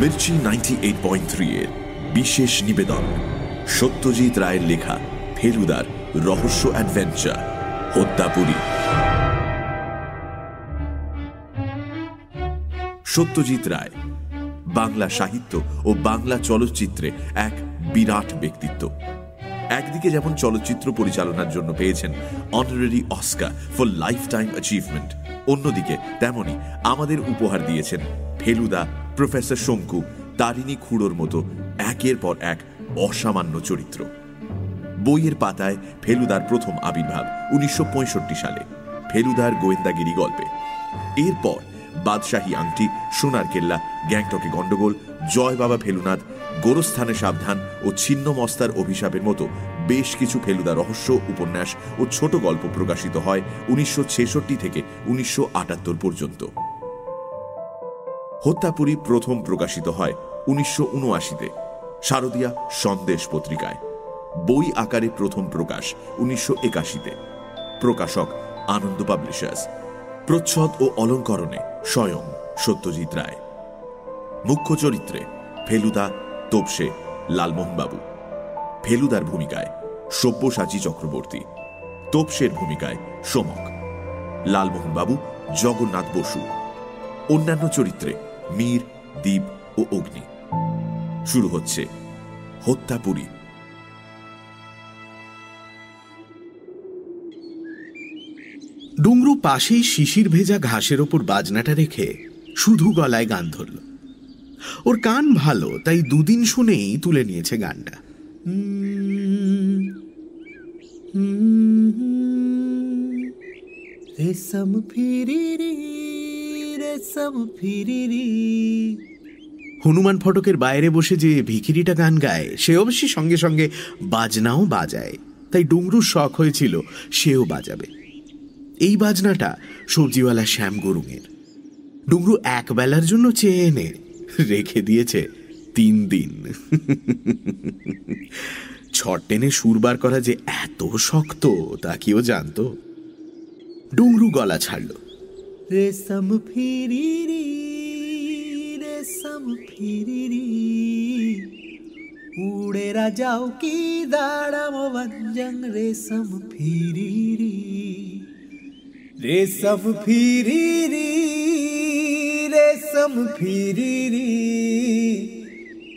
Mirchi ninety এর বিশেষ নিবেদন। সত্যজিৎ রায়ের লেখা ফেলুদার রহস্য অ্যাডভেঞ্চার, হত্যাপুরী। সত্যজিৎ রায়, বাংলা সাহিত্য ও বাংলা চলচ্চিত্রে এক বিরাট ব্যক্তিত্ব। একদিকে যেমন চলচ্চিত্র পরিচালনার জন্য পেয়েছেন honorary Oscar for lifetime achievement, অন্যদিকে তেমনি আমাদের উপহার দিয়েছেন ফেলুদা প্রফেসর শঙ্কু তারিণী খুঁড়োর মতো একের পর এক অসামান্য চরিত্র। বইয়ের পাতায় ফেলুদার প্রথম আবির্ভাব উনিশশো পঁয়ষট্টি সালে, ফেলুদার গোয়েন্দাগিরি গল্পে। এরপর বাদশাহী আংটি সোনার কেল্লা, গ্যাংটকে গন্ডগোল জয় বাবা ফেলুনাথ, গোরস্থানে সাবধান ও ছিন্ন মস্তার অভিশাপের মতো বেশ কিছু ফেলুদা রহস্য, উপন্যাস ও ছোট গল্প প্রকাশিত হয় উনিশশো ছেষট্টি থেকে উনিশশো আটাত্তর পর্যন্ত। হত্যাপুরী প্রথম প্রকাশিত হয় উনিশশো উনআশিতে। শারদিয়া সন্দেশ পত্রিকায়। বই আকারে প্রথম প্রকাশ উনিশশো একাশিতে। প্রকাশক আনন্দ পাবলিশার্স। প্রচ্ছদ ও অলঙ্করণে স্বয়ং সত্যজিৎ রায়। মুখ্য চরিত্রে ফেলুদা তোপসে লালমোহনবাবু। ফেলুদার ভূমিকায় সব্যসাচী চক্রবর্তী। তোপসের ভূমিকায় সোমক। লালমোহনবাবু জগন্নাথ বসু। অন্যান্য চরিত্রে মীর দ্বীপ ও অগ্নি শুরু হচ্ছে হত্যাপুরী ডুংরু পাশেই শিশির ভেজা ঘাসের ওপর বাজনাটা রেখে শুধু গলায় গান ধরল ওর কান ভালো তাই দুদিন শুনেই তুলে নিয়েছে গানটা রেশম রেশম ফিরিরি হনুমান ফটকের বাইরে বসে যে ভিখিরিটা গান গায়, সে অবশ্যই সঙ্গে সঙ্গে বাজনাও বাজায়। তাই ডুংরুর শখ হয়েছিল, সেও বাজাবে। এই বাজনাটা সবজিওয়ালা শ্যাম গরুঙের। এক বেলার জন্য চেয়ে এনে রেখে দিয়েছে তিন দিন। ছট টেনে সুর বার করা যে এত শক্ত, তা কিও জানতো? ডুংরু গলা ছাড়ল। রেশম ফিরিরি রেশম ফিরিরি উড়ে রাজাও কি দাড়াম ভঞ্জং রেশম ফিরিরি রেশম ফিরিরি রেশম ফিরিরি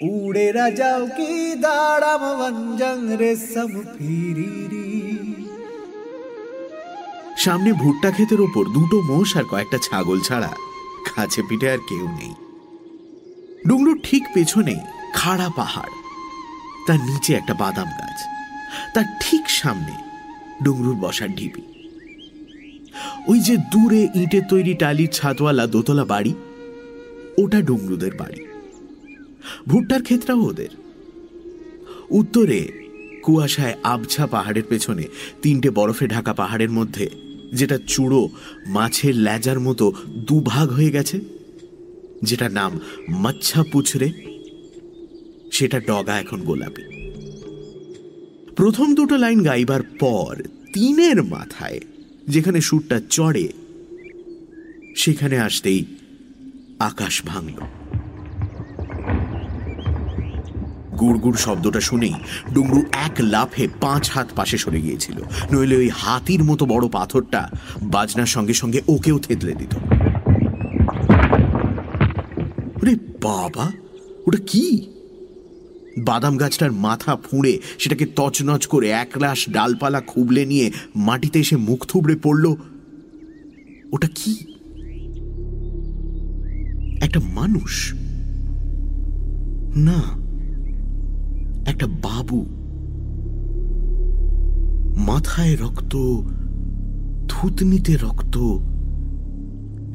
উড়ে রাজাও কি দাড়াম ভঞ্জং রেশম ফিরিরি সামনে ভুট্টা ক্ষেতের ওপর দুটো মোষ আর কয়েকটা ছাগল ছাড়া। কাছে পিঠে আর কেউ নেই। ডুংরুর ঠিক পেছনে খাড়া পাহাড়। তার নিচে একটা বাদাম গাছ। তার ঠিক সামনে ডুংরুর বসার ঢিপি ওই যে দূরে ইটের তৈরি টালির ছাতওয়ালা দোতলা বাড়ি, ওটা ডুংরুদের বাড়ি। ভুট্টার ক্ষেতটাও ওদের। উত্তরে কুয়াশায় আবছা পাহাড়ের পেছনে তিনটে বরফে ঢাকা পাহাড়ের মধ্যে যেটা চূড়ো মাছের ল্যাজার মতো দুভাগ হয়ে গেছে যেটা নাম মাচ্ছা পুছরে সেটা ডগা এখন গোলাপি। প্রথম দুটো লাইন গাইবার পর তিনের মাথায়, যেখানে সুরটা চড়ে, সেখানে আসতেই আকাশ ভাঙল। গুড়গুড় শব্দটা শুনেই ডুংরু এক লাফে পাঁচ হাত পাশে সরে গিয়েছিল। নইলে ওই হাতির মতো বড় পাথরটা বাজনার সঙ্গে সঙ্গে ওকেও থেতলে দিত। বাবা, ওটা কি? বাদাম গাছটার মাথা ফুঁড়ে সেটাকে তছনছ করে একলাশ ডালপালা খুবলে নিয়ে মাটিতে এসে মুখ থুবড়ে পড়ল। ওটা কি? একটা মানুষ? না। একটা বাবু মাথায় রক্ত, থুতনিতে রক্ত,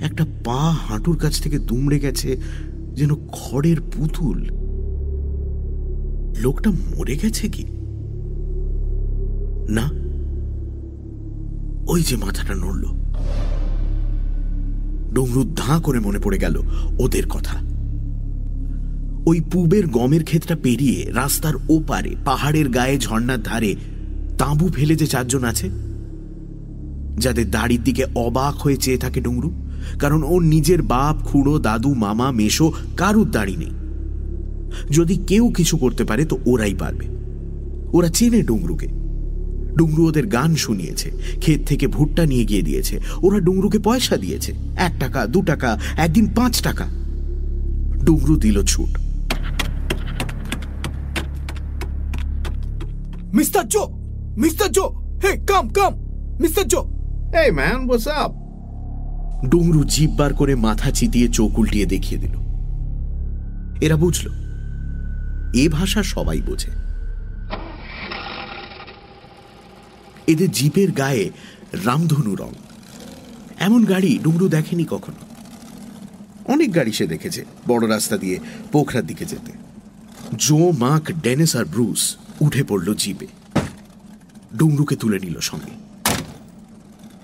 একটা পা হাঁটুর কাছ থেকে দুমড়ে গেছে যেন খড়ের পুতুল। লোকটা মরে গেছে কি? না, ওই যে মাথাটা নড়ল। ডুংরু ধাঁ করে মনে পড়ে গেল ওদের কথা। ওই পুবের গমের ক্ষেতটা পেরিয়ে রাস্তার ওপারে, পাহাড়ের গায়ে ঝর্ণার ধারে তাঁবু ফেলে যে চারজন আছে? যাদের দাড়ির দিকে অবাক হয়ে চেয়ে থাকে ডুংরু কারণ ওর নিজের বাপ, খুড়ো, দাদু, মামা মেশো কারুর দাড়ি নেই। যদি কেউ কিছু করতে পারে তো ওরাই পারবে। ওরা চেনে ডুংরুকে ডুংরু ওদের গান শুনিয়েছে, ক্ষেত থেকে ভুট্টা নিয়ে গিয়ে দিয়েছে। ওরা ডুংরুকে পয়সা দিয়েছে, এক টাকা, দু টাকা, একদিন পাঁচ টাকা। ডুংরু দিল ছুট। Mr. Joe! Mr. Joe! Hey, come, come! Mr. Joe! Hey man, what's up? ডুংরু জিভ বার করে মাথা চিতিয়ে চোখ উল্টিয়ে দেখিয়ে দিল এরা বুঝল এ ভাষা সবাই বোঝে এদের জিপের গায়ে রামধনু রং এমন গাড়ি ডুংরু দেখেনি কখনো অনেক গাড়ি সে দেখেছে বড় রাস্তা দিয়ে পোখরার দিকে যেতে জো মাক ডেনিস আর ব্রুস উঠে পড়ল জিপে। ডুমরুকে তুলে নিল সঙ্গে।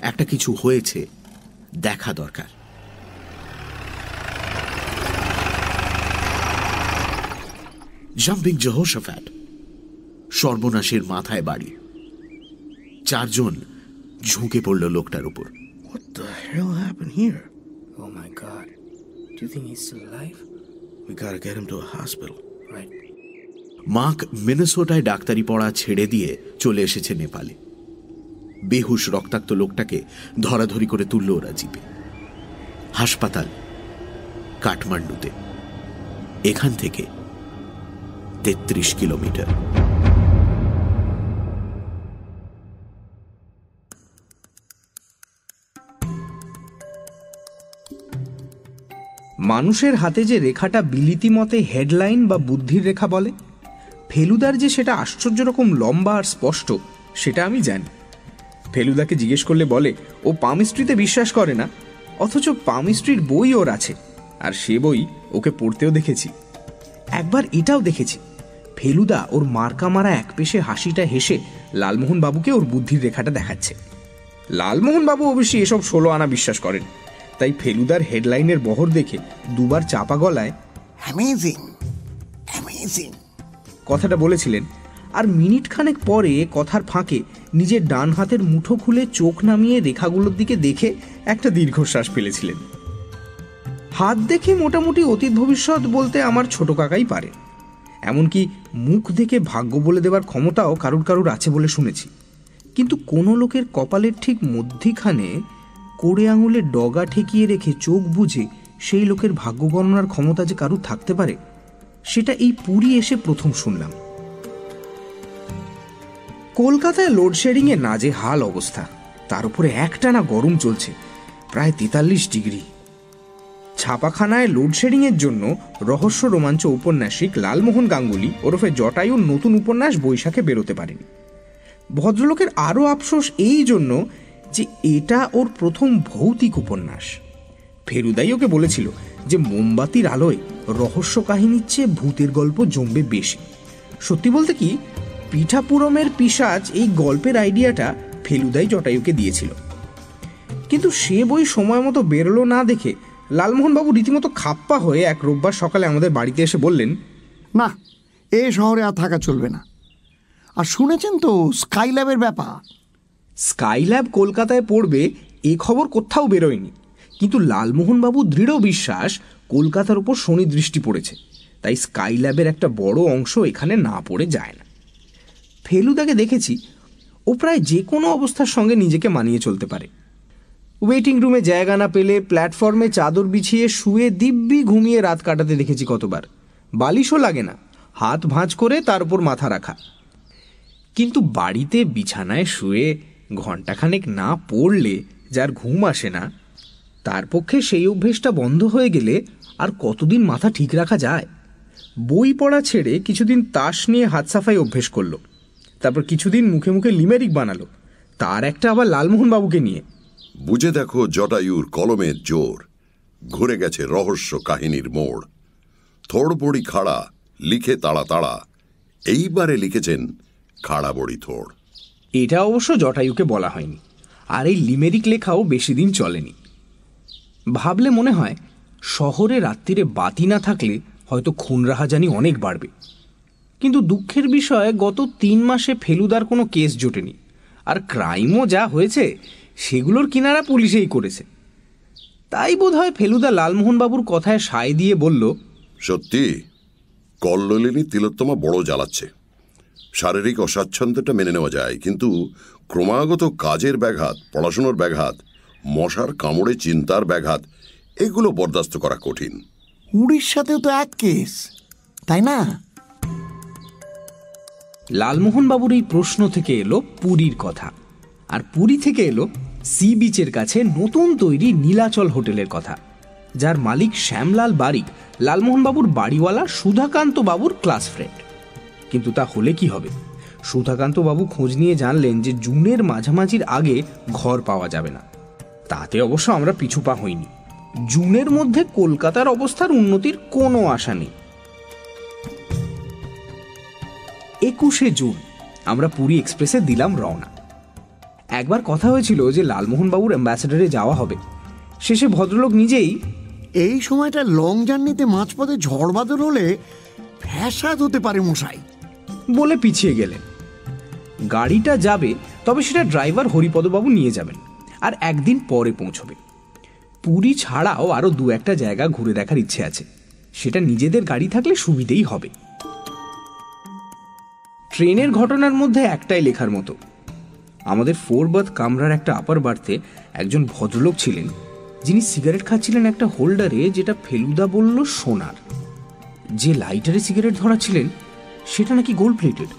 একটা কিছু হয়েছে দেখা দরকার। জাম্পিং জহোসফ্যাট সর্বনাশের মাথায় বাড়ি। চারজন ঝুঁকে পড়ল লোকটার উপর। Right. মার্ক মিনেসোটায় ডাক্তারি পড়া ছেড়ে দিয়ে চলে এসেছে নেপালে। বেহুশ রক্তাক্ত লোকটাকে ধরাধরি করে তুলল ওরা জিপে। হাসপাতাল, কাঠমান্ডুতে। এখান থেকে তেত্রিশ কিলোমিটার। মানুষের হাতে যে রেখাটা বিলিতি মতে হেডলাইন বা বুদ্ধির রেখা বলে ফেলুদার যে সেটা আশ্চর্য রকম লম্বা আর স্পষ্ট, সেটা আমি জানি। ফেলুদাকে জিজ্ঞেস করলে বলে, ও পামিস্ট্রিতে বিশ্বাস করে না, অথচ পামিস্ট্রির বই ওর আছে, আর সে বই ওকে পড়তেও দেখেছি। একবার এটাও দেখেছি, ফেলুদা ওর মার্কা মারা এক পেশে হাসিটা হেসে লালমোহন বাবুকে ওর বুদ্ধির রেখাটা দেখাচ্ছে। লালমোহন বাবু অবশ্যই এসব ষোলো আনা বিশ্বাস করেন, তাই ফেলুদার হেডলাইনের বহর দেখে দুবার চাপা গলায় অ্যামেজিং অ্যামেজিং কথাটা বলেছিলেন। আর মিনিট খানেক পরে কথার ফাঁকে নিজের ডান হাতের মুঠো খুলে চোখ নামিয়ে রেখাগুলোর দিকে দেখে একটা দীর্ঘশ্বাস ফেলেছিলেন। হাত দেখে মোটামুটি অতীত ভবিষ্যৎ বলতে আমার ছোট কাকাই পারে। এমনকি মুখ দেখে ভাগ্য বলে দেওয়ার ক্ষমতাও কারুর কারুর আছে বলে শুনেছি। কিন্তু কোনো লোকের কপালের ঠিক মধ্যিখানে কোড়ে আঙুলে ডগা ঠেকিয়ে রেখে চোখ বুঝে সেই লোকের ভাগ্য গণনার ক্ষমতা যে কারুর থাকতে পারে সেটা এই পুরী এসে প্রথম শুনলাম। কলকাতায় লোডশেডিং এ নাজে হাল অবস্থা। তার উপরে একটানা গরম চলছে, প্রায় তেতাল্লিশ ডিগ্রি। ছাপাখানায় লোডশেডিং এর জন্য রহস্য রোমাঞ্চ উপন্যাসিক লালমোহন গাঙ্গুলি ওরফে জটায়ুর নতুন উপন্যাস বৈশাখে বেরোতে পারেনি। ভদ্রলোকের আরও আফসোস এই জন্য যে এটা ওর প্রথম ভৌতিক উপন্যাস। ফেরুদাই ওকে বলেছিল যে মোমবাতির আলোয় রহস্য কাহিনীর চেয়ে ভূতের গল্প জমবে বেশি। সত্যি বলতে কি পিঠাপুরমের পিসাজ এই গল্পের আইডিয়াটা ফেলুদাই জটায়ুকে দিয়েছিল। কিন্তু সে বই সময় মতো বেরোলো না দেখে লালমোহনবাবু রীতিমতো খাপ্পা হয়ে এক রোববার সকালে আমাদের বাড়িতে এসে বললেন না এ শহরে আর থাকা চলবে না। আর শুনেছেন তো স্কাইল্যাবের ব্যাপার? স্কাইল্যাব কলকাতায় পড়বে এ খবর কোথাও বেরোয়নি। কিন্তু লালমোহনবাবু দৃঢ় বিশ্বাস কলকাতার উপর শনি দৃষ্টি পড়েছে, তাই স্কাইল্যাবের একটা বড় অংশ এখানে না পড়ে যায় না। ফেলুদাকে দেখেছি, ও প্রায় যে কোনো অবস্থার সঙ্গে নিজেকে মানিয়ে চলতে পারে। ওয়েটিং রুমে জায়গা না পেলে প্ল্যাটফর্মে চাদর বিছিয়ে শুয়ে দিব্যি ঘুমিয়ে রাত কাটাতে দেখেছি কতবার। বালিশও লাগে না, হাত ভাঁজ করে তার উপর মাথা রাখা। কিন্তু বাড়িতে বিছানায় শুয়ে ঘন্টাখানেক না পড়লে যার ঘুম আসে না তার পক্ষে সেই অভ্যেসটা বন্ধ হয়ে গেলে আর কতদিন মাথা ঠিক রাখা যায়? বই পড়া ছেড়ে কিছুদিন তাস নিয়ে হাত সাফাই অভ্যেস করল। তারপর কিছুদিন মুখে মুখে লিমেরিক বানালো। তার একটা আবার লালমোহন বাবুকে নিয়ে। বুঝে দেখো জটায়ুর কলমের জোর। ঘুরে গেছে রহস্য কাহিনীর মোড়। থোড় বড়ি খাড়া লিখে তাড়া তাড়া এইবারে লিখেছেন খাড়া বড়ি থোড়। এটা অবশ্য জটায়ুকে বলা হয়নি। আর এই লিমেরিক লেখাও বেশি দিন চলেনি। ভাবলে মনে হয়, শহরে রাত্রিরে বাতি না থাকলে হয়তো খুন রাহাজানি অনেক বাড়বে। কিন্তু দুঃখের বিষয়, গত তিন মাসে ফেলুদার কোনো কেস জোটেনি। আর ক্রাইমও যা হয়েছে, সেগুলোর কিনারা পুলিশেই করেছে। তাই বোধ হয় ফেলুদা লালমোহনবাবুর কথায় সায় দিয়ে বলল, সত্যি? কল্লোলিনী তিলোত্তমা বড় জ্বালাচ্ছে। শারীরিক অস্বাচ্ছন্দ্যটা মেনে নেওয়া যায়, কিন্তু ক্রমাগত কাজের ব্যাঘাত, পড়াশুনোর ব্যাঘাত মশার কামড়ে চিন্তার ব্যাঘাত এগুলো বরদাস্ত করা কঠিন। উড়িষ্যাতেও তো এক কেস তাই না? লালমোহন বাবুর এই প্রশ্ন থেকে এলো পুরীর কথা আর পুরী থেকে এলো সি বিচের কাছে নতুন তৈরি নীলাচল হোটেলের কথা যার মালিক শ্যামলাল বারিক লালমোহন বাবুর বাড়িওয়ালা সুধাকান্ত বাবুর ক্লাস ফ্রেন্ড। কিন্তু তা হলে কি হবে? সুধাকান্ত বাবু খোঁজ নিয়ে জানলেন যে জুনের মাঝামাঝির আগে ঘর পাওয়া যাবে না। তাতে অবশ্য আমরা পিছু পা হইনি। জুনের মধ্যে কলকাতার অবস্থার উন্নতির কোনো আশা নেই। একুশে জুন আমরা পুরী এক্সপ্রেসে দিলাম রওনা। একবার কথা হয়েছিল যে লালমোহনবাবুর অ্যাম্বাসেডারে যাওয়া হবে। শেষে ভদ্রলোক নিজেই এই সময়টা লং জার্নিতে মাঝপথে ঝড় বাদল হলে ফ্যাসাদ হতে পারে মশাই। বলে পিছিয়ে গেলেন। গাড়িটা যাবে তবে সেটা ড্রাইভার হরিপদবাবু নিয়ে যাবেন। আর একদিন পরে পৌঁছবে। পুরী ছাড়াও আরও দু একটা জায়গা ঘুরে দেখার ইচ্ছে আছে। সেটা নিজেদের গাড়ি থাকলে সুবিধেই হবে। ট্রেনের ঘটনার মধ্যে একটাই লেখার মতো। আমাদের ফোর বার্থ কামরার একটা আপার বার্থে একজন ভদ্রলোক ছিলেন, যিনি সিগারেট খাচ্ছিলেন একটা হোল্ডারে যেটা ফেলুদা বলল সোনার। যে লাইটারে সিগারেট ধরাচ্ছিলেন, সেটা নাকি গোল্ড প্লেটেড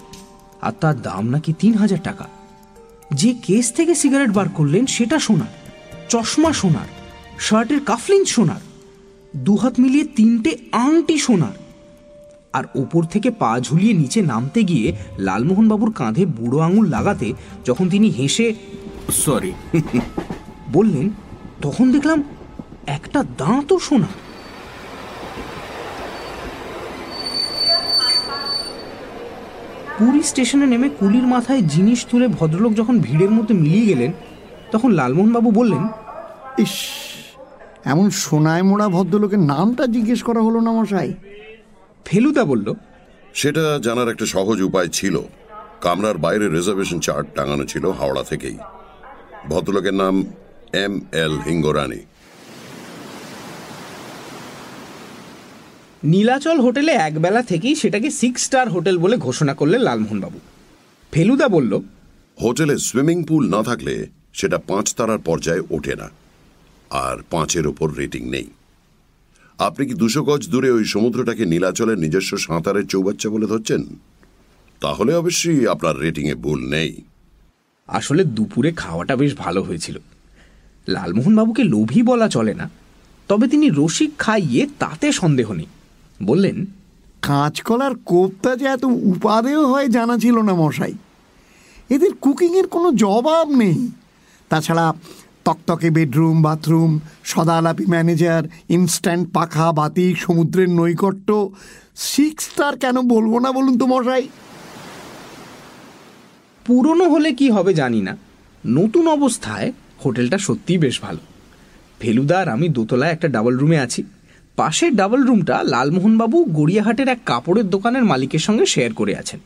আর তার দাম নাকি তিন হাজার টাকা। যে কেস থেকে সিগারেট বার করলেন সেটা সোনার চশমা সোনার শার্টের কাফলিং সোনার দুহাত মিলিয়ে তিনটে আংটি সোনার আর ওপর থেকে পা ঝুলিয়ে নিচে নামতে গিয়ে লালমোহন বাবুর কাঁধে বুড়ো আঙুল লাগাতে যখন তিনি হেসে সরি। বললেন তখন দেখলাম একটা দাঁতও সোনা পুরী স্টেশনে নেমে কুলির মাথায় জিনিস তুলে ভদ্রলোক যখন ভিড়ের মধ্যে মিলিয়ে গেলেন তখন লালমোহনবাবু বললেন ইস এমন সোনায় মোড়া ভদ্রলোকের নামটা জিজ্ঞেস করা হলো না মশাই। ফেলুদা বলল সেটা জানার একটা সহজ উপায় ছিল। কামরার বাইরে রিজার্ভেশন চার্ট টাঙানো ছিল হাওড়া থেকেই। ভদ্রলোকের নাম এম এল হিঙ্গরানি। নীলাচল হোটেলে একবেলা থেকেই সেটাকে সিক্স স্টার হোটেল বলে ঘোষণা করলেন লালমোহনবাবু। ফেলুদা বলল হোটেলে সুইমিং পুল না থাকলে সেটা পাঁচ তারার পর্যায়ে ওঠে না। আর পাঁচের ওপর রেটিং নেই। আপনি কি দুশো গজ দূরে ওই সমুদ্রটাকে নীলাচলের নিজস্ব সাঁতারের চৌবাচ্চা বলে ধরছেন? তাহলে অবশ্যই আপনার রেটিংয়ে ভুল নেই। আসলে দুপুরে খাওয়াটা বেশ ভালো হয়েছিল। লালমোহনবাবুকে লোভী বলা চলে না তবে তিনি রসিক খাইয়ে তাতে সন্দেহ নেই। বললেন কাঁচকলার কোপ্তা যে এত উপাদেয় হয় জানা ছিল না মশাই। এদের কুকিংয়ের কোনো জবাব নেই। তাছাড়া তকতকে বেডরুম বাথরুম সদালাপি ম্যানেজার ইনস্ট্যান্ট পাখা বাতি সমুদ্রের নৈকট্য সিক্স স্টার কেন বলব না বলুন তো মশাই? পুরনো হলে কি হবে জানি না। নতুন অবস্থায় হোটেলটা সত্যিই বেশ ভালো। ফেলুদা আর আমি দোতলায় একটা ডাবল রুমে আছি। পাশের ডাবল রুমটা লালমোহনবাবু গড়িয়াহাটের এক কাপড়ের দোকানের মালিকের সঙ্গে শেয়ার করে আছেন।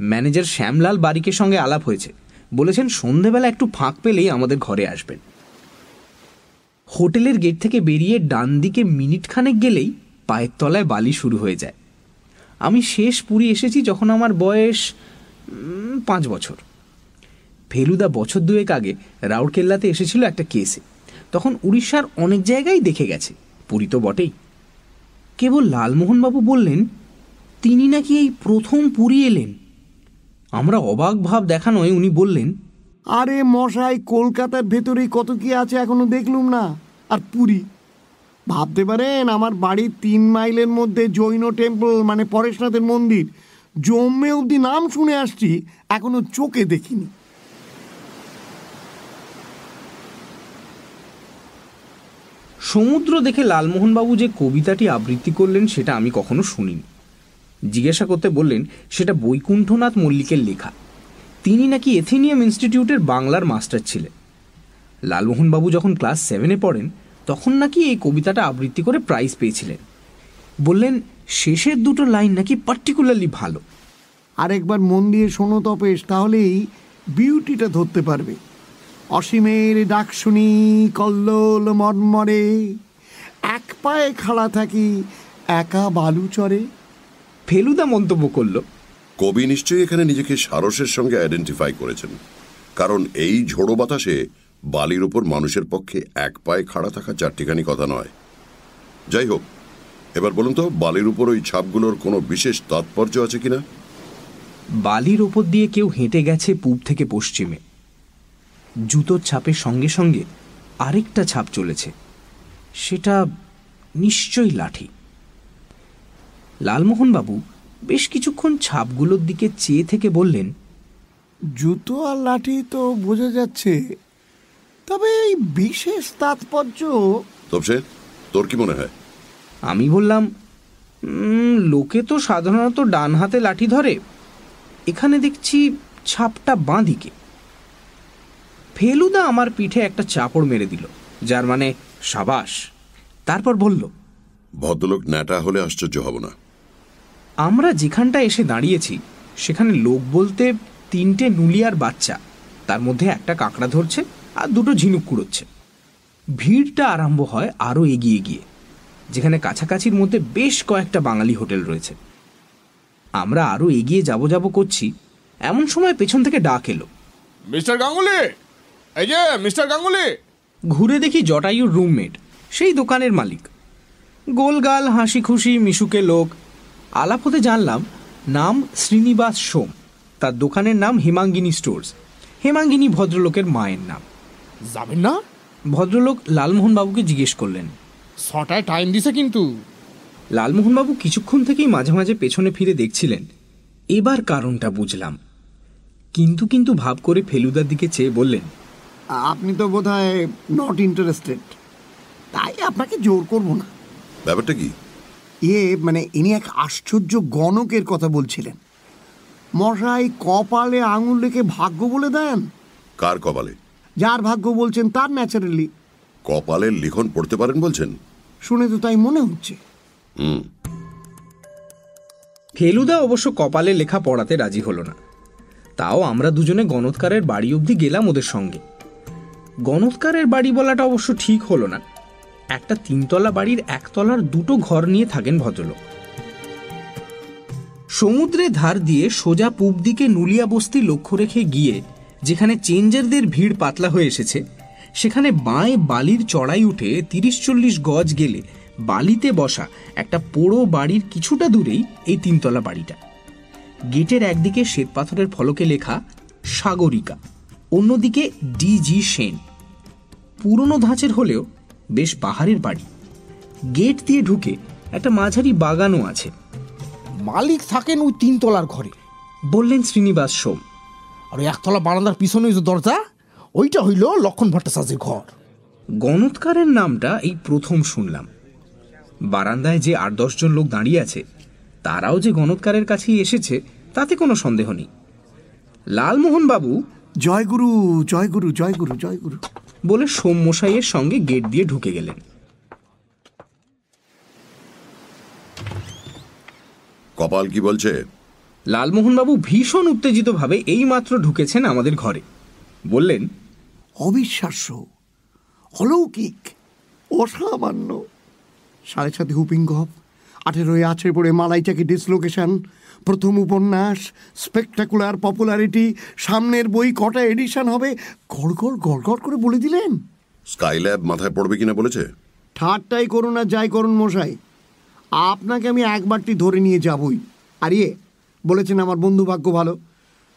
ম্যানেজার শ্যামলাল বারিকের সঙ্গে আলাপ হয়েছে। বলেছেন, সন্ধেবেলা একটু ফাঁক পেলেই আমাদের ঘরে আসবেন। হোটেলের গেট থেকে বেরিয়ে ডান দিকে মিনিট খানেক গেলেই পায়ের তলায় বালি শুরু হয়ে যায়। আমি শেষ পুরী এসেছি যখন আমার বয়স পাঁচ বছর। ফেলুদা বছর দুয়েক আগে রাউরকেল্লাতে এসেছিল একটা কেসে। তখন উড়িষ্যার অনেক জায়গায় দেখে গেছে। পুরী তো বটেই। কেবল লালমোহনবাবু বললেন, তিনি নাকি এই প্রথম পুরী এলেন। আমরা অবাক ভাব দেখানোয় উনি বললেন, আরে মশাই, কলকাতার ভেতরেই কত কি আছে এখনও দেখলুম না। আর পুরী? ভাবতে পারেন, আমার বাড়ির তিন মাইলের মধ্যে জৈন টেম্পল মানে পরেশনাথের মন্দির। জম্মে অবধি নাম শুনে আসছি, এখনও চোখে দেখিনি। সমুদ্র দেখে লালমোহনবাবু যে কবিতাটি আবৃত্তি করলেন, সেটা আমি কখনো শুনিনি। জিজ্ঞাসা করতে বললেন, সেটা বৈকুণ্ঠনাথ মল্লিকের লেখা। তিনি নাকি এথেনিয়াম ইনস্টিটিউটের বাংলার মাস্টার ছিলেন। লালমোহনবাবু যখন ক্লাস সেভেনে পড়েন, তখন নাকি এই কবিতাটা আবৃত্তি করে প্রাইজ পেয়েছিলেন। বললেন, শেষের দুটো লাইন নাকি পার্টিকুলারলি ভালো। আরেকবার মন দিয়ে শোনো তপেশ, তাহলেই বিউটিটা ধরতে পারবে। অসীমের ডাক শুনি কল্লোল মর্মরে। এক পায়ে খাড়া থাকি একা বালু চরে। ফেলুদা মন্তব্য করল কবি নিশ্চয়ই এখানে নিজেকে সারসের সঙ্গে আইডেন্টিফাই করেছেন। কারণ এই ঝোড়ো বাতাসে বালির উপর মানুষের পক্ষে এক পায়ে খাড়া থাকা চারটিখানি কথা নয়। যাই হোক এবার বলুন তো বালির উপর ওই ছাপগুলোর কোনো বিশেষ তাৎপর্য আছে কিনা? বালির ওপর দিয়ে কেউ হেঁটে গেছে পূব থেকে পশ্চিমে। জুতোর ছাপের সঙ্গে সঙ্গে আরেকটা ছাপ চলেছে। সেটা নিশ্চয়ই লাঠি। লালমোহনবাবু বেশ কিছুক্ষণ ছাপগুলোর দিকে চেয়ে থেকে বললেন জুতো আর লাঠি তো বোঝা যাচ্ছে। তবে এই বিশেষ তাৎপর্য তবসে তোর কি মনে হয়? আমি বললাম লোকে তো সাধারণত ডান হাতে লাঠি ধরে। এখানে দেখছি ছাপটা বাঁ দিকে ফেলুদা আমার পিঠে একটা চাপড় মেরে দিল যার মানে সাবাস। তারপর বলল ভদ্রলোক ন্যাটা হলে আশ্চর্য হব না। আমরা যেখানটা এসে দাঁড়িয়েছি সেখানে লোক বলতে তিনটে নুলিয়ার বাচ্চা তার মধ্যে একটা কাঁকড়া ধরছে আর দুটো ঝিনুক কুড়োচ্ছে। ভিড়টা আরম্ভ হয় আরও এগিয়ে গিয়ে যেখানে কাছাকাছির মধ্যে বেশ কয়েকটা বাঙালি হোটেল রয়েছে। আমরা আরও এগিয়ে যাব যাব করছি এমন সময় পেছন থেকে ডাক এলো মিস্টার গাঙ্গুলি! এই যে মিস্টার গাঙ্গুলি। ঘুরে দেখি জটায়ুর রুমমেট সেই দোকানের মালিক। গোলগাল হাসি খুশি মিশুকে লোক। আলাপ হতে জানলাম নাম শ্রীনিবাস সোম। তার দোকানের নাম হেমাঙ্গিনী স্টোর্স। হেমাঙ্গিনী ভদ্রলোকের মায়ের নাম। যাবেন না? ভদ্রলোক লালমোহনবাবুকে জিজ্ঞেস করলেন। ছটায় টাইম দিছে কিন্তু। লালমোহনবাবু কিছুক্ষণ থেকেই মাঝে মাঝে পেছনে ফিরে দেখছিলেন। এবার কারণটা বুঝলাম। কিন্তু কিন্তু ভাব করে ফেলুদার দিকে চেয়ে বললেন আপনি তো বোধ হয় নট ইন্টারেস্টেড তাই আপনাকে জোর করব না। ব্যাপারটা কি? ইয়ে মানে ইনি এক আশ্চর্য গণকের কথা বলছিলেন। মশাই কপালে আঙুল রেখে ভাগ্য বলে দেন। কার কপালে? যার ভাগ্য বলছেন তার ন্যাচারালি। কপালের লিখন পড়তে পারেন বলছেন? শুনে তো তাই মনে হচ্ছে। হুম। ফেলুদা অবশ্য কপালে লেখা পড়াতে রাজি হলো না। তাও আমরা দুজনে গণৎকারের বাড়ি অবধি গেলাম ওদের সঙ্গে। গণৎকারের বাড়ি বলাটা অবশ্য ঠিক হলো না। একটা তিনতলা বাড়ির একতলার দুটো ঘর নিয়ে থাকেন ভদ্রলোক। সমুদ্রের ধার দিয়ে সোজা পূব দিকে নুলিয়া বস্তি লক্ষ্য রেখে গিয়ে, যেখানে চেঞ্জারদের ভিড় পাতলা হয়ে এসেছে, সেখানে বাঁয়ে বালির চড়াই উঠে তিরিশ চল্লিশ গজ গেলে বালিতে বসা একটা পোড়ো বাড়ির কিছুটা দূরেই এই তিনতলা বাড়িটা। গেটের একদিকে শ্বেতপাথরের ফলকে লেখা সাগরিকা। অন্যদিকে ডিজি সেন পুরনো ধাঁচের হলেও বেশ বাহারের বাড়ি। গেট দিয়ে ঢুকে একটা মাঝারি বাগানও আছে। মালিক থাকেন ওই তিনতলার ঘরে। বললেন শ্রীনিবাস সোম। আর ওই একতলা বারান্দার পিছনে যে দরজা ওইটা হইল লক্ষণ ভট্টাচার্যের ঘর। গণৎকারের নামটা এই প্রথম শুনলাম। বারান্দায় যে আট দশজন লোক দাঁড়িয়ে আছে তারাও যে গণৎকারের কাছেই এসেছে তাতে কোনো সন্দেহ নেই। জয়গুরু জয়গুরু জয়গুরু জয়গুরু বলে সোমমশাইয়ের সঙ্গে গেট দিয়ে ঢুকে গেলেন। কপাল কি বলছে? লালমোহনবাবু ভীষণ উত্তেজিতভাবে এইমাত্র ঢুকেছেন আমাদের ঘরে। বললেন অবিশ্বাস্য অলৌকিক অসামান্য। সাড়ে সাথে হুপিং গপ আঠেরোয় আছে পড়ে মালাইটাকে ডিসলোকেশন প্রথম উপন্যাস স্পেকটাকুলার পপুলারিটি সামনের বই কটা এডিশন হবে? গড়গড় গড়গড় করে বলে দিলেন। স্কাইল্যাব মাথায় পড়বে কিনা বলেছে? ঠাট্টাই করুন আর যাই করুন মশাই। আপনাকে আমি একবারটি ধরে নিয়ে যাবই। আর ইয়ে বলেছেন আমার বন্ধু ভাগ্য ভালো।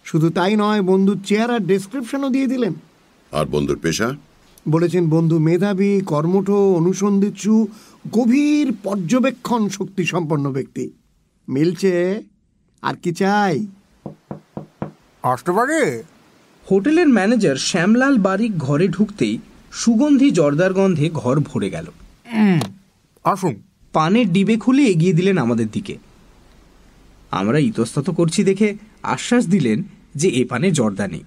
শুধু তাই নয় বন্ধুর চেয়ার আর ডেসক্রিপশনও দিয়ে দিলেন। আর বন্ধুর পেশা? বলেছেন বন্ধু মেধাবী কর্মঠ অনুসন্ধিৎসু গভীর পর্যবেক্ষণ শক্তি সম্পন্ন ব্যক্তি। মিলছে? আর কি চাই? আসতে পারে হোটেলের ম্যানেজার শ্যামলাল বারিক ঘরে ঢুকতেই সুগন্ধি জর্দার গন্ধে ঘর ভরে গেল। আসুন। পানের ডিবে খুলে এগিয়ে দিলেন আমাদের দিকে। আমরা ইতস্তত করছি দেখে আশ্বাস দিলেন যে এ পানে জর্দা নেই।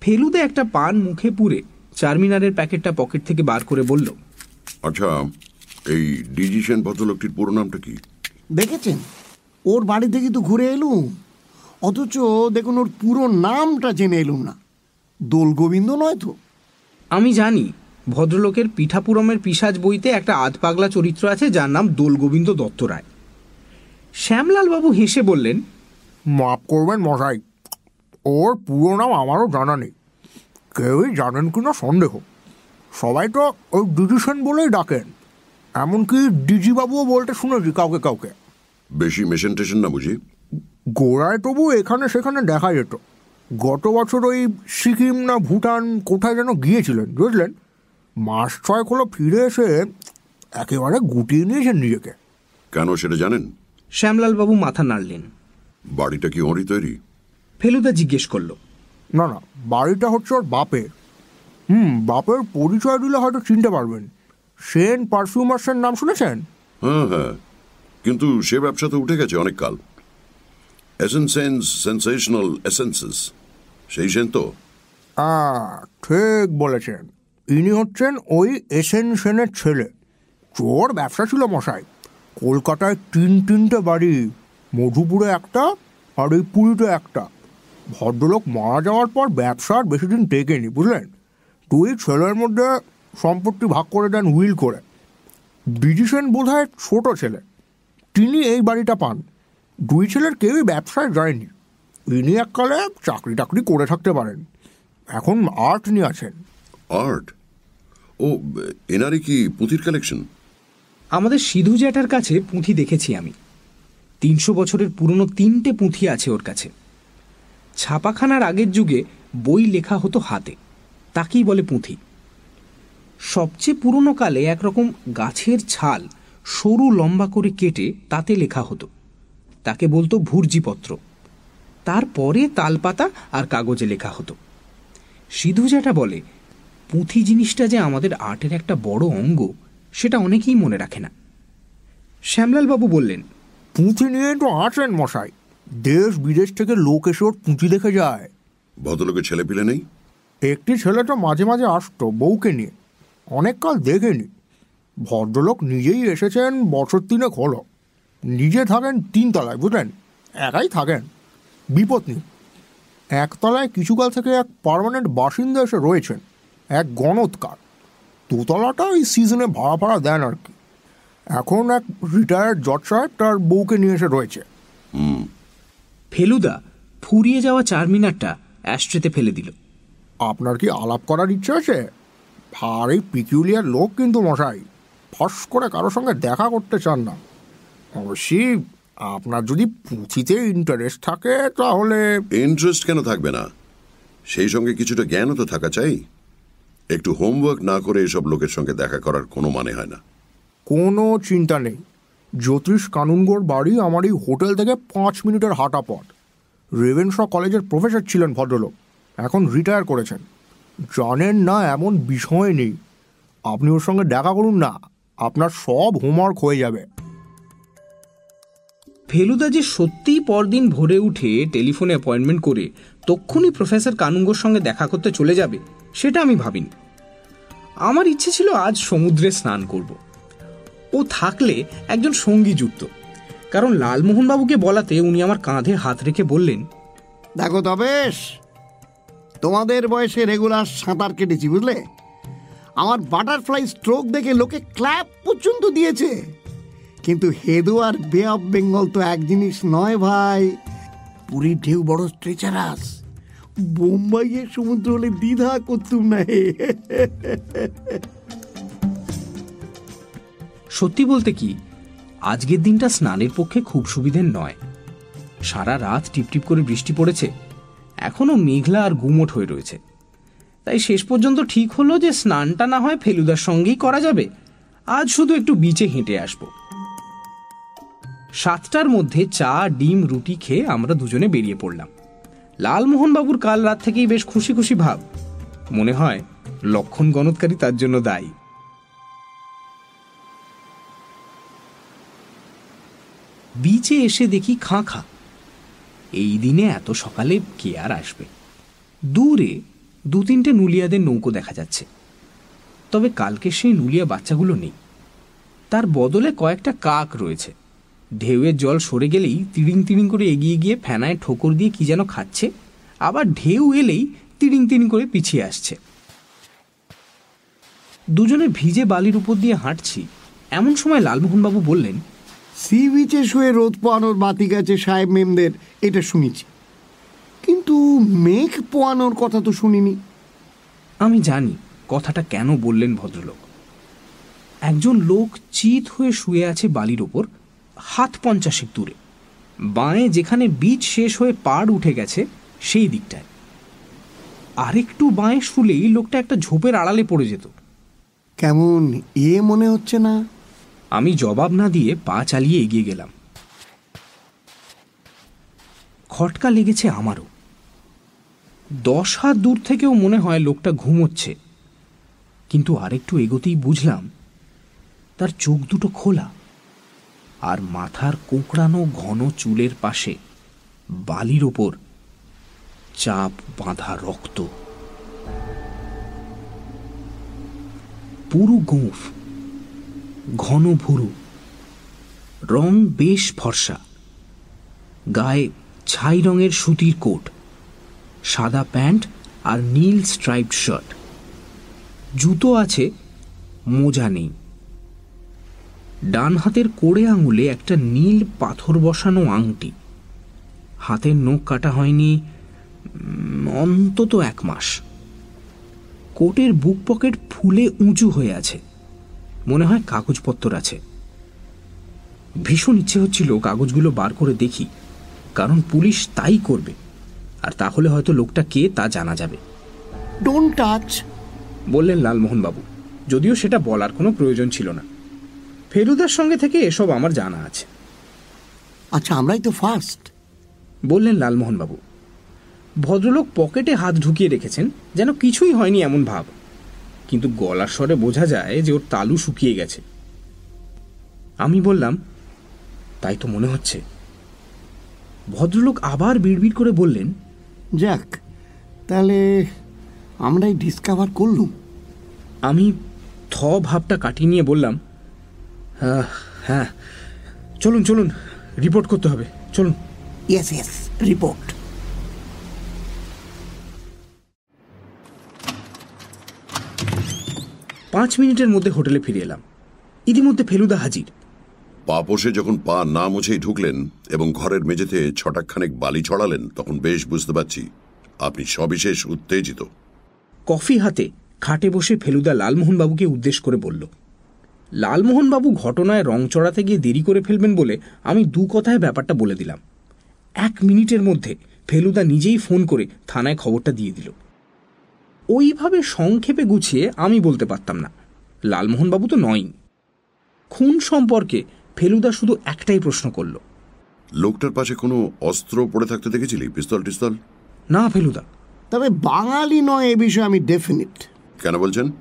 ফেলুদে একটা পান মুখে পুরে চারমিনারের প্যাকেটটা পকেট থেকে বার করে বলল আচ্ছা এই ডিজিশন ভদ্রলোকটির পুরো নামটা কি? দেখেছেন? ওর বাড়ি থেকে তো ঘুরে এলুম। অথচ দেখুন ওর পুরো নামটা জেনে এলুম না। দোল গোবিন্দ নয় তো? আমি জানি ভদ্রলোকের পিঠাপুরমের পিসাজ বইতে একটা আধ পাগলা চরিত্র আছে যার নাম দোলগোবিন্দ দত্ত রায়। শ্যামলালবাবু হেসে বললেন মাফ করবেন মশাই ওর পুরো নাম আমারও জানা নেই। কেউই জানেন কিনা সন্দেহ। সবাই তো ওই ডিজিশন বলেই ডাকেন। এমনকি ডিজিবাবুও বলতে শুনেছি কাউকে কাউকে। বেশি মেশিন টেশন না বুঝি? গোড়ায় তবু এখানে সেখানে দেখা যেত। গত বছর ওই সিকিম না ভুটান কোথায় যেন গিয়েছিলেন বুঝলেন? মাস ছয়েক হলো ফিরে এসে একেবারে গুটিয়ে নিয়েছেন নিজেকে। কেন সেটা জানেন? শ্যামলালবাবু মাথা নাড়লেন। বাড়িটা কি ওরই তৈরি? ফেলুদা জিজ্ঞেস করল না না বাড়িটা হচ্ছে ওর বাপের। হুম বাপের পরিচয় দিলে হয়তো চিনতে পারবেন। সেন পারফিউমার্সের নাম শুনেছেন? হ্যাঁ হ্যাঁ। কিন্তু সে ব্যবসা তো উঠে গেছে অনেক কাল এসেন্সেন্স সেন্সেশনাল এসেন্সেস সেই সেন তো। হ্যাঁ ঠিক বলেছেন। ইনি হচ্ছেন ওই এসেন সেনের ছেলে। চোর ব্যবসা ছিল মশাই। কলকাতায় তিন তিনটে বাড়ি মধুপুরে একটা আর এই পুরীতে একটা। ভদ্রলোক মারা যাওয়ার পর ব্যবসা আর বেশি দিন টেকেনি বুঝলেন? দুই ছেলের মধ্যে সম্পত্তি ভাগ করে দেন উইল করে। বিজি সেন বোধ হয় ছোটো ছেলে। তিনি এই বাড়িটা পান। দুই ছেলের কেউই ব্যবসায় যায়নি। ইনি এককালে চাকরি টাকরি করে থাকতে পারেন। এখন আর্ট নিয়ে আছেন। আর্ট? ও এনারই কি পুঁথির কালেকশন? আমাদের সিধু জ্যাঠার কাছে পুঁথি দেখেছি আমি। তিনশো বছরের পুরনো তিনটে পুঁথি আছে ওর কাছে। ছাপাখানার আগের যুগে বই লেখা হতো হাতে। তাকেই বলে পুঁথি। সবচেয়ে পুরনো কালে একরকম গাছের ছাল সরু লম্বা করে কেটে তাতে লেখা হতো। তাকে বলতো ভুর্জিপত্র। তারপরে তালপাতা আর কাগজে লেখা হতো। সিধু জ্যাঠা বলে, পুঁথি জিনিসটা যে আমাদের আর্টের একটা বড় অঙ্গ, সেটা অনেকেই মনে রাখে না। শ্যামলালবাবু বললেন, পুঁথি নিয়ে তো আছেন মশাই। দেশ বিদেশ থেকে লোক এসে ওর পুঁথি দেখে যায়। ভদ্রলোকের ছেলে পিলে নেই? একটি ছেলেটা মাঝে মাঝে আসতো বউকে নিয়ে। অনেক কাল দেখেনি। ভদ্রলোক নিজেই এসেছেন বছর তিনেক হলো। নিজে থাকেন তিনতলায় বুঝলেন? একাই থাকেন। বিপদ নেই। একতলায় কিছুকাল থেকে এক পার্মানেন্ট বাসিন্দা এসে রয়েছেন এক গণৎকার। দোতলাটা ওই সিজনে ভাড়া ভাড়া দেন আর কি। এখন এক রিটায়ার্ড জজ সাহেব তার বউকে নিয়ে এসে রয়েছে। ফেলুদা ফুরিয়ে যাওয়া চারমিনারটা অ্যাস্ট্রেতে ফেলে দিল। আপনার কি আলাপ করার ইচ্ছে আছে? ভারী পিকিউলিয়ার লোক কিন্তু মশাই। ফস করে কারোর সঙ্গে দেখা করতে চান না। অবশ্যই আপনার যদি পুঁথিতে ইন্টারেস্ট থাকে তাহলে ইন্টারেস্ট কেন থাকবে না? সেই সঙ্গে কিছুটা জ্ঞানও তো থাকা চাই। একটু হোমওয়ার্ক না করে এসব লোকের সঙ্গে দেখা করার কোনো মানে হয় না। কোনো চিন্তা নেই। জ্যোতিষ কানুনগোর বাড়ি আমার এই হোটেল থেকে পাঁচ মিনিটের হাঁটা পথ। রেভেনশ কলেজের প্রফেসর ছিলেন ভদ্রলোক। এখন রিটায়ার করেছেন। জানেন না এমন বিষয় নেই। আপনি ওর সঙ্গে দেখা করুন না। আপনার সব হোমওয়ার্ক হয়ে যাবে। ফেলুদা যে সত্যিই পরদিন ভোরে উঠে টেলিফোনে অ্যাপয়েন্টমেন্ট করে তক্ষুনি প্রফেসর কানুঙ্গোর সঙ্গে দেখা করতে চলে যাবে, সেটা আমি ভাবিনি। আমার ইচ্ছে ছিল আজ সমুদ্রে স্নান করব। ও থাকলে একজন সঙ্গী যুক্ত কারণ লালমোহনবাবুকে বলাতে উনি আমার কাঁধে হাত রেখে বললেন, দেখো তবেশ তোমাদের বয়সে রেগুলার সাঁতার কেটেছি, বুঝলে? আমার বাটারফ্লাই স্ট্রোক দেখে লোকে ক্ল্যাপ পর্যন্ত দিয়েছে। কিন্তু হেদু আর বে অফ বেঙ্গল তো এক জিনিস নয় ভাই পুরীর ঢেউ বড় স্ট্রেচারাস বোম্বাইয়ের সমুদ্র হলে দ্বিধা করতুম না হে। সত্যি বলতে কি, আজকের দিনটা স্নানের পক্ষে খুব সুবিধের নয়। সারা রাত টিপটিপ করে বৃষ্টি পড়েছে। এখনও মেঘলা আর গুমোট হয়ে রয়েছে। তাই শেষ পর্যন্ত ঠিক হলো যে স্নানটা না হয় ফেলুদার সঙ্গেই করা যাবে। আজ শুধু একটু বিচে হেঁটে আসব। সাতটার মধ্যে চা, ডিম, রুটি খেয়ে আমরা দুজনে বেরিয়ে পড়লাম। লালমোহনবাবুর কাল রাত থেকেই বেশ খুশি খুশি ভাব। মনে হয় লক্ষণ গণৎকারী তার জন্য দায়ী। বিচে এসে দেখি খাঁ খাঁ। এই দিনে এত সকালে কে আর আসবে? দূরে দু তিনটে নুলিয়াদের নৌকো দেখা যাচ্ছে। তবে কালকে সেই নুলিয়া বাচ্চাগুলো নেই। তার বদলে কয়েকটা কাক রয়েছে। ঢেউয়ের জল সরে গেলেই তিড়িং তিড়িং করে এগিয়ে গিয়ে ফেনায় ঠোকর দিয়ে কি যেন খাচ্ছে, আবার ঢেউ এলেই তিড়িং তিড়িং করে পিছিয়ে আসছে। দুজনে ভিজে বালির উপর দিয়ে হাঁটছি। এমন সময় লালমোহনবাবু বললেন সি বিচে শুয়ে রোদ পোয়ানোর বাতি গাছে সাহেব মেমদের এটা শুনেছি। কিন্তু মেঘ পোয়ানোর কথা তো শুনিনি। আমি জানি কথাটা কেন বললেন ভদ্রলোক। একজন লোক চিত হয়ে শুয়ে আছে বালির ওপর হাত পঞ্চাশেক দূরে। বাঁয়ে যেখানে বীজ শেষ হয়ে পাড় উঠে গেছে সেই দিকটায়। আরেকটু বাঁয়ে শুলেই লোকটা একটা ঝোপের আড়ালে পড়ে যেত। কেমন এ মনে হচ্ছে না? আমি জবাব না দিয়ে পা চালিয়ে এগিয়ে গেলাম। খটকা লেগেছে আমারও। দশ হাত দূর থেকেও মনে হয় লোকটা ঘুমোচ্ছে। কিন্তু আরেকটু এগোতেই বুঝলাম, তার চোখ দুটো খোলা আর মাথার কোঁকড়ানো ঘন চুলের পাশে বালির ওপর চাপ বাঁধা রক্ত। পুরো গোঁফ। ঘন ভুরু। রং বেশ ফর্সা। গায়ে ছাই রঙের সুতির কোট, সাদা প্যান্ট আর নীল স্ট্রাইপড শার্ট। জুতো আছে, মোজা নেই। ডান হাতের কোড়ে আঙুলে একটা নীল পাথর বসানো আংটি। হাতের নখ কাটা হয়নি অন্তত এক মাস। কোটের বুক পকেট ফুলে উঁচু হয়ে আছে। মনে হয় কাগজপত্র আছে। ভীষণ ইচ্ছে হচ্ছিল কাগজগুলো বার করে দেখি কারণ পুলিশ তাই করবে আর তাহলে হয়তো লোকটা কে তা জানা যাবে। ডোন্ট টাচ বললেন লালমোহনবাবু যদিও সেটা বলার কোনো প্রয়োজন ছিল না। ফেলুদার সঙ্গে থেকে এসব আমার জানা আছে। আচ্ছা আমরাই তো ফার্স্ট বললেন লালমোহনবাবু ভদ্রলোক পকেটে হাত ঢুকিয়ে রেখেছেন যেন কিছুই হয়নি এমন ভাব। কিন্তু গলার স্বরে বোঝা যায় যে ওর তালু শুকিয়ে গেছে। আমি বললাম তাই তো মনে হচ্ছে। ভদ্রলোক আবার বিড়বিড় করে বললেন যাক তাহলে আমরাই ডিসকভার করলুম। আমি থ ভাবটা কাটিয়ে নিয়ে বললাম "হ্যাঁ, হ্যাঁ চলুন চলুন রিপোর্ট করতে হবে চলুন। ইয়েস ইয়েস রিপোর্ট পাঁচ মিনিটের মধ্যে হোটেলে ফিরে এলাম। ইতিমধ্যে ফেলুদা হাজির। পা পোষে যখন পা না মুছেই ঢুকলেন এবং ঘরের মেঝেতে ছটাকখানেক বালি ছড়ালেন তখন বেশ বুঝতে পারছি আপনি সবিশেষ উত্তেজিত। কফি হাতে খাটে বসে ফেলুদা লালমোহনবাবুকে উদ্দেশ করে বলল লালমোহনবাবু ঘটনায় রং চড়াতে গিয়ে দেরি করে ফেলবেন বলে আমি দু কথায় ব্যাপারটা বলে দিলাম। এক মিনিটের মধ্যে ফেলুদা নিজেই ফোন করে থানায় খবরটা দিয়ে দিল। ওইভাবে সংক্ষেপে গুছিয়ে আমি বলতে পারতাম না। লালমোহনবাবু তো নয়ই। খুন সম্পর্কে ফেলুদা শুধু একটাই প্রশ্ন করল। লোকটার পাশে কোনো অস্ত্র পড়ে থাকতে দেখেছিলি? পিস্তল টিস্তল? না ফেলুদা। তবে বাঙালি নয় এ বিষয়ে আমি ডেফিনিট কেন বলছেন?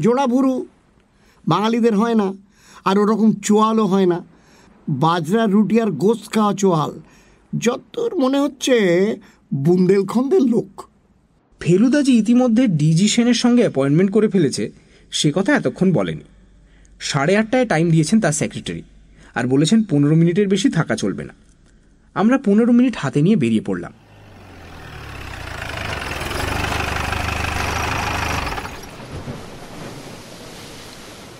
জোড়া ভুরু। বাঙালিদের হয় না আর ওরকম চোয়ালও হয় না। বাজরা রুটি আর গোস্ত খাওয়া চোয়াল। যতদূর মনে হচ্ছে বুন্দেলখন্দের লোক। ফেলুদা যে ইতিমধ্যে ডিজি সেনের সঙ্গে অ্যাপয়েন্টমেন্ট করে ফেলেছে, সে কথা এতক্ষণ বলেনি। সাড়ে আটটায় টাইম দিয়েছেন তার সেক্রেটারি, আর বলেছেন পনেরো মিনিটের বেশি থাকা চলবে না। আমরা পনেরো মিনিট হাতে নিয়ে বেরিয়ে পড়লাম।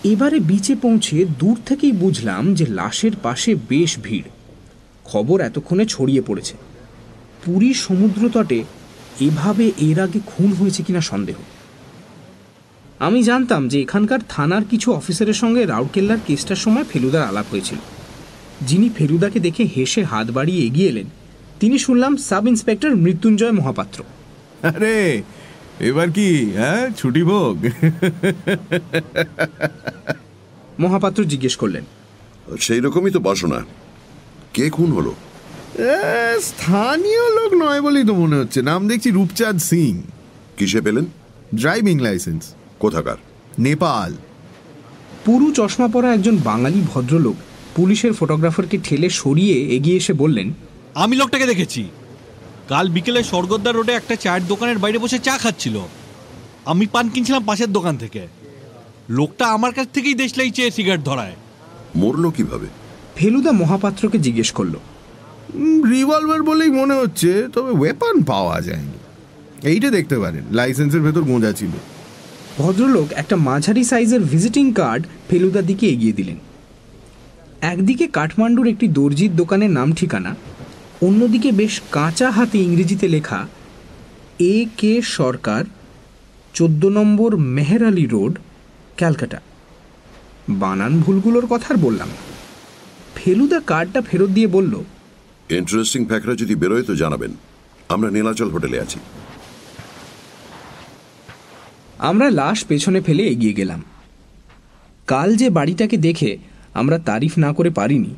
এবারে বিচে পৌঁছে দূর থেকেই বুঝলাম যে লাশের পাশে বেশ ভিড়। খবর এতক্ষণে ছড়িয়ে পড়েছে। পুরীর সমুদ্র তটে এভাবে এর আগে খুন হয়েছে কিনা সন্দেহ? আমি জানতাম যে এখানকার থানার কিছু অফিসারের সঙ্গে রাউরকেল্লার কেসটার সময় ফেলুদার আলাপ হয়েছিল। যিনি ফেলুদাকে দেখে হেসে হাত বাড়িয়ে এগিয়ে এলেন তিনি শুনলাম সাব ইন্সপেক্টর মৃত্যুঞ্জয় মহাপাত্র। আরে এবার কি হ্যাঁ? ছুটি ভোগ। মহাপাত্র জিজ্ঞেস করলেন সেই রকমই তো বাসনা। কে খুন হলো? স্থানীয় লোক নয় বলেই তো মনে হচ্ছে। নাম দেখছি রূপচাঁদ সিং। কিসে পেলেন? ড্রাইভিং লাইসেন্স কোথাকার? নেপাল। পুরু চশমা পরা একজন বাঙালি ভদ্রলোক পুলিশের ফটোগ্রাফারকে ঠেলে সরিয়ে এগিয়ে এসে বললেন আমি লোকটাকে দেখেছি। কাল বিকেলে স্বর্গদ্বার রোডে একটা চায়ের দোকানের বাইরে বসে চা খাচ্ছিল। আমি পান কিনছিলাম পাশের দোকান থেকে। লোকটা আমার কাছ থেকেই দেশলাই চেয়ে সিগারেট ধরায়। মরলো কীভাবে? ফেলুদা মহাপাত্রকে জিজ্ঞেস করল রিভলভার বলেই মনে হচ্ছে, তবে ওয়েপন পাওয়া যায়নি। এইটা দেখতে পারেন লাইসেন্সের ভেতর গোঁজা ছিল। ভদ্রলোক একটা মাঝারি সাইজের ভিজিটিং কার্ড ফেলুদার দিকে এগিয়ে দিলেন। একদিকে কাঠমান্ডুর একটি দর্জির দোকানের নাম ঠিকানা, অন্যদিকে বেশ কাঁচা হাতে ইংরেজিতে লেখা এ কে সরকার, চোদ্দ নম্বর মেহের আলী রোড, ক্যালকাটা। বানান ভুলগুলোর কথা বললাম ফেলুদা কার্ডটা ফেরত দিয়ে বলল ইন্টারেস্টিং ফ্যাক্টরা যদি বেরোয় তো জানাবেন। আমরা নীলাচল হোটেলে আছি। আমরা লাশ পেছনে ফেলে এগিয়ে গেলাম। কাল যে বাড়িটাকে দেখে আমরা তারিফ না করে পারিনি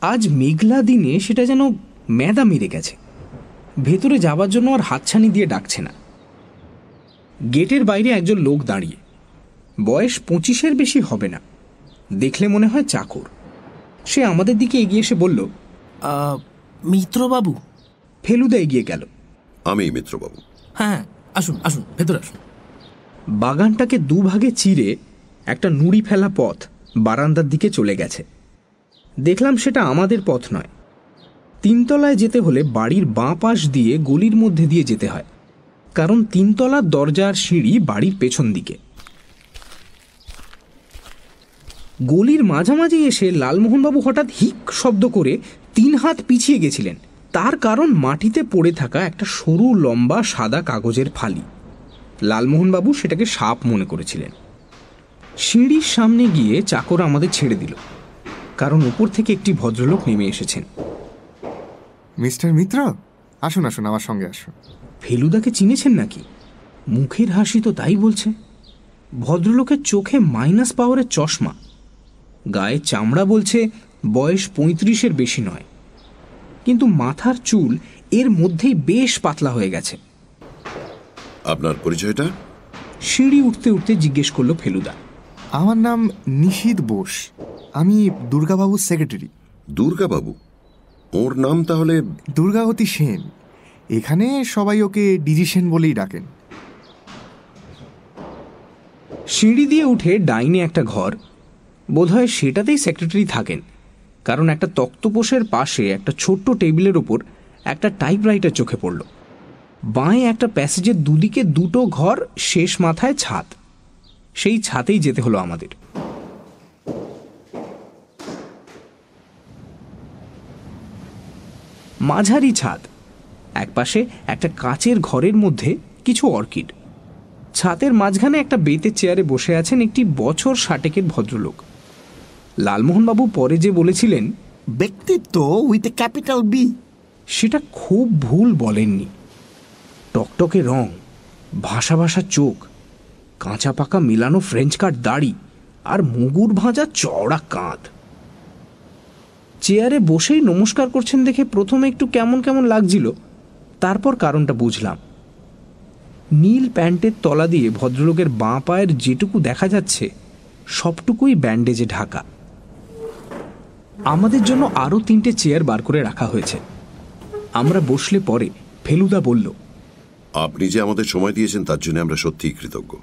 আজ মেঘলা দিনে সেটা যেন মেদা মেরে গেছে। ভেতরে যাবার জন্য আর হাতছানি দিয়ে ডাকছে না। গেটের বাইরে একজন লোক দাঁড়িয়ে। বয়স পঁচিশের বেশি হবে না। দেখলে মনে হয় চাকর। সে আমাদের দিকে এগিয়ে এসে বলল মিত্রবাবু? ফেলুদা এগিয়ে গেল। আমি মিত্রবাবু। হ্যাঁ আসুন আসুন ভেতরে আসুন। বাগানটাকে দুভাগে চিরে একটা নুড়ি ফেলা পথ বারান্দার দিকে চলে গেছে। দেখলাম সেটা আমাদের পথ নয়। তিনতলায় যেতে হলে বাড়ির বাঁ পাশ দিয়ে গলির মধ্যে দিয়ে যেতে হয়। কারণ তিনতলার দরজার সিঁড়ি বাড়ির পেছন দিকে। গলির মাঝামাঝি এসে লালমোহনবাবু হঠাৎ হিক শব্দ করে তিন হাত পিছিয়ে গেছিলেন। তার কারণ মাটিতে পড়ে থাকা একটা সরু লম্বা সাদা কাগজের ফালি। লালমোহনবাবু সেটাকে সাপ মনে করেছিলেন। সিঁড়ির সামনে গিয়ে চাকর আমাদের ছেড়ে দিল। কারণ উপর থেকে একটি ভদ্রলোক নেমে এসেছেন। মিস্টার মিত্র আসুন আসুন আমার সঙ্গে আসুন। ফেলুদাকে চিনেছেন নাকি? মুখের হাসি তো তাই বলছে। ভদ্রলোকের চোখে মাইনাস পাওয়ারের চশমা। গায়ে চামড়া বলছে বয়স পঁয়ত্রিশের বেশি নয়। কিন্তু মাথার চুল এর মধ্যেই বেশ পাতলা হয়ে গেছে। আপনার পরিচয়টা? সিঁড়ি উঠতে উঠতে জিজ্ঞেস করল ফেলুদা। আমার নাম নিশীত বোস। আমি দুর্গাবাবুর সেক্রেটারি দুর্গাবাবু? ওর নাম তাহলে দুর্গাবতী সেন। এখানে সবাই ওকে ডিজি সেন বলেই ডাকেন। সিঁড়ি দিয়ে উঠে ডাইনে একটা ঘর। বোধহয় সেটাতেই সেক্রেটারি থাকেন। কারণ একটা তক্তপোষের পাশে একটা ছোট্ট টেবিলের ওপর একটা টাইপরাইটার চোখে পড়ল। বাঁয়ে একটা প্যাসেজের দুদিকে দুটো ঘর, শেষ মাথায় ছাদ। সেই ছাতেই যেতে হলো আমাদের। মাঝারি ছাদ। একপাশে একটা কাচের ঘরের মধ্যে কিছু অর্কিড। ছাতের মাঝখানে একটা বেতের চেয়ারে বসে আছেন একটি বছর ষাটেকের ভদ্রলোক। লালমোহনবাবু পরে যে বলেছিলেন ব্যক্তিত্ব উইথ এ ক্যাপিটাল বি সেটা খুব ভুল বলেননি। টকটকে রং ভাষা ভাষা চোখ কাঁচা পাকা মিলানো ফ্রেঞ্চ কাট দাড়ি আর মুগুর ভাঁজা চওড়া কাঁধ। চেয়ারে বসেই নমস্কার করছেন দেখে প্রথমে একটু কেমন কেমন লাগছিল তারপর কারণটা বুঝলাম। নীল প্যান্টের তলা দিয়ে ভদ্রলোকের বাঁ পায়ের যেটুকু দেখা যাচ্ছে সবটুকুই ব্যান্ডেজে ঢাকা। আমাদের জন্য আরও তিনটে চেয়ার বার করে রাখা হয়েছে। আমরা বসলে পরে ফেলুদা বলল আপনি যে আমাদের সময় দিয়েছেন তার জন্য আমরা সত্যিই কৃতজ্ঞ।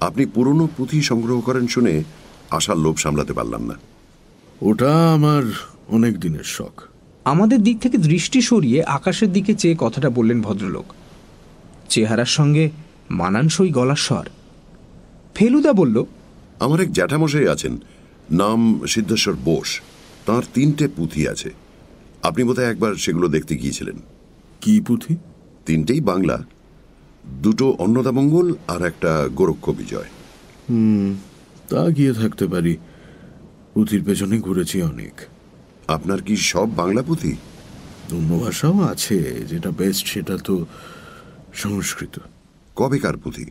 আপনি পুরনো পুঁথি সংগ্রহ করেন শুনে আশার লোভ সামলাতে পারলাম না। ওটা আমার অনেক দিনের শখ। আমাদের দিক থেকে দৃষ্টি সরিয়ে আকাশের দিকে চেয়ে কথাটা বললেন ভদ্রলোক। চেহারার সঙ্গে মানানসই গলার স্বর। ফেলুদা বলল আমার এক জ্যাঠামশাই আছেন নাম সিদ্ধেশ্বর বোস। তার তিনটে পুঁথি আছে। আপনি বোধহয় একবার সেগুলো দেখতে গিয়েছিলেন। কি পুঁথি? তিনটেই বাংলা। দুটো অন্নদামঙ্গল আর একটা গোরক্ষ বিজয়। হুম তা গিয়ে থাকতে পারি। পুঁথির পেছনে ঘুরেছি অনেক। আপনার কি সব বাংলা পুঁথি? অন্য ভাষাও আছে যেটা বেস্ট সেটা তো সংস্কৃত। কবেকার পুঁথি?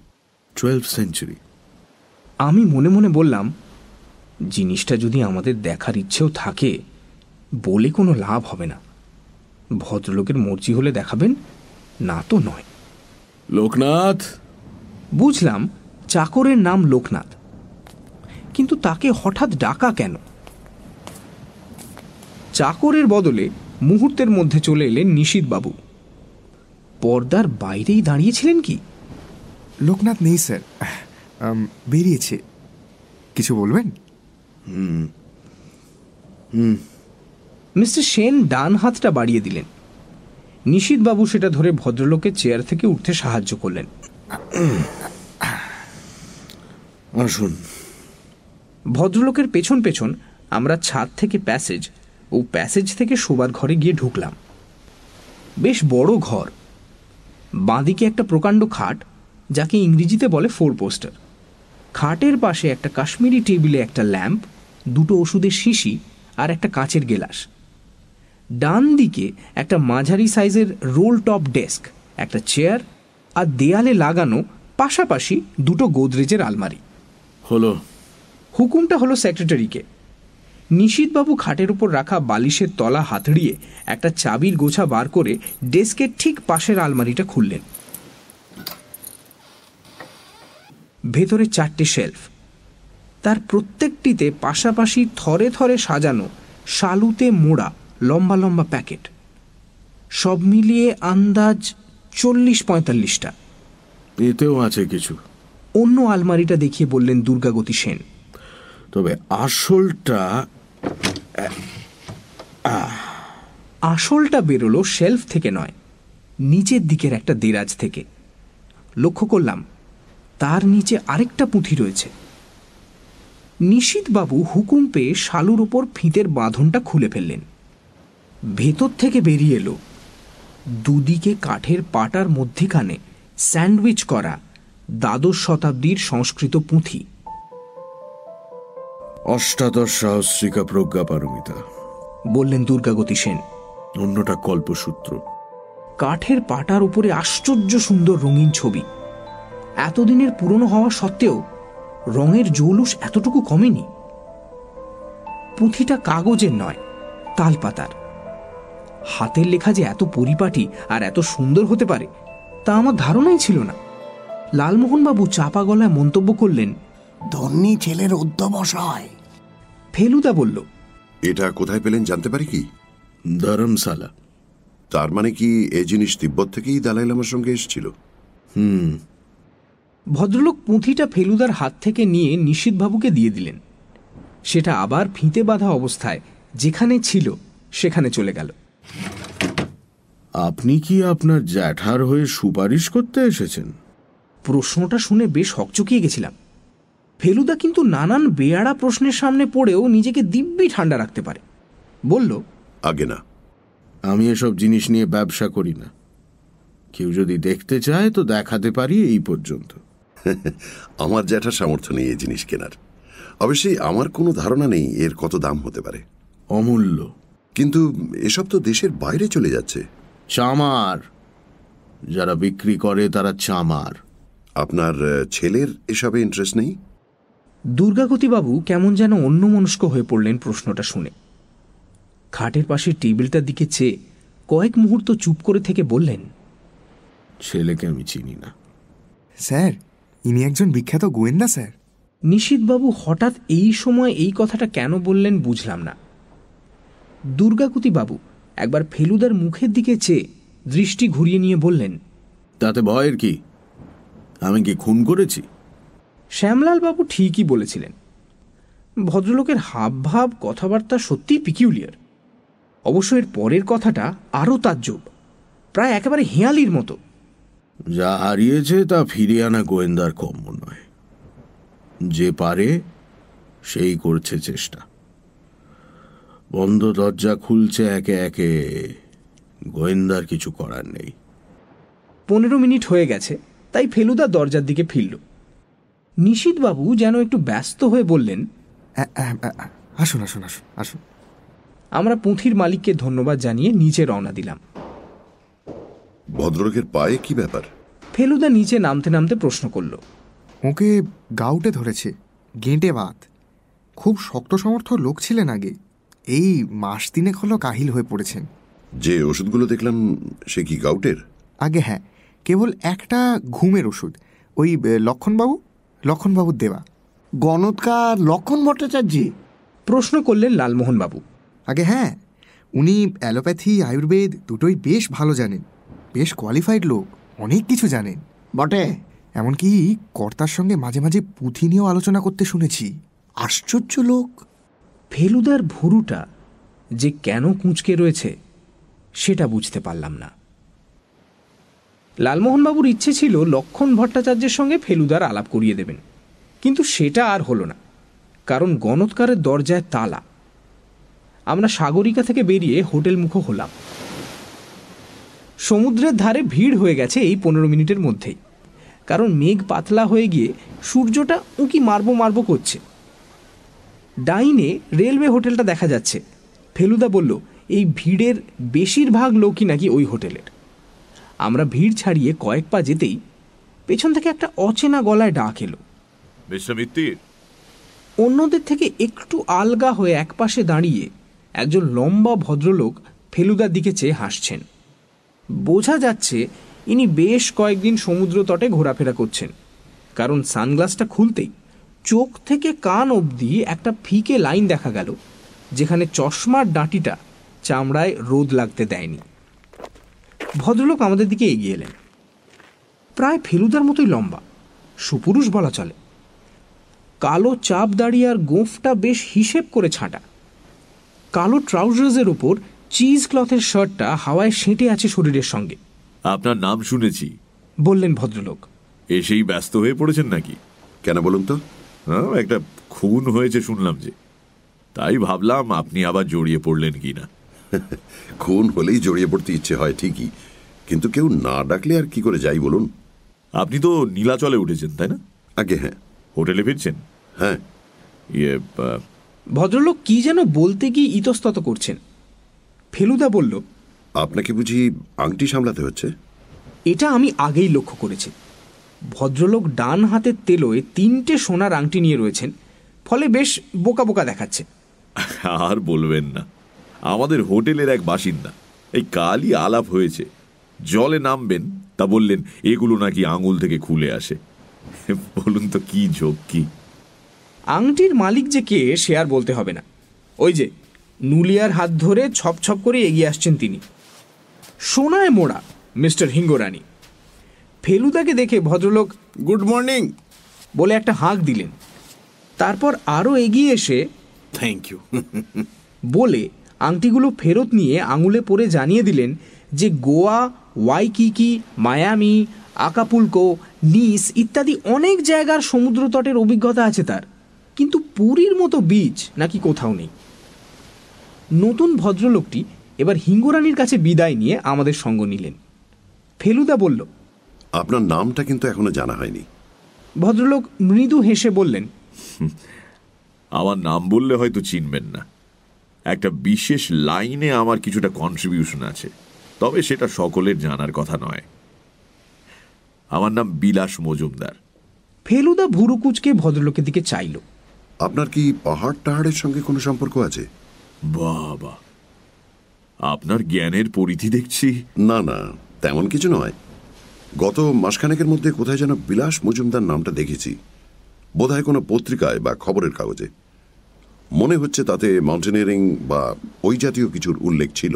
টুয়েলভ সেঞ্চুরি আমি মনে মনে বললাম জিনিসটা যদি আমাদের দেখার ইচ্ছেও থাকে বলে কোনো লাভ হবে না। ভদ্রলোকের মর্জি হলে দেখাবেন না তো নয়। লোকনাথ? বুঝলাম চাকরের নাম লোকনাথ। কিন্তু তাকে হঠাৎ ডাকা কেন? চাকরের বদলে মুহূর্তের মধ্যে চলে এলেন নিশীথবাবু পর্দার বাইরেই দাঁড়িয়েছিলেন কি? লোকনাথ নেই স্যার। বেরিয়েছে। কিছু বলবেন? হুম। হুম মিস্টার সেন ডান হাতটা বাড়িয়ে দিলেন। নিশীথবাবু সেটা ধরে ভদ্রলোকের চেয়ার থেকে উঠতে সাহায্য করলেন। আসুন ভদ্রলোকের পেছন পেছন আমরা ছাদ থেকে প্যাসেজ ও প্যাসেজ থেকে শোবার ঘরে গিয়ে ঢুকলাম। বেশ বড় ঘর। বাঁদিকে একটা প্রকাণ্ড খাট যাকে ইংরেজিতে বলে ফোর পোস্টার। খাটের পাশে একটা কাশ্মীরি টেবিলে একটা ল্যাম্প দুটো ওষুধের শিশি আর একটা কাঁচের গেলাস। ডান দিকে একটা মাঝারি সাইজের রোল টপ ডেস্ক একটা চেয়ার আর দেয়ালে লাগানো পাশাপাশি দুটো গোদরেজের আলমারি। হলো। হুকুমটা হলো সেক্রেটারিকে। নিশীথবাবু খাটের উপর রাখা বালিশের তলা হাতড়িয়ে একটা চাবির গোছা বার করে ডেস্কের ঠিক পাশের আলমারিটা খুললেন। ভেতরে চারটে শেলফ তার প্রত্যেকটিতে পাশাপাশি থরে থরে সাজানো শালুতে মোড়া লম্বা লম্বা প্যাকেট। সব মিলিয়ে আন্দাজ চল্লিশ পঁয়তাল্লিশটা। এতেও আছে কিছু। অন্য আলমারিটা দেখিয়ে বললেন দুর্গাগতি সেন। তবে আসলটা আসলটা বেরোলো শেলফ থেকে নয় নিচের দিকের একটা দেরাজ থেকে। লক্ষ্য করলাম তার নিচে আরেকটা পুঁথি রয়েছে। নিশীথবাবু হুকুম পেয়ে শালুর ওপর ফিতের বাঁধনটা খুলে ফেললেন। ভেতর থেকে বেরিয়ে এলো। দুদিকে কাঠের পাটার মধ্যিখানে স্যান্ডউইচ করা দ্বাদশ শতাব্দীর সংস্কৃত পুঁথি। অষ্টাদশ সহস্রিকা প্রজ্ঞা পারমিতা। বললেন দুর্গাগতি সেন। অন্যটা কল্পসূত্র। কাঠের পাটার উপরে আশ্চর্য সুন্দর রঙিন ছবি। এতদিনের পুরনো হওয়া সত্ত্বেও রঙের জৌলুস এতটুকু কমেনি। পুঁথিটা কাগজের নয় তালপাতার। হাতের লেখা যে এত পরিপাটি আর এত সুন্দর হতে পারে তা আমার ধারণাই ছিল না। লালমোহনবাবু চাপা গলায় মন্তব্য করলেন ধন্যী ছেলের অধ্যবসায়। ফেলুদা বলল এটা কোথায় পেলেন জানতে পারি কি? ধরমশালা। তার মানে কি এ জিনিস তিব্বত থেকেই দালাই লামার সঙ্গে এসেছিল? হুম ভদ্রলোক পুঁথিটা ফেলুদার হাত থেকে নিয়ে নিশীথবাবুকে দিয়ে দিলেন। সেটা আবার ফিতে বাঁধা অবস্থায় যেখানে ছিল সেখানে চলে গেল। আপনি কি আপনার জ্যাঠার হয়ে সুপারিশ করতে এসেছেন? প্রশ্নটা শুনে বেশ হকচকিয়ে গেছিলাম। ফেলুদা কিন্তু নানান বেয়াড়া প্রশ্নের সামনে পড়েও নিজেকে দিব্যি ঠান্ডা রাখতে পারে। বলল আগে না। আমি এসব জিনিস নিয়ে ব্যবসা করি না। কেউ যদি দেখতে চায় তো দেখাতে পারি এই পর্যন্ত। আমার জ্যাঠার সামর্থ্য নেই এই জিনিস কেনার। অবশ্যই আমার কোনো ধারণা নেই এর কত দাম হতে পারে। অমূল্য। কিন্তু এসব তো দেশের বাইরে চলে যাচ্ছে। চামার। যারা বিক্রি করে তারা চামার। আপনার ছেলের এসবে ইন্টারেস্ট নেই? দুর্গাগতিবাবু কেমন যেন অন্যমনস্ক হয়ে পড়লেন প্রশ্নটা শুনে। খাটের পাশে টেবিলটার দিকে চেয়ে কয়েক মুহূর্ত চুপ করে থেকে বললেন ছেলেকে আমি চিনি না। স্যার ইনি একজন বিখ্যাত গোয়েন্দা স্যার। নিশীথবাবু হঠাৎ এই সময় এই কথাটা কেন বললেন বুঝলাম না। দুর্গাকুতিবাবু একবার ফেলুদার মুখের দিকে চেয়ে দৃষ্টি ঘুরিয়ে নিয়ে বললেন তাতে ভয়ের কি? আমি কি খুন করেছি? শ্যামলালবাবু ঠিকই বলেছিলেন। ভদ্রলোকের হাবভাব কথাবার্তা সত্যিই পিকিউলিয়ার অবশ্য এর পরের কথাটা আরও তাজ্জব প্রায় একেবারে হেঁয়ালির মতো। যা হারিয়েছে তা ফিরিয়ে আনা গোয়েন্দার কম্য নয়। যে পারে সেই করছে চেষ্টা। বন্ধ দরজা খুলছে একে একে। গোয়েন্দার কিছু করার নেই। পনেরো মিনিট হয়ে গেছে তাই ফেলুদা দরজার দিকে ফিরল। নিশীথবাবু যেন একটু ব্যস্ত হয়ে বললেন আসুন আসুন আসুন আসুন। আমরা পুঁথির মালিককে ধন্যবাদ জানিয়ে নিচে রওনা দিলাম। ভদ্রলোকের পায়ে কি ব্যাপার? ফেলুদা নিচে নামতে নামতে প্রশ্ন করল। ওকে গাউটে ধরেছে গেঁটে বাত খুব শক্ত সমর্থ লোক ছিলেন আগে। এই মাস তিনেক হলো কাহিল হয়ে পড়েছেন। যে ওষুধগুলো দেখলাম সে কি গাউটের? আগে হ্যাঁ কেবল একটা ঘুমের ওষুধ। ওই লক্ষণবাবু? লক্ষণবাবুর দেওয়া। গণৎকার লক্ষণ ভট্টাচার্য। প্রশ্ন করলেন লালমোহনবাবু। আগে হ্যাঁ উনি অ্যালোপ্যাথি আয়ুর্বেদ দুটোই বেশ ভালো জানেন। বেশ কোয়ালিফাইড লোক অনেক কিছু জানেন বটে। এমনকি কর্তার সঙ্গে মাঝে মাঝে পুঁথি নিয়েও আলোচনা করতে শুনেছি। আশ্চর্য লোক। ফেলুদার ভুরুটা যে কেন কুঁচকে রয়েছে সেটা বুঝতে পারলাম না। লালমোহনবাবুর ইচ্ছে ছিল লক্ষণ ভট্টাচার্যের সঙ্গে ফেলুদার আলাপ করিয়ে দেবেন। কিন্তু সেটা আর হলো না কারণ গণৎকারের দরজায় তালা। আমরা সাগরিকা থেকে বেরিয়ে হোটেল মুখো হলাম। সমুদ্রের ধারে ভিড় হয়ে গেছে এই পনেরো মিনিটের মধ্যেই। কারণ মেঘ পাতলা হয়ে গিয়ে সূর্যটা উঁকি মারবো মারবো করছে। ডাইনে রেলওয়ে হোটেলটা দেখা যাচ্ছে। ফেলুদা বলল এই ভিড়ের বেশিরভাগ লোকই নাকি ওই হোটেলের। আমরা ভিড় ছাড়িয়ে কয়েক পা যেতেই পেছন থেকে একটা অচেনা গলায় ডাক এলো। মিস্টার মিত্তির অন্যদের থেকে একটু আলগা হয়ে একপাশে দাঁড়িয়ে একজন লম্বা ভদ্রলোক ফেলুদার দিকে চেয়ে হাসছেন। বোঝা যাচ্ছে ইনি বেশ কয়েকদিন সমুদ্র তটে ঘোরাফেরা করছেন। কারণ সানগ্লাসটা খুলতেই চোখ থেকে কান অবধি একটা ফিকে লাইন দেখা গেল, যেখানে চশমার ডাঁটিটা চামড়ায় রোদ লাগতে দেয়নি। ভদ্রলোক আমাদের দিকে এগিয়ে এলেন। প্রায় ফেলুদার মতোই লম্বা, সুপুরুষ বলা চলে। কালো চাপ দাঁড়িয়ে আর গোঁফটা বেশ হিসেব করে ছাঁটা। কালো ট্রাউজার্সের ওপর চিজ ক্লথের শার্টটা হাওয়ায় সেঁটে আছে শরীরের সঙ্গে। আপনার নাম শুনেছি। বললেন ভদ্রলোক। এসেই ব্যস্ত হয়ে পড়েছেন নাকি? কেন বলুন তো? হ্যাঁ, একটা খুন হয়েছে শুনলাম যে। তাই ভাবলাম আপনি আবার জড়িয়ে পড়লেন কি না খুন হলেই জড়িয়ে পড়তে ইচ্ছে হয় ঠিকই। কিন্তু কেউ না ডাকলে আর কি করে যাই বলুন? আপনি তো নীলাচলে উঠেছেন তাই না? আগে হ্যাঁ। হোটেলে ফিরছেন? হ্যাঁ। ইয়ে ভদ্রলোক কি যেন বলতে গিয়ে ইতস্তত করছেন। ফেলুদা বলল আপনাকে বুঝি আংটি সামলাতে হচ্ছে? এটা আমি আগেই লক্ষ্য করেছি। ভদ্রলোক ডান হাতের তেলোয় তিনটে সোনার আংটি নিয়ে রয়েছেন ফলে বেশ বোকা বোকা দেখাচ্ছে। আর বলবেন না আমাদের হোটেলের এক বাসিন্দা এই কালই আলাপ হয়েছে। জলে নামবেন তা বললেন এগুলো নাকি আঙুল থেকে খুলে আসে। বলুন তো কি ঝোঁক কি আংটির মালিক যে কে সে আর বলতে হবে না। ওই যে নুলিয়ার হাত ধরে ছপ ছপ করে এগিয়ে আসছেন তিনি। সোনায় মোড়া মিস্টার হিঙ্গরানি। ফেলুদাকে দেখে ভদ্রলোক গুড মর্নিং। বলে একটা হাঁক দিলেন। তারপর আরও এগিয়ে এসে থ্যাংক ইউ বলে আংটিগুলো ফেরত নিয়ে আঙুলে পরে জানিয়ে দিলেন যে গোয়া ওয়াইকিকি মায়ামি আকাপুলকো নিস ইত্যাদি অনেক জায়গার সমুদ্র তটের অভিজ্ঞতা আছে তার। কিন্তু পুরীর মতো বীচ নাকি কোথাও নেই। নতুন ভদ্রলোকটি এবার হিঙ্গরানির কাছে বিদায় নিয়ে আমাদের সঙ্গ নিলেন। ফেলুদা বলল আপনার নামটা কিন্তু এখনও জানা হয়নি। ভদ্রলোক মৃদু হেসে বললেন আমার নাম বললে হয়তো চিনবেন না। একটা বিশেষ লাইনে আমার কিছুটা কন্ট্রিবিউশন আছে তবে সেটা সকলের জানার কথা নয়। আমার নাম বিলাস মজুমদার। ফেলুদা ভুরুকুচকে ভদ্রলোকের দিকে চাইল। আপনার কি পাহাড় টাহাড়ের সঙ্গে কোনো সম্পর্ক আছে? বাবা। আপনার জ্ঞানের পরিধি দেখছি। না না তেমন কিছু নয়। গত মাসখানেকের মধ্যে কোথায় যেন বিলাস মজুমদার নামটা দেখেছি। বোধহয় কোনো পত্রিকায় বা খবরের কাগজে। মনে হচ্ছে তাতে মাউন্টেনিয়ারিং বা ওই জাতীয় কিছুর উল্লেখ ছিল।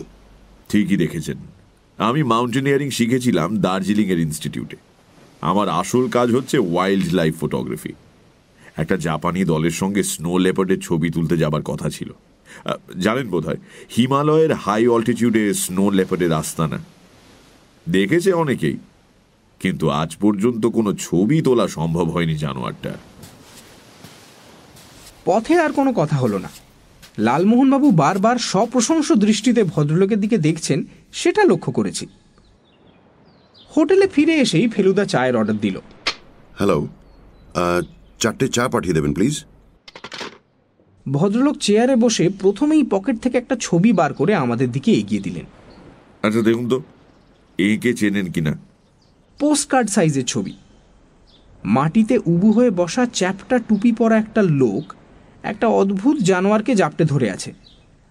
ঠিকই দেখেছেন। আমি মাউন্টেনিয়ারিং শিখেছিলাম দার্জিলিং এর ইনস্টিটিউটে আমার আসল কাজ হচ্ছে ওয়াইল্ড লাইফ ফটোগ্রাফি একটা জাপানি দলের সঙ্গে স্নো লেপার্ডের ছবি তুলতে যাবার কথা ছিল। জানেন বোধ হয় হিমালয়ের হাই অল্টিটিউডে স্নো লেপার্ডের আস্তানা। দেখেছে অনেকেই কিন্তু আজ পর্যন্ত কোনো ছবি তোলা সম্ভব হয়নি জানোয়ারটার পথে আর কোনো কথা হলো না। লালমোহনবাবু বারবার সপ্রশংস দৃষ্টিতে ভদ্রলোকের দিকে দেখছেন সেটা লক্ষ্য করেছি। হোটেলে ফিরে এসেই ফেলুদা চায়ের অর্ডার দিল। হ্যালো চারটে চা পাঠিয়ে দেবেন প্লিজ ভদ্রলোক চেয়ারে বসে প্রথমেই পকেট থেকে একটা ছবি বার করে আমাদের দিকে এগিয়ে দিলেন। আচ্ছা দেখুন তো। একে চেনেন কিনা? পোস্টকার্ড সাইজের ছবি। মাটিতে উবু হয়ে বসা চ্যাপটা টুপি পরা একটা লোক একটা অদ্ভুত জানোয়ারকে জাপটে ধরে আছে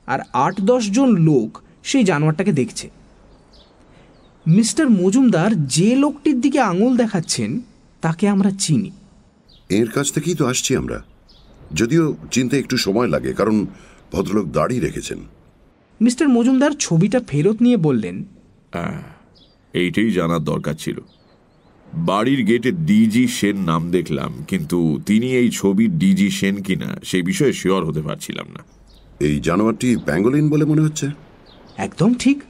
আর আট দশ জন লোক সেই জানোয়ারটাকে দেখছে। মিস্টার মজুমদার যে লোকটির দিকে আঙুল দেখাচ্ছেন তাকে আমরা চিনি। এর কাছ থেকেই তো আসছি আমরা। যদিও চিনতে একটু সময় লাগে কারণ ভদ্রলোক দাড়ি রেখেছেন। মিস্টার মজুমদার ছবিটা ফেরত নিয়ে বললেন এইটাই জানার দরকার ছিল। বাড়ির গেটে ডিজি সেন নাম দেখলাম কিন্তু তিনি এই ছবির ডিজি সেন কিনা সেই বিষয়ে শিওর হতে পারছিলাম না। এই জানোয়ারটি প্যাঙ্গোলিন বলে মনে হচ্ছে? একদম ঠিক।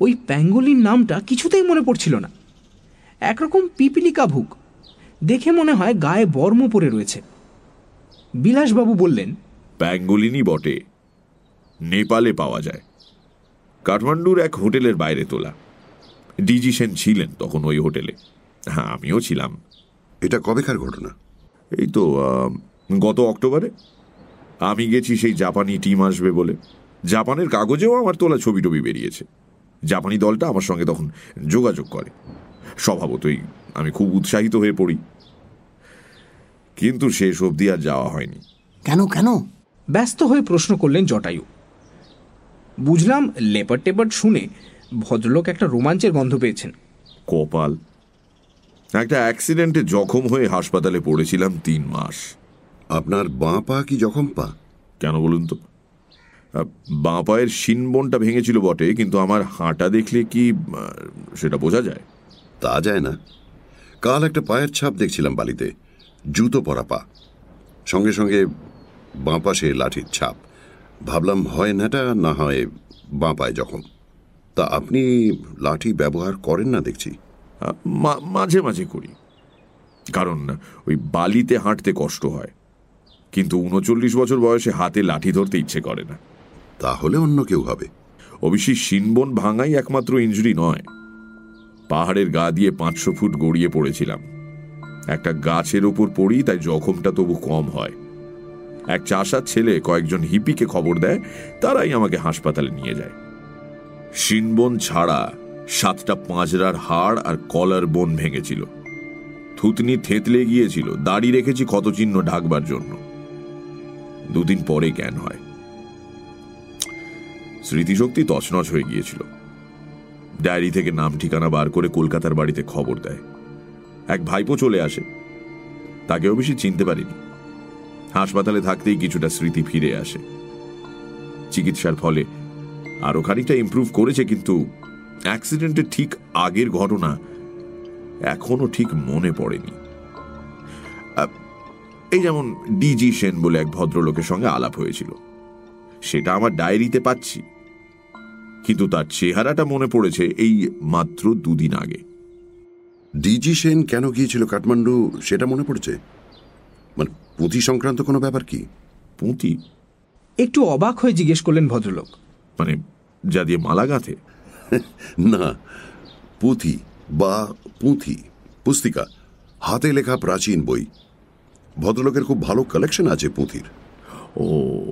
ওই প্যাঙ্গোলিন নামটা কিছুতেই মনে পড়ছিল না। একরকম পিপিলিকা ভুক দেখে মনে হয় গায়ে বর্ম পরে রয়েছে। বিলাসবাবু বললেন প্যাঙ্গোলিনই বটে নেপালে পাওয়া যায়। কাঠমান্ডুর এক হোটেলের বাইরে তোলা। ডিজি সেন ছিলেন তখন ওই হোটেলে। হ্যাঁ আমিও ছিলাম। এটা কবেকার ঘটনা? এই তো গত অক্টোবরে। আমি গেছি সেই জাপানি টিম আসবে বলে। জাপানের কাগজেও আমার তোলা ছবি টবি বেরিয়েছে। জাপানি দলটা আমার সঙ্গে তখন যোগাযোগ করে। স্বভাবতই আমি খুব উৎসাহিত হয়ে পড়ি। কিন্তু শেষ অবধি আর যাওয়া হয়নি। কেন কেন? ব্যস্ত হয়ে প্রশ্ন করলেন জটায়ু। বুঝলাম লেপার টেপার শুনে ভদ্রলোক একটা রোমাঞ্চের গন্ধ পেয়েছেন। কপাল। একটা অ্যাক্সিডেন্টে জখম হয়ে হাসপাতালে পড়েছিলাম তিন মাস। আপনার বাঁ পা কি জখম পা? কেন বলুন তো? বাঁ পায়ের শিনবনটা ভেঙেছিল বটে কিন্তু আমার হাঁটা দেখলে কি সেটা বোঝা যায়? তা যায় না। কাল একটা পায়ের ছাপ দেখছিলাম বালিতে। জুতো পরা পা। সঙ্গে সঙ্গে বাঁ পাশে লাঠির ছাপ। ভাবলাম হয় নাটা না হয় বাঁ পায়ে জখম। তা আপনি লাঠি ব্যবহার করেন না দেখছি? মাঝে মাঝে করি। কারণ ওই বালিতে হাঁটতে কষ্ট হয়। কিন্তু উনচল্লিশ বছর বয়সে হাতে লাঠি ধরতে ইচ্ছে করে না। তাহলে অন্য কেউ হবে। অবশ্যই শিনবন ভাঙাই একমাত্র ইঞ্জুরি নয়। পাহাড়ের গা দিয়ে পাঁচশো ফুট গড়িয়ে পড়েছিলাম। একটা গাছের ওপর পড়ি, তাই জখমটা তবু কম হয়। এক চাষার ছেলে কয়েকজন হিপিকে খবর দেয়, তারাই আমাকে হাসপাতালে নিয়ে যায়। শিনবন ছাড়া সাতটা পাঁজরার হাড় আর কলার বোন ভেঙেছিল। থুতনি থেতলে গিয়েছিল, দাড়ি রেখেছি ক্ষত চিহ্ন ঢাকবার জন্য। দুদিন পরে জ্ঞান হয়। স্মৃতিশক্তি তছনছ হয়ে গিয়েছিল। ডায়েরি থেকে নাম ঠিকানা বার করে কলকাতার বাড়িতে খবর দেয়। এক ভাইপো চলে আসে। তাকেও বেশি চিনতে পারিনি। হাসপাতালে থাকতেই কিছুটা স্মৃতি ফিরে আসে। চিকিৎসার ফলে আরও খানিকটা ইমপ্রুভ করেছে কিন্তু অ্যাক্সিডেন্টের ঠিক আগের ঘটনা এখনও ঠিক মনে পড়েনি। এই যেমন ডিজি সেন বলে এক ভদ্রলোকের সঙ্গে আলাপ হয়েছিল। সেটা আমার ডায়েরিতে পাচ্ছি। কিন্তু তার চেহারাটা মনে পড়েছে এই মাত্র দুদিন আগে। ডিজি সেন কেন গিয়েছিল কাঠমান্ডু সেটা মনে পড়ছে? মানে পুঁথি সংক্রান্ত কোনো ব্যাপার কি? পুঁতি একটু অবাক হয়ে জিজ্ঞেস করলেন ভদ্রলোক। মানে যা দিয়ে মালা গাঁথে? না পুঁথি বা পুঁথি পুস্তিকা হাতে লেখা প্রাচীন বই। ভদ্রলোকের খুব ভালো কালেকশন আছে পুঁথির। ও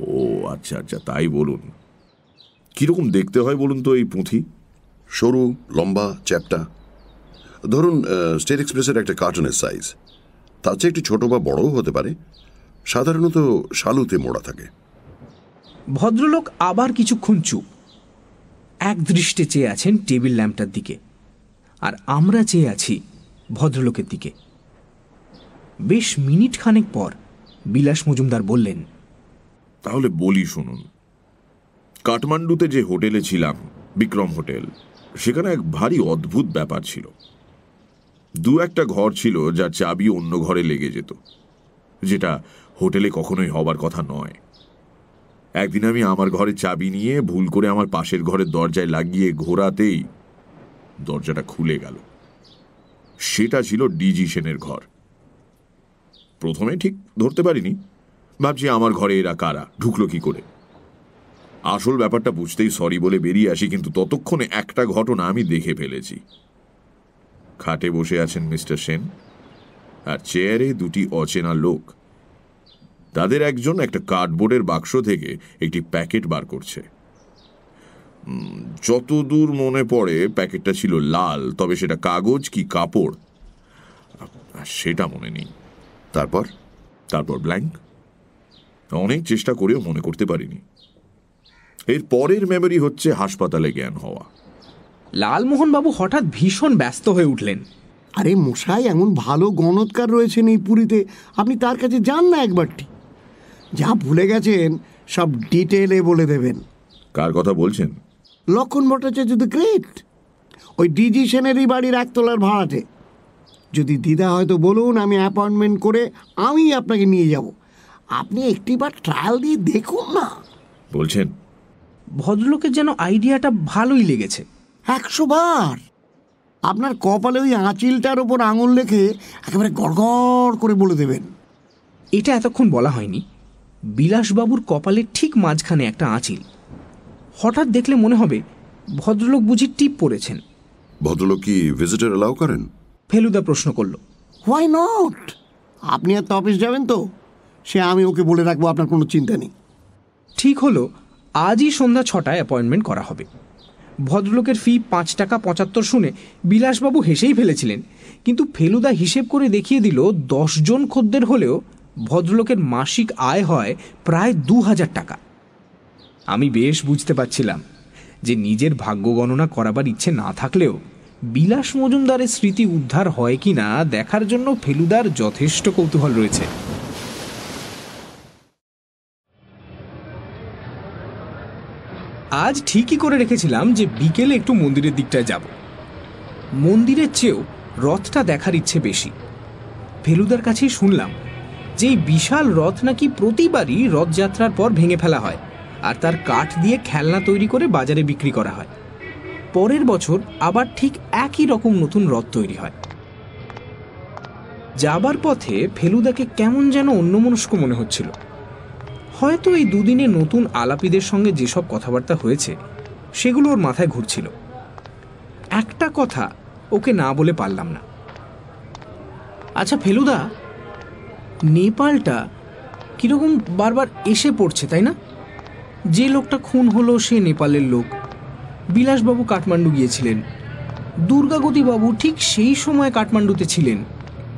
ও আচ্ছা আচ্ছা তাই বলুন। কীরকম দেখতে হয় বলুন তো এই পুঁথি? সরু লম্বা চ্যাপটা। ধরুন স্টেট এক্সপ্রেসের একটা কার্টুনের সাইজ তার চেয়ে একটু ছোট বা বড়ও হতে পারে। সাধারণত শালুতে মোড়া থাকে। ভদ্রলোক আবার কিছুক্ষণ চুপ। এক দৃষ্টে চেয়ে আছেন টেবিল ল্যাম্পটার দিকে। আর আমরা চেয়ে আছি ভদ্রলোকের দিকে। বেশ মিনিট খানেক পর বিলাস মজুমদার বললেন তাহলে বলি শুনুন কাঠমান্ডুতে যে হোটেলে ছিলাম বিক্রম হোটেল সেখানে এক ভারী অদ্ভুত ব্যাপার ছিল। দু একটা ঘর ছিল যার চাবি অন্য ঘরে লেগে যেত, যেটা হোটেলে কখনোই হবার কথা নয়। একদিন আমি আমার ঘরে চাবি নিয়ে ভুল করে আমার পাশের ঘরের দরজায় লাগিয়ে ঘোরাতেই দরজাটা খুলে গেল। সেটা ছিল ডিজি সেনের ঘর। প্রথমে ঠিক ধরতে পারিনি। ভাবছি আমার ঘরে এরা কারা, ঢুকলো কি করে? আসল ব্যাপারটা বুঝতেই সরি বলে বেরিয়ে আসি, কিন্তু ততক্ষণে একটা ঘটনা আমি দেখে ফেলেছি। খাটে বসে আছেন মিস্টার সেন। আর চেয়ারে দুটি অচেনা লোক। তাদের একজন একটা কার্ডবোর্ডের বাক্স থেকে একটি প্যাকেট বার করছে। যতদূর মনে পড়ে প্যাকেটটা ছিল লাল তবে সেটা কাগজ কি কাপড়? সেটা মনে নেই। তারপর? তারপর ব্ল্যাঙ্ক। অনেক চেষ্টা করেও মনে করতে পারিনি। এর পরের মেমরি হচ্ছে হাসপাতালে জ্ঞান হওয়া। লালমোহনবাবু হঠাৎ ভীষণ ব্যস্ত হয়ে উঠলেন। আরে মশাই এমন ভালো গণৎকার রয়েছেন এই পুরীতে। আপনি তার কাছে যান না একবারটি। যা ভুলে গেছেন সব ডিটেলে বলে দেবেন। কার কথা বলছেন? Lakshman Bhattacharya the great. ওই ডিজি সেনেরই বাড়ির একতলার ভাড়াটে। যদি দিদা হয়তো বলুন আমি অ্যাপয়েন্টমেন্ট করে আমি আপনাকে নিয়ে যাব। আপনি একটিবার ট্রায়াল দিয়ে দেখুন না। বলছেন। ভদ্রলোকের যেন আইডিয়াটা ভালোই লেগেছে। একশো বার। আপনার কপালে ওই আঁচিলটার ওপর আঙুল রেখে একেবারে গড়গড় করে বলে দেবেন। এটা এতক্ষণ বলা হয়নি। বিলাসবাবুর কপালের ঠিক মাঝখানে একটা আঁচিল। হঠাৎ দেখলে মনে হবে ভদ্রলোক বুঝি টিপ পড়েছেন। ভদ্রলোক কি ভিজিটার অ্যালাউ করেন? ফেলুদা প্রশ্ন করল। হোয়াই নট আপনি আর তো অফিস যাবেন তো সে আমি ওকে বলে রাখব আপনার কোনো চিন্তা নেই। ঠিক হলো আজই সন্ধ্যা ছটায় অ্যাপয়েন্টমেন্ট করা হবে। ভদ্রলোকের ফি পাঁচ টাকা পঁচাত্তর শুনে বিলাসবাবু হেসেই ফেলেছিলেন। কিন্তু ফেলুদা হিসেব করে দেখিয়ে দিল জন খদ্দের হলেও ভদ্রলোকের মাসিক আয় হয় প্রায় দু হাজার টাকা। আমি বেশ বুঝতে পারছিলাম যে নিজের ভাগ্য গণনা করাবার ইচ্ছে না থাকলেও বিলাস মজুমদারের স্মৃতি উদ্ধার হয় কি না দেখার জন্য ফেলুদার যথেষ্ট কৌতূহল রয়েছে। আজ ঠিকই করে রেখেছিলাম যে বিকেলে একটু মন্দিরের দিকটায় যাব। মন্দিরের চেয়েও রথটা দেখার ইচ্ছে বেশি। ফেলুদার কাছেই শুনলাম যে এই বিশাল রথ নাকি প্রতিবারই রথযাত্রার পর ভেঙে ফেলা হয় আর তার কাঠ দিয়ে খেলনা তৈরি করে বাজারে বিক্রি করা হয়। পরের বছর আবার ঠিক একই রকম নতুন রথ তৈরি হয়। যাবার পথে ফেলুদাকে কেমন যেন অন্যমনস্ক মনে হচ্ছিল। হয়তো এই দুদিনে নতুন আলাপিদের সঙ্গে যেসব কথাবার্তা হয়েছে, সেগুলো ওর মাথায় ঘুরছিল। একটা কথা ওকে না বলে পারলাম না। আচ্ছা ফেলুদা, নেপালটা কীরকম বারবার এসে পড়ছে, তাই না? যে লোকটা খুন হলো সে নেপালের লোক। বিলাসবাবু কাঠমান্ডু গিয়েছিলেন। দুর্গাগতিবাবু ঠিক সেই সময় কাঠমান্ডুতে ছিলেন।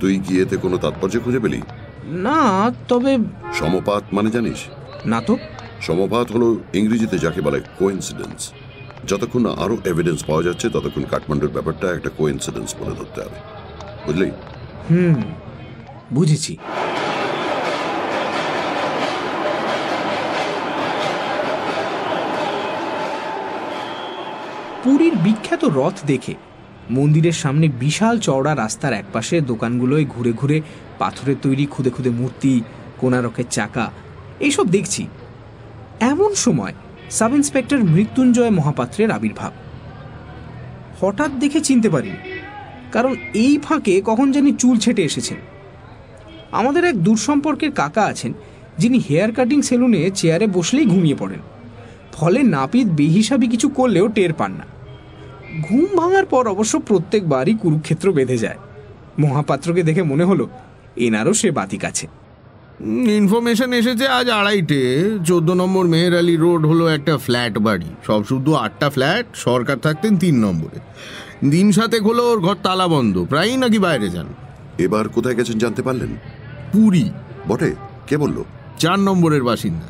তুই কি কোনো তাৎপর্য খুঁজে পেলি? না তবে সমপাত মানে জানিস? না তো। সমপাত হলো ইংরেজিতে যাকে বলে কোইন্সিডেন্স যতক্ষণ না আরও এভিডেন্স পাওয়া যাচ্ছে ততক্ষণ কাঠমান্ডুর ব্যাপারটা একটা কোইন্সিডেন্স বলে ধরতে হবে। বুঝলি? হুম বুঝেছি। পুরীর বিখ্যাত রথ দেখে মন্দিরের সামনে বিশাল চওড়া রাস্তার একপাশে দোকানগুলোয় ঘুরে ঘুরে পাথরের তৈরি খুদে খুদে মূর্তি কোনারকের চাকা, এইসব দেখছি। এমন সময় সাব ইন্সপেক্টর মৃত্যুঞ্জয় মহাপাত্রের আবির্ভাব। হঠাৎ দেখে চিনতে পারি কারণ এই ফাঁকে কখন জানি চুল ছেটে এসেছেন আমাদের এক দূরসম্পর্কের কাকা আছেন, যিনি হেয়ার কাটিং সেলুনে চেয়ারে বসলেই ঘুমিয়ে পড়েন। ফলে নাপিত বেহিসাবি কিছু করলেও টের পান না। ঘুম ভাঙার পর অবশ্য প্রত্যেকবারই কুরুক্ষেত্র বেঁধে যায়। মহাপাত্রকে দেখে মনে হলো এনারও সে বাতিক আছে। ইনফরমেশন এসেছে আজ আড়াইটে। চোদ্দ নম্বর মেহের আলী রোড হলো একটা ফ্ল্যাট বাড়ি। সব শুধু আটটা ফ্ল্যাট সরকার থাকতেন তিন নম্বরে। দিন সাতেক হলো ওর ঘর তালা বন্ধ। প্রায়ই নাকি বাইরে যান। এবার কোথায় গেছেন জানতে পারলেন? পুরী। বটে? কে বলল? চার নম্বরের বাসিন্দা।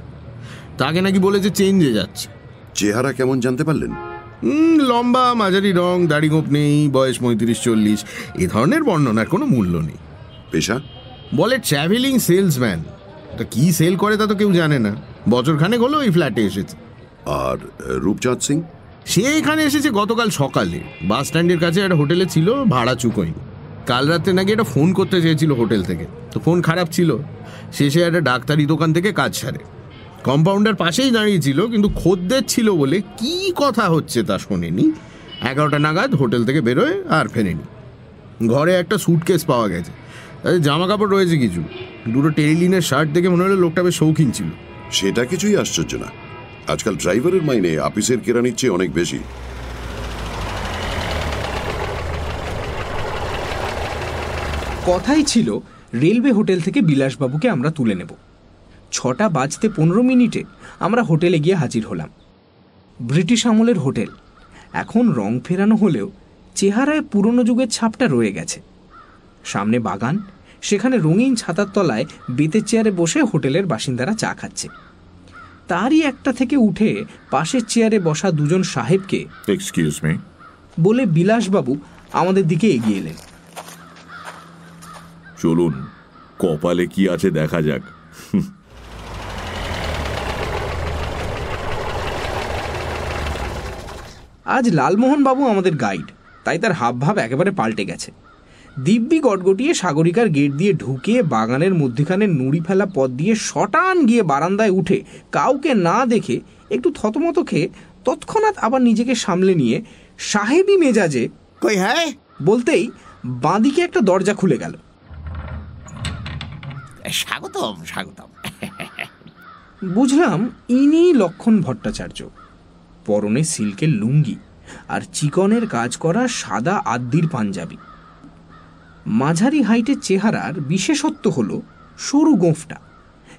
তাকে নাকি বলেছে চেঞ্জে যাচ্ছে। চেহারা কেমন জানতে পারলেন? লম্বা মাঝারি রং দাড়ি গোপ নেই বয়স পঁয়ত্রিশ চল্লিশ। এ ধরনের বর্ণনার কোনো মূল্য নেই। পেশা? বলে ট্রাভেলিং সেলসম্যান তা কি সেল করে তা তো কেউ জানে না। বছর খানেক হলো এই ফ্ল্যাটে এসেছে। আর রূপচাঁদ সিং? সে এখানে এসেছে গতকাল সকালে। বাস স্ট্যান্ডের কাছে একটা হোটেলে ছিল ভাড়া চুকোয়নি কাল রাত্রে নাকি একটা ফোন করতে চেয়েছিল হোটেল থেকে। তো ফোন খারাপ ছিল। শেষে একটা ডাক্তারি দোকান থেকে কাজ সারে কম্পাউন্ডার পাশেই দাঁড়িয়েছিল কিন্তু খদ্দের ছিল বলে কি কথা হচ্ছে তা শোনেনি। এগারোটা নাগাদ হোটেল থেকে বেরোয় আর ফেরেনি। ঘরে একটা সুটকেস পাওয়া গেছে। তাতে জামা কাপড় রয়েছে কিছু। দুটো টেরিলিনের শার্ট দেখে মনে হলো লোকটা বেশ শৌখিন ছিল। সেটা কিছুই আশ্চর্য না। আজকাল ড্রাইভারের মাইনে আপিসের কেরানির চেয়ে অনেক বেশি। কথাই ছিল রেলওয়ে হোটেল থেকে বিলাসবাবুকে আমরা তুলে নেব। ছটা বাজতে পনেরো মিনিটে আমরা হোটেলে গিয়ে হাজির হলাম। ব্রিটিশ আমলের হোটেল। এখন রং ফেরানো হলেও চেহারায় পুরনো যুগের ছাপটা রয়ে গেছে। সামনে বাগান সেখানে রঙিন ছাতার তলায় বেতের চেয়ারে বসে হোটেলের বাসিন্দারা চা খাচ্ছে। তারই একটা থেকে উঠে পাশের চেয়ারে বসা দুজন সাহেবকে এক্সকিউজ মি বলে বিলাসবাবু আমাদের দিকে এগিয়ে এলেন। চলুন কপালে কি আছে দেখা যাক। আজ লালমোহন বাবু আমাদের গাইড তাই তার হাবভাব একেবারে পাল্টে গেছে। দিব্যি গটগটিয়ে সাগরিকার গেট দিয়ে ঢুকে বাগানের মধ্যিখানে নুড়ি ফেলা পথ দিয়ে শটান গিয়ে বারান্দায় উঠে কাউকে না দেখে একটু থতমত খেয়ে তৎক্ষণাৎ আবার নিজেকে সামলে নিয়ে সাহেবি মেজাজে কই হ্যাঁ? বলতেই বাঁদিকে একটা দরজা খুলে গেল। স্বাগতম স্বাগতম। বুঝলাম ইনি লক্ষণ ভট্টাচার্য। পরনে সিল্কের লুঙ্গি আর চিকনের কাজ করা সাদা আদ্দির পাঞ্জাবি। মাঝারি হাইটের চেহারার বিশেষত্ব হলো সরু গোঁফটা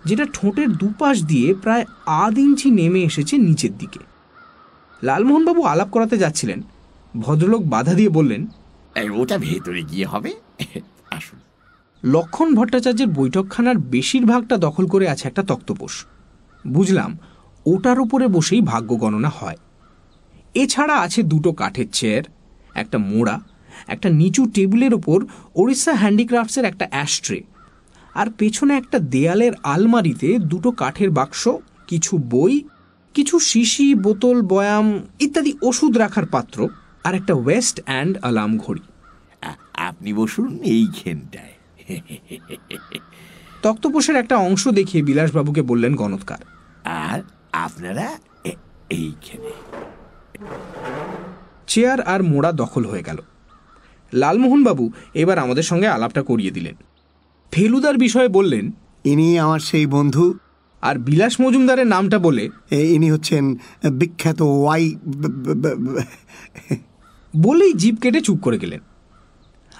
যেটা ঠোঁটের দুপাশ দিয়ে প্রায় আধ ইঞ্চি নেমে এসেছে নিচের দিকে। লালমোহনবাবু আলাপ করাতে যাচ্ছিলেন। ভদ্রলোক বাধা দিয়ে বললেন ওটা ভেতরে গিয়ে হবে। আসুন। লক্ষণ ভট্টাচার্যের বৈঠকখানার বেশিরভাগটা দখল করে আছে একটা তক্তপোষ। বুঝলাম ওটার উপরে বসেই ভাগ্য গণনা হয়। এছাড়া আছে দুটো কাঠের চেয়ার একটা মোড়া একটা নিচু টেবিলের ওপর ওড়িশা হ্যান্ডিক্রাফটসের একটা অ্যাস্ট্রে আর পেছনে একটা দেয়ালের আলমারিতে দুটো কাঠের বাক্স কিছু বই কিছু শিশি বোতল বয়াম ইত্যাদি ওষুধ রাখার পাত্র আর একটা ওয়েস্ট অ্যান্ড অ্যালার্ম ঘড়ি। আপনি বসুন এইখানটায় তক্তপোষের একটা অংশ দেখিয়ে বিলাসবাবুকে বললেন গণৎকার। আর আপনারা এইখানে। চেয়ার আর মোড়া দখল হয়ে গেল। লালমোহনবাবু এবার আমাদের সঙ্গে আলাপটা করিয়ে দিলেন। ফেলুদার বিষয়ে বললেন ইনি আমার সেই বন্ধু। আর বিলাস মজুমদারের নামটা বলে ইনি হচ্ছেন বিখ্যাত ওয়াই বলেই জিপ কেটে চুপ করে গেলেন।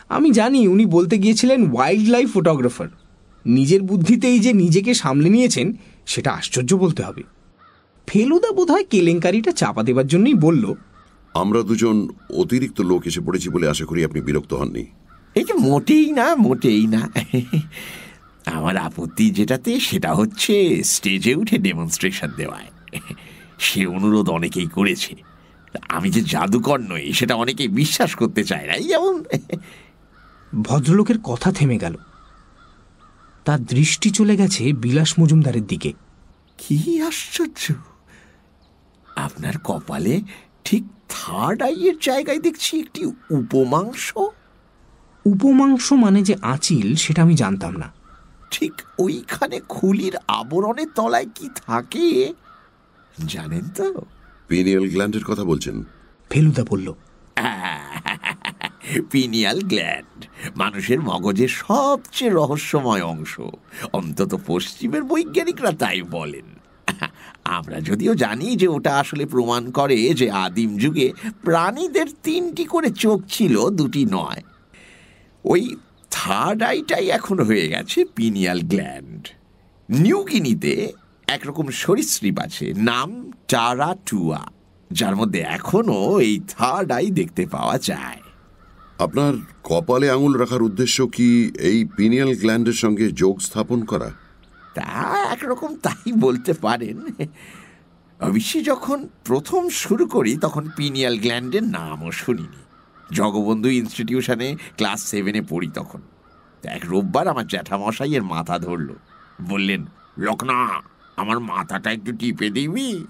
আমি জানি উনি বলতে গিয়েছিলেন ওয়াইল্ড লাইফ ফটোগ্রাফার নিজের বুদ্ধিতেই যে নিজেকে সামলে নিয়েছেন সেটা আশ্চর্য বলতে হবে। ফেলুদা বোধহয় কেলেঙ্কারিটা চাপা দেবার জন্যই বলল আমরা দুজন অতিরিক্ত লোক এসে পড়েছি বলে আশা করি আপনি বিরক্ত হননি। এই যে মোটেই না মোটেই না। আমার আপত্তি যেটাতে সেটা হচ্ছে স্টেজে উঠে ডেমনস্ট্রেশন দেওয়ায়। সে অনুরোধ অনেকেই করেছে। আমি যে জাদুকর নই সেটা অনেকেই বিশ্বাস করতে চায় না। এই যেমন ভদ্রলোকের কথা থেমে গেল। তার দৃষ্টি চলে গেছে বিলাস মজুমদারের দিকে। কি আশ্চর্য! আপনার কপালে ঠিক থার্ড আইয়ের জায়গায় দেখছি একটি উপমাংস উপমাংস মানে যে আঁচিল সেটা আমি জানতাম না। ঠিক ওইখানে খুলির আবরণের তলায় কি থাকে? জানেন তো? পিনিয়াল গ্ল্যান্ডের কথা বলছেন। ফেলুদা বলল পিনিয়াল গ্ল্যান্ড মানুষের মগজের সবচেয়ে রহস্যময় অংশ। অন্তত পশ্চিমের বৈজ্ঞানিকরা তাই বলেন। আমরা যদিও জানি যে ওটা আসলে প্রমাণ করে যে আদিম যুগে প্রাণীদের তিনটি করে চোখ ছিল, দুটি নয়। ওই থার্ড আইটাই এখন হয়ে গেছে পিনিয়াল গ্ল্যান্ড নিউগিনিতে একরকম সরীসৃপ আছে, নাম টারা টুয়া যার মধ্যে এখনও এই থার্ড আই দেখতে পাওয়া যায়। আপনার কপালে আঙুল রাখার উদ্দেশ্য কি এই পিনিয়াল গ্ল্যান্ডের সঙ্গে যোগ স্থাপন করা? তা একরকম তাই বলতে পারেন। অবশ্যই যখন প্রথম শুরু করি, তখন পিনিয়াল গ্ল্যান্ডের নামও শুনিনি। জগবন্ধু ইনস্টিটিউশনে ক্লাস সেভেনে পড়ি তখন। এক রোববার আমার জ্যাঠামশাইয়ের মাথা ধরলো। বললেন লক্ষ্ণা আমার মাথাটা একটু টিপে দিবি?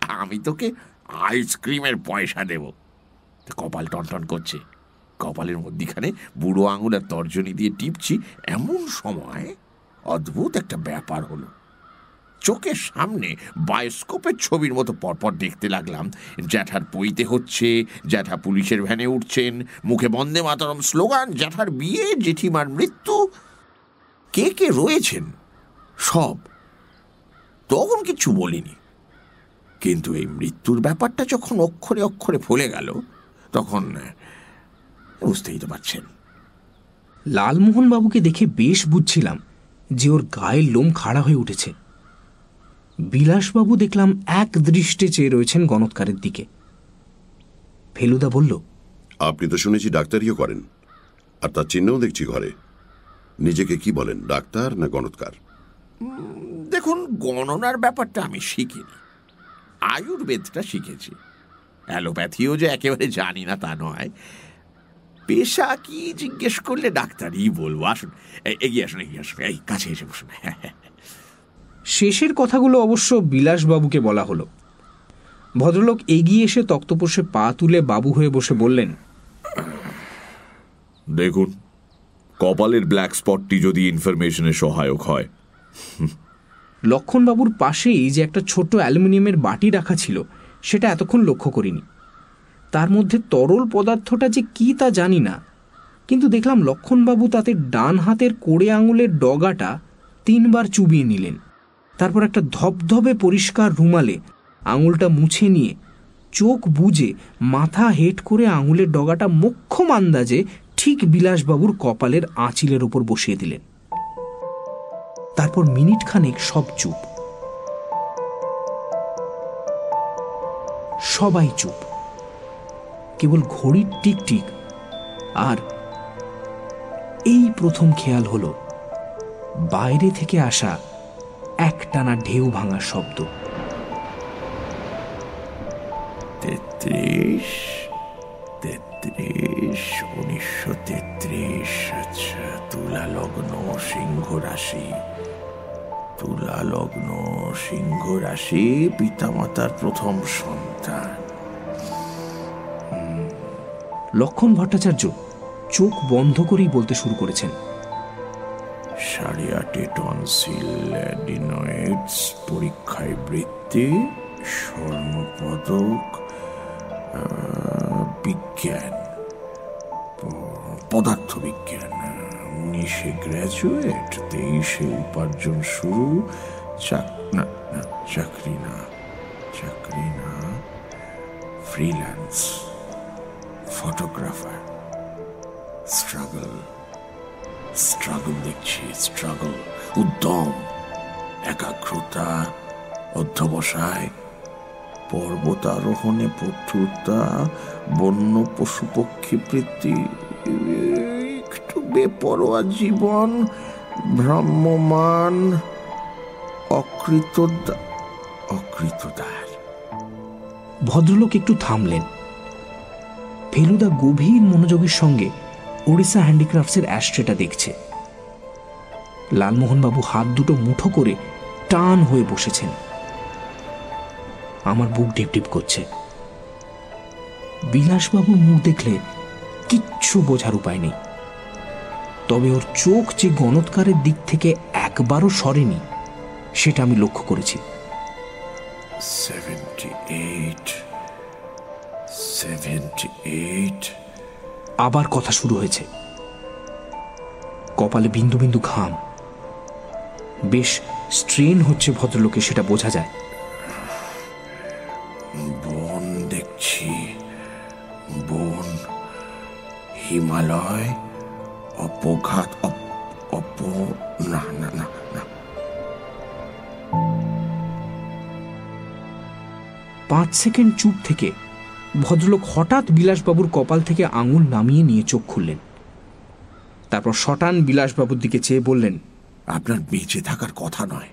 আমি তোকে আইসক্রিমের পয়সা দেব। কপাল টনটন করছে। কপালের মধ্যিখানে বুড়ো আঙুল আর তর্জনী দিয়ে টিপছি এমন সময় অদ্ভুত একটা ব্যাপার হলো। চোখের সামনে বায়োস্কোপের ছবির মতো পরপর দেখতে লাগলাম। জ্যাঠার পইতে হচ্ছে, জ্যাঠা পুলিশের ভ্যানে উঠছেন, মুখে বন্দে মাতরম স্লোগান, জ্যাঠার বিয়ে, জেঠিমার মৃত্যু। কে কে রয়েছেন? সব। তখন কিছু বলিনি। কিন্তু এই মৃত্যুর ব্যাপারটা যখন অক্ষরে অক্ষরে ফলে গেল, তখন, বুঝতেই তো পারছেন। লালমোহনবাবুকে দেখে বেশ বুঝছিলাম। যে ওর গায়ের লোম খাড়া হয়ে উঠেছে। বিলাসবাবু দেখলাম এক দৃষ্টে চেয়ে রয়েছেন গণৎকারের দিকে। ফেলুদা বলল আপনি তো শুনেছি ডাক্তারিও করেন আর তার চিহ্নও দেখছি ঘরে। নিজেকে কি বলেন ডাক্তার না গণৎকার? দেখুন গণনার ব্যাপারটা আমি শিখিনি। আয়ুর্বেদটা শিখেছি। অ্যালোপ্যাথিও যে একেবারে জানি না তা নয়। পেশা কি জিজ্ঞেস করলে ডাক্তারই বলব। আসুন এ- এগিয়ে আসুন এগিয়ে আসুন এই কাছে এসে বসুন। শেষের কথাগুলো অবশ্য বিলাসবাবুকে বলা হলো। ভদ্রলোক এগিয়ে এসে তক্তপোষে পা তুলে বাবু হয়ে বসে বললেন দেখুন কপালের ব্ল্যাক স্পটটি যদি ইনফরমেশনে সহায়ক হয়। লক্ষণবাবুর পাশেই যে একটা ছোট অ্যালুমিনিয়ামের বাটি রাখা ছিল সেটা এতক্ষণ লক্ষ্য করিনি। তার মধ্যে তরল পদার্থটা যে কি তা জানি না। কিন্তু দেখলাম লক্ষণবাবু তাতে ডান হাতের কোড়ে আঙুলের ডগাটা তিনবার চুবিয়ে নিলেন। তারপর একটা ধবধবে পরিষ্কার রুমালে আঙুলটা মুছে নিয়ে চোখ বুজে মাথা হেট করে আঙুলের ডগাটা মোক্ষম আন্দাজে ঠিক বিলাসবাবুর কপালের আঁচিলের ওপর বসিয়ে দিলেন। তারপর মিনিট খানেক সব চুপ। সবাই চুপ। কেবল ঘড়ির টিক টিক। আর এই প্রথম খেয়াল হলো, বাইরে থেকে আসা একটানা ঢেউ ভাঙার শব্দ। তেত্রিশ তেত্রিশ, উনিশশো তেত্রিশ আচ্ছা তুলা লগ্ন সিংহ রাশি। তুলা লগ্ন সিংহ রাশি পিতামাতার প্রথম সন্তান। লক্ষণ ভট্টাচার্য চোখ বন্ধ করেই বলতে শুরু করেছেন। সাড়ে আটে টনসিল ডিনয়েডস পরীক্ষায় বৃত্তি, স্বর্ণপদক বিজ্ঞান প- পদার্থ বিজ্ঞান উনিশে গ্র্যাজুয়েট, তেইশে উপার্জন শুরু, চাক- না, চাকরি না চাকরি না, ফ্রিল্যান্স। ফটোগ্রাফার স্ট্রাগল স্ট্রাগল দেখছি স্ট্রাগল উদ্যম, একাগ্রতা, অধ্যবসায়, পর্বতারোহণে পটুতা বন্য পশু পক্ষী প্রীতি, একটু বেপরোয়া জীবন ভ্রাম্যমান অকৃত অকৃতদার। ভদ্রলোক একটু থামলেন। ফেলুদা গভীর মনোযোগের সঙ্গে ওড়িশা হ্যান্ডিক্রাফটসের অ্যাস্ট্রেটা দেখছে। লালমোহনবাবু হাত দুটো মুঠো করে টান হয়ে বসেছেন। আমার বুক ঢিপ ঢিপ করছে। বিলাসবাবুর মুখ দেখলে কিচ্ছু বোঝার উপায় নেই। তবে ওর চোখ যে গণৎকারের দিক থেকে একবারও সরেনি, সেটা আমি লক্ষ্য করেছি। সেভেন্টি এইট সেভেন্টি এইট আবার কথা শুরু হয়েছে। কপালে বিন্দু বিন্দু ঘাম। বেশ স্ট্রেন হচ্ছে ভদ্রলোকে সেটা বোঝা যায়। বন দেখছি। বন হিমালয় অপঘাত অপ- অপ না না না না। পাঁচ সেকেন্ড চুপ থেকে ভদ্রলোক হঠাৎ বিলাসবাবুর কপাল থেকে আঙুল নামিয়ে নিয়ে চোখ খুললেন। তারপর শটান বিলাসবাবুর দিকে চেয়ে বললেন আপনার বেঁচে থাকার কথা নয়।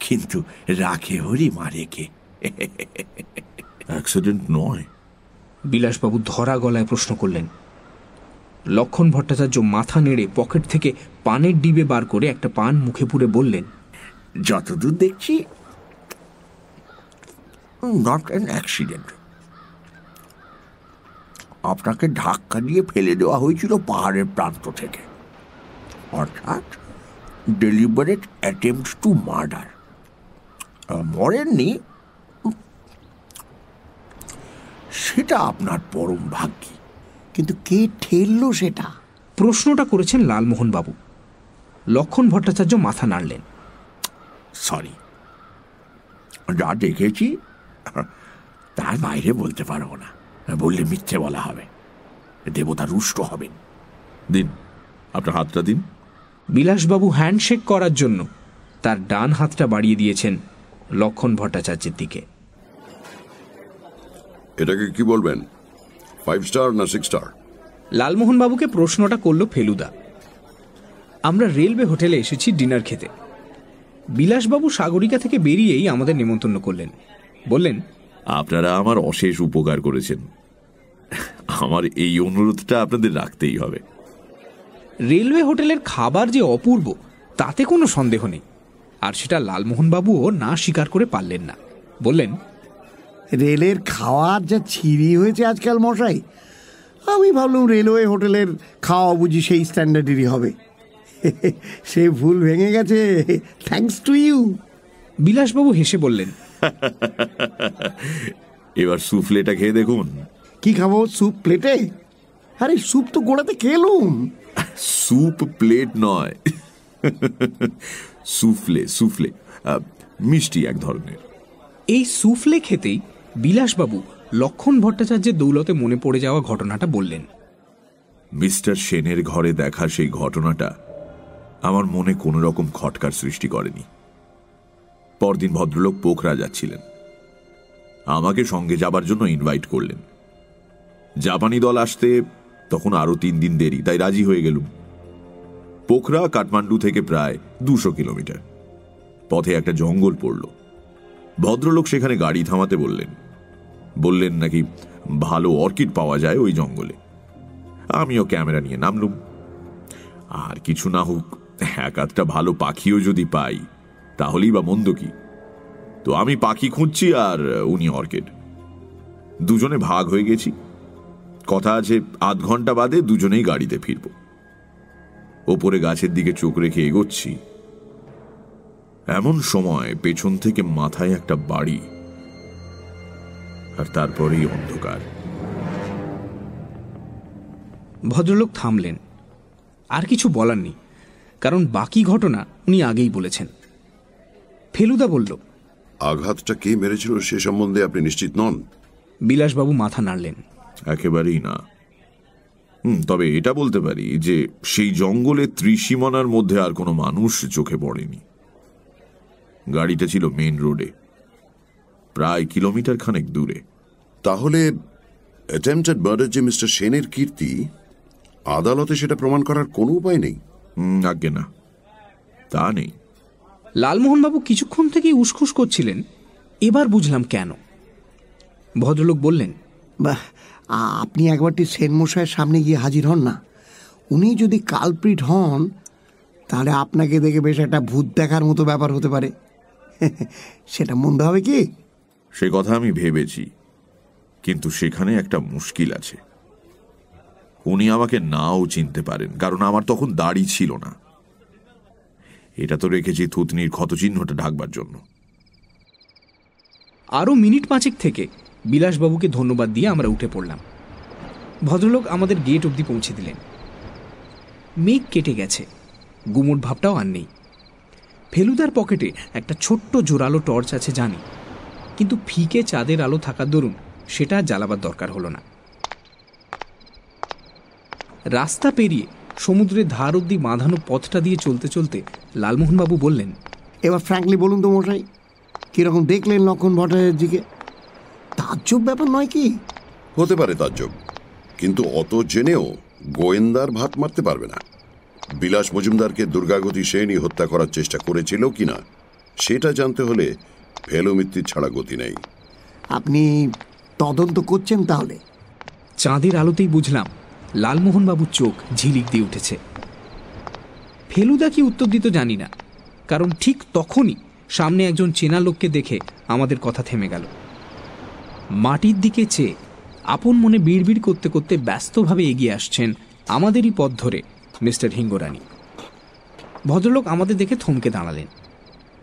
কিন্তু রাখে হরি মারে কে অ্যাক্সিডেন্ট নয়। বিলাসবাবু ধরা গলায় প্রশ্ন করলেন লক্ষণ ভট্টাচার্য মাথা নেড়ে পকেট থেকে পানের ডিবে বার করে একটা পান মুখে পুরে বললেন যতদূর দেখছি নট অ্যান অ্যাক্সিডেন্ট আপনাকে ধাক্কা দিয়ে ফেলে দেওয়া হয়েছিল পাহাড়ের প্রান্ত থেকে। অর্থাৎ ডেলিবারেট অ্যাটেম্পট টু মার্ডার মরেননি। সেটা আপনার পরম ভাগ্যী। কিন্তু কে ঠেললো সেটা? প্রশ্নটা করেছেন লালমোহন বাবু লক্ষণ ভট্টাচার্য মাথা নাড়লেন। সরি যা দেখেছি তার বাইরে বলতে পারব না। বললে মিথ্যে বলা হবে। দেবতা রুষ্ট হবেন। দিন আপনার হাতটা দিন। বিলাসবাবু হ্যান্ডশেক করার জন্য তার ডান হাতটা বাড়িয়ে দিয়েছেন লক্ষণ ভট্টাচার্যের দিকে। এটাকে কি বলবেন? ফাইভ স্টার না সিক্স স্টার লালমোহনবাবুকে প্রশ্নটা করল ফেলুদা। আমরা রেলওয়ে হোটেলে এসেছি ডিনার খেতে। বিলাসবাবু সাগরিকা থেকে বেরিয়েই আমাদের নেমন্তন্ন করলেন। বললেন আপনারা আমার অশেষ উপকার করেছেন। আমার এই অনুরোধটা আপনাদের রাখতেই হবে। রেলওয়ে হোটেলের খাবার যে অপূর্ব তাতে কোনো সন্দেহ নেই। আর সেটা লালমোহনবাবুও না স্বীকার করে পারলেন না। বললেন রেলের খাওয়ার যা ছিরি হয়েছে আজকাল মশাই আমি ভাবলাম রেলওয়ে হোটেলের খাওয়া বুঝি সেই স্ট্যান্ডার্ডেরই হবে। সে ভুল ভেঙে গেছে। থ্যাংকস টু ইউ বিলাসবাবু হেসে বললেন এবার সুফলেটা খেয়ে দেখুন। কি খাব? স্যুপ প্লেটে আরে স্যুপ তো গোড়াতে খেলুম। স্যুপ প্লেট নয়। সুফলে সুফলে আহ, মিষ্টি এক ধরনের। এই সুফলে খেতেই বিলাসবাবু লক্ষণ ভট্টাচার্যের দৌলতে মনে পড়ে যাওয়া ঘটনাটা বললেন। মিস্টার সেনের ঘরে দেখা সেই ঘটনাটা আমার মনে কোনো রকম খটকার সৃষ্টি করেনি। পরদিন ভদ্রলোক পোখরা যাচ্ছিলেন আমাকে সঙ্গে যাবার জন্য ইনভাইট করলেন। জাপানি দল আসতে তখন আরও তিন দিন দেরি, তাই রাজি হয়ে গেলুম। পোখরা কাঠমান্ডু থেকে প্রায় দুশো কিলোমিটার। পথে একটা জঙ্গল পড়ল। ভদ্রলোক সেখানে গাড়ি থামাতে বললেন বললেন নাকি ভালো অর্কিড পাওয়া যায় ওই জঙ্গলে। আমিও ক্যামেরা নিয়ে নামলুম। আর কিছু না হোক, এক আধটা ভালো পাখিও যদি পাই তাহলেই বা মন্দ কি? তো আমি পাখি খুঁজছি আর উনি অর্কিড। দুজনে ভাগ হয়ে গেছি। কথা আছে, আধ ঘণ্টা বাদে দুজনেই গাড়িতে ফিরব। ওপরে গাছের দিকে চোখ রেখে এগোচ্ছি। এমন সময় পেছন থেকে মাথায় একটা বাড়ি আর তারপরেই অন্ধকার। ভদ্রলোক থামলেন। আর কিছু বলার নেই, কারণ বাকি ঘটনা উনি আগেই বলেছেন। ফেলুদা বলল আঘাতটা কে মেরেছিল সে সম্বন্ধে আপনি নিশ্চিত নন? বিলাসবাবু মাথা নাড়লেন। একেবারেই না। হুম তবে এটা বলতে পারি যে সেই জঙ্গলে ত্রিসীমানার মধ্যে আর কোনো মানুষ চোখে পড়েনি। গাড়িটা ছিল মেন রোডে প্রায় কিলোমিটার খানেক দূরে। তাহলে অ্যাটেম্পটেড মার্ডার যে মিস্টার সেনের কীর্তি আদালতে সেটা প্রমাণ করার কোনো উপায় নেই? আজ্ঞে না। তা নেই। লালমোহনবাবু কিছুক্ষণ থেকেই উসখুস করছিলেন। এবার বুঝলাম কেন। ভদ্রলোক বললেন বাহ আপনি একবারটি সেন মশাইয়ের সামনে গিয়ে হাজির হন না। উনি যদি কালপ্রিট হন তাহলে আপনাকে দেখে বেশ একটা ভূত দেখার মতো ব্যাপার হতে পারে। সেটা মন্দ হবে কি? সে কথা আমি ভেবেছি কিন্তু সেখানে একটা মুশকিল আছে। উনি আমাকে নাও চিনতে পারেন কারণ আমার তখন দাড়ি ছিল না। এটা তো রেখেছি থুতনির ক্ষতচিহ্নটা ঢাকবার জন্য। আরও মিনিট পাঁচেক থেকে বিলাসবাবুকে ধন্যবাদ দিয়ে আমরা উঠে পড়লাম। ভদ্রলোক আমাদের গেট অবধি পৌঁছে দিলেন। মেঘ কেটে গেছে, গুমোট ভাবটাও আর নেই। ফেলুদার পকেটে একটা ছোট্ট জোরালো টর্চ আছে জানি, কিন্তু ফিকে চাঁদের আলো থাকার দরুন সেটা জ্বালাবার দরকার হলো না। রাস্তা পেরিয়ে সমুদ্রের ধার অব্দি বাঁধানো পথটা দিয়ে চলতে চলতে লালমোহনবাবু বললেন এবার ফ্র্যাঙ্কলি বলুন তো মশাই কীরকম দেখলেন লক্ষণ ভট্টাচার্যকে তাজ্জব ব্যাপার নয় কি? হতে পারে তাজ্জব কিন্তু অত জেনেও গোয়েন্দার ভাত মারতে পারবে না। বিলাস মজুমদারকে দুর্গাগতি সেনই হত্যা করার চেষ্টা করেছিল কিনা সেটা জানতে হলে ফেলোমিত্তির ছাড়া গতি নেই। আপনি তদন্ত করছেন তাহলে? চাঁদের আলোতেই বুঝলাম লালমোহনবাবুর চোখ ঝিলিক দিয়ে উঠেছে। ফেলুদা কি উত্তর দিত জানি না কারণ ঠিক তখনই সামনে একজন চেনা লোককে দেখে আমাদের কথা থেমে গেল। মাটির দিকে চেয়ে আপন মনে বিড়বিড় করতে করতে ব্যস্তভাবে এগিয়ে আসছেন আমাদেরই পথ ধরে মিস্টার হিঙ্গরানি। ভদ্রলোক আমাদের দেখে থমকে দাঁড়ালেন।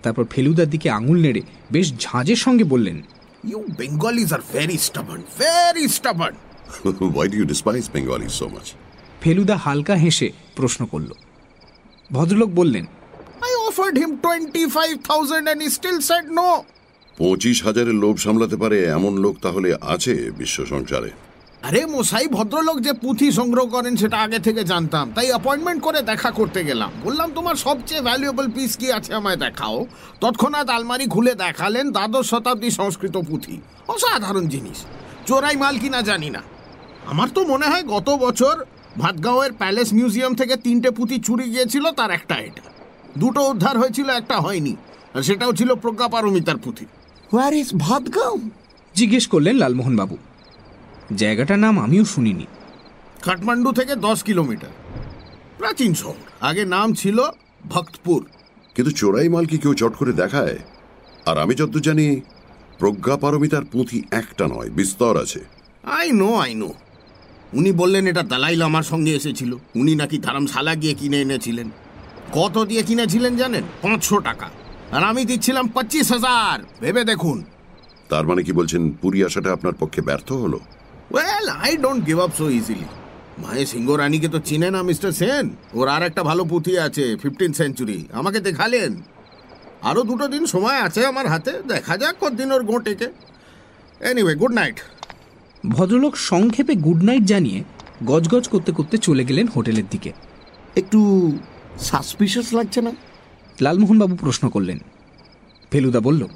তারপর ফেলুদার দিকে আঙুল নেড়ে বেশ ঝাঁজের সঙ্গে বললেন You Bengalis R very stubborn, very stubborn. Why do you despise Bengalis so much? ফেলুদা হালকা হেসে প্রশ্ন করল। ভদ্রলোক বললেন I offered him 25,000 and he still said no. পঁচিশ হাজারের লোভ সামলাতে পারে এমন লোক তাহলে আছে বিশ্ব সংসারে। আরে মশাই ভদ্রলোক যে পুঁথি সংগ্রহ করেন সেটা আগে থেকে জানতাম তাই অ্যাপয়েন্টমেন্ট করে দেখা করতে গেলাম। বললাম তোমার সবচেয়ে ভ্যালুয়েবল পিস কি আছে আমায় দেখাও? তৎক্ষণাৎ আলমারি খুলে দেখালেন দ্বাদশ শতাব্দী সংস্কৃত পুঁথি। অসাধারণ জিনিস। চোরাই মাল কিনা জানি না। আমার তো মনে হয় গত বছর ভাতগাঁওয়ের প্যালেস মিউজিয়াম থেকে তিনটে পুঁথি চুরি গিয়েছিল তার একটা এটা। দুটো উদ্ধার হয়েছিল একটা হয়নি। আর সেটাও ছিল প্রজ্ঞা পারমিতার পুঁথি হোয়ার ইজ ভাতগাঁও? জিজ্ঞেস করলেন লালমোহনবাবু। জায়গাটার নাম আমিও শুনিনি। কাঠমান্ডু থেকে দশ কিলোমিটার। প্রাচীন শহর। আগে নাম ছিল ভক্তপুর। কিন্তু চোরাই মাল কি কেউ চট করে দেখায়? আর আমি যতদূর জানি প্রজ্ঞা পারমিতার পুঁথি একটা নয় বিস্তর আছে। আই নো আই নো উনি বললেন এটা দালাই লামার সঙ্গে এসেছিল। উনি নাকি ধারামশালা গিয়ে কিনে এনেছিলেন। কত দিয়ে কিনেছিলেন জানেন? পাঁচশো টাকা। আর আমি দিচ্ছিলাম পঁচিশ হাজার। ভেবে দেখুন। তার মানে কি বলছেন পুরী আসাটা আপনার পক্ষে ব্যর্থ হলো? Well I don't give up so easily মায়ে সিংহ রানীকে তো চিনে না মিস্টার সেন। ওর আর একটা ভালো পুঁথি আছে ফিফটিন সেঞ্চুরি আমাকে দেখালেন। আরও দুটো দিন সময় আছে আমার হাতে। দেখা যাক কতদিন ওর গোটেকে। এনিওয়ে গুড নাইট ভদ্রলোক সংক্ষেপে গুড নাইট জানিয়ে গজগজ করতে করতে চলে গেলেন হোটেলের দিকে। একটু সাসপিশাস লাগছে না? লালমোহনবাবু প্রশ্ন করলেন। ফেলুদা বলল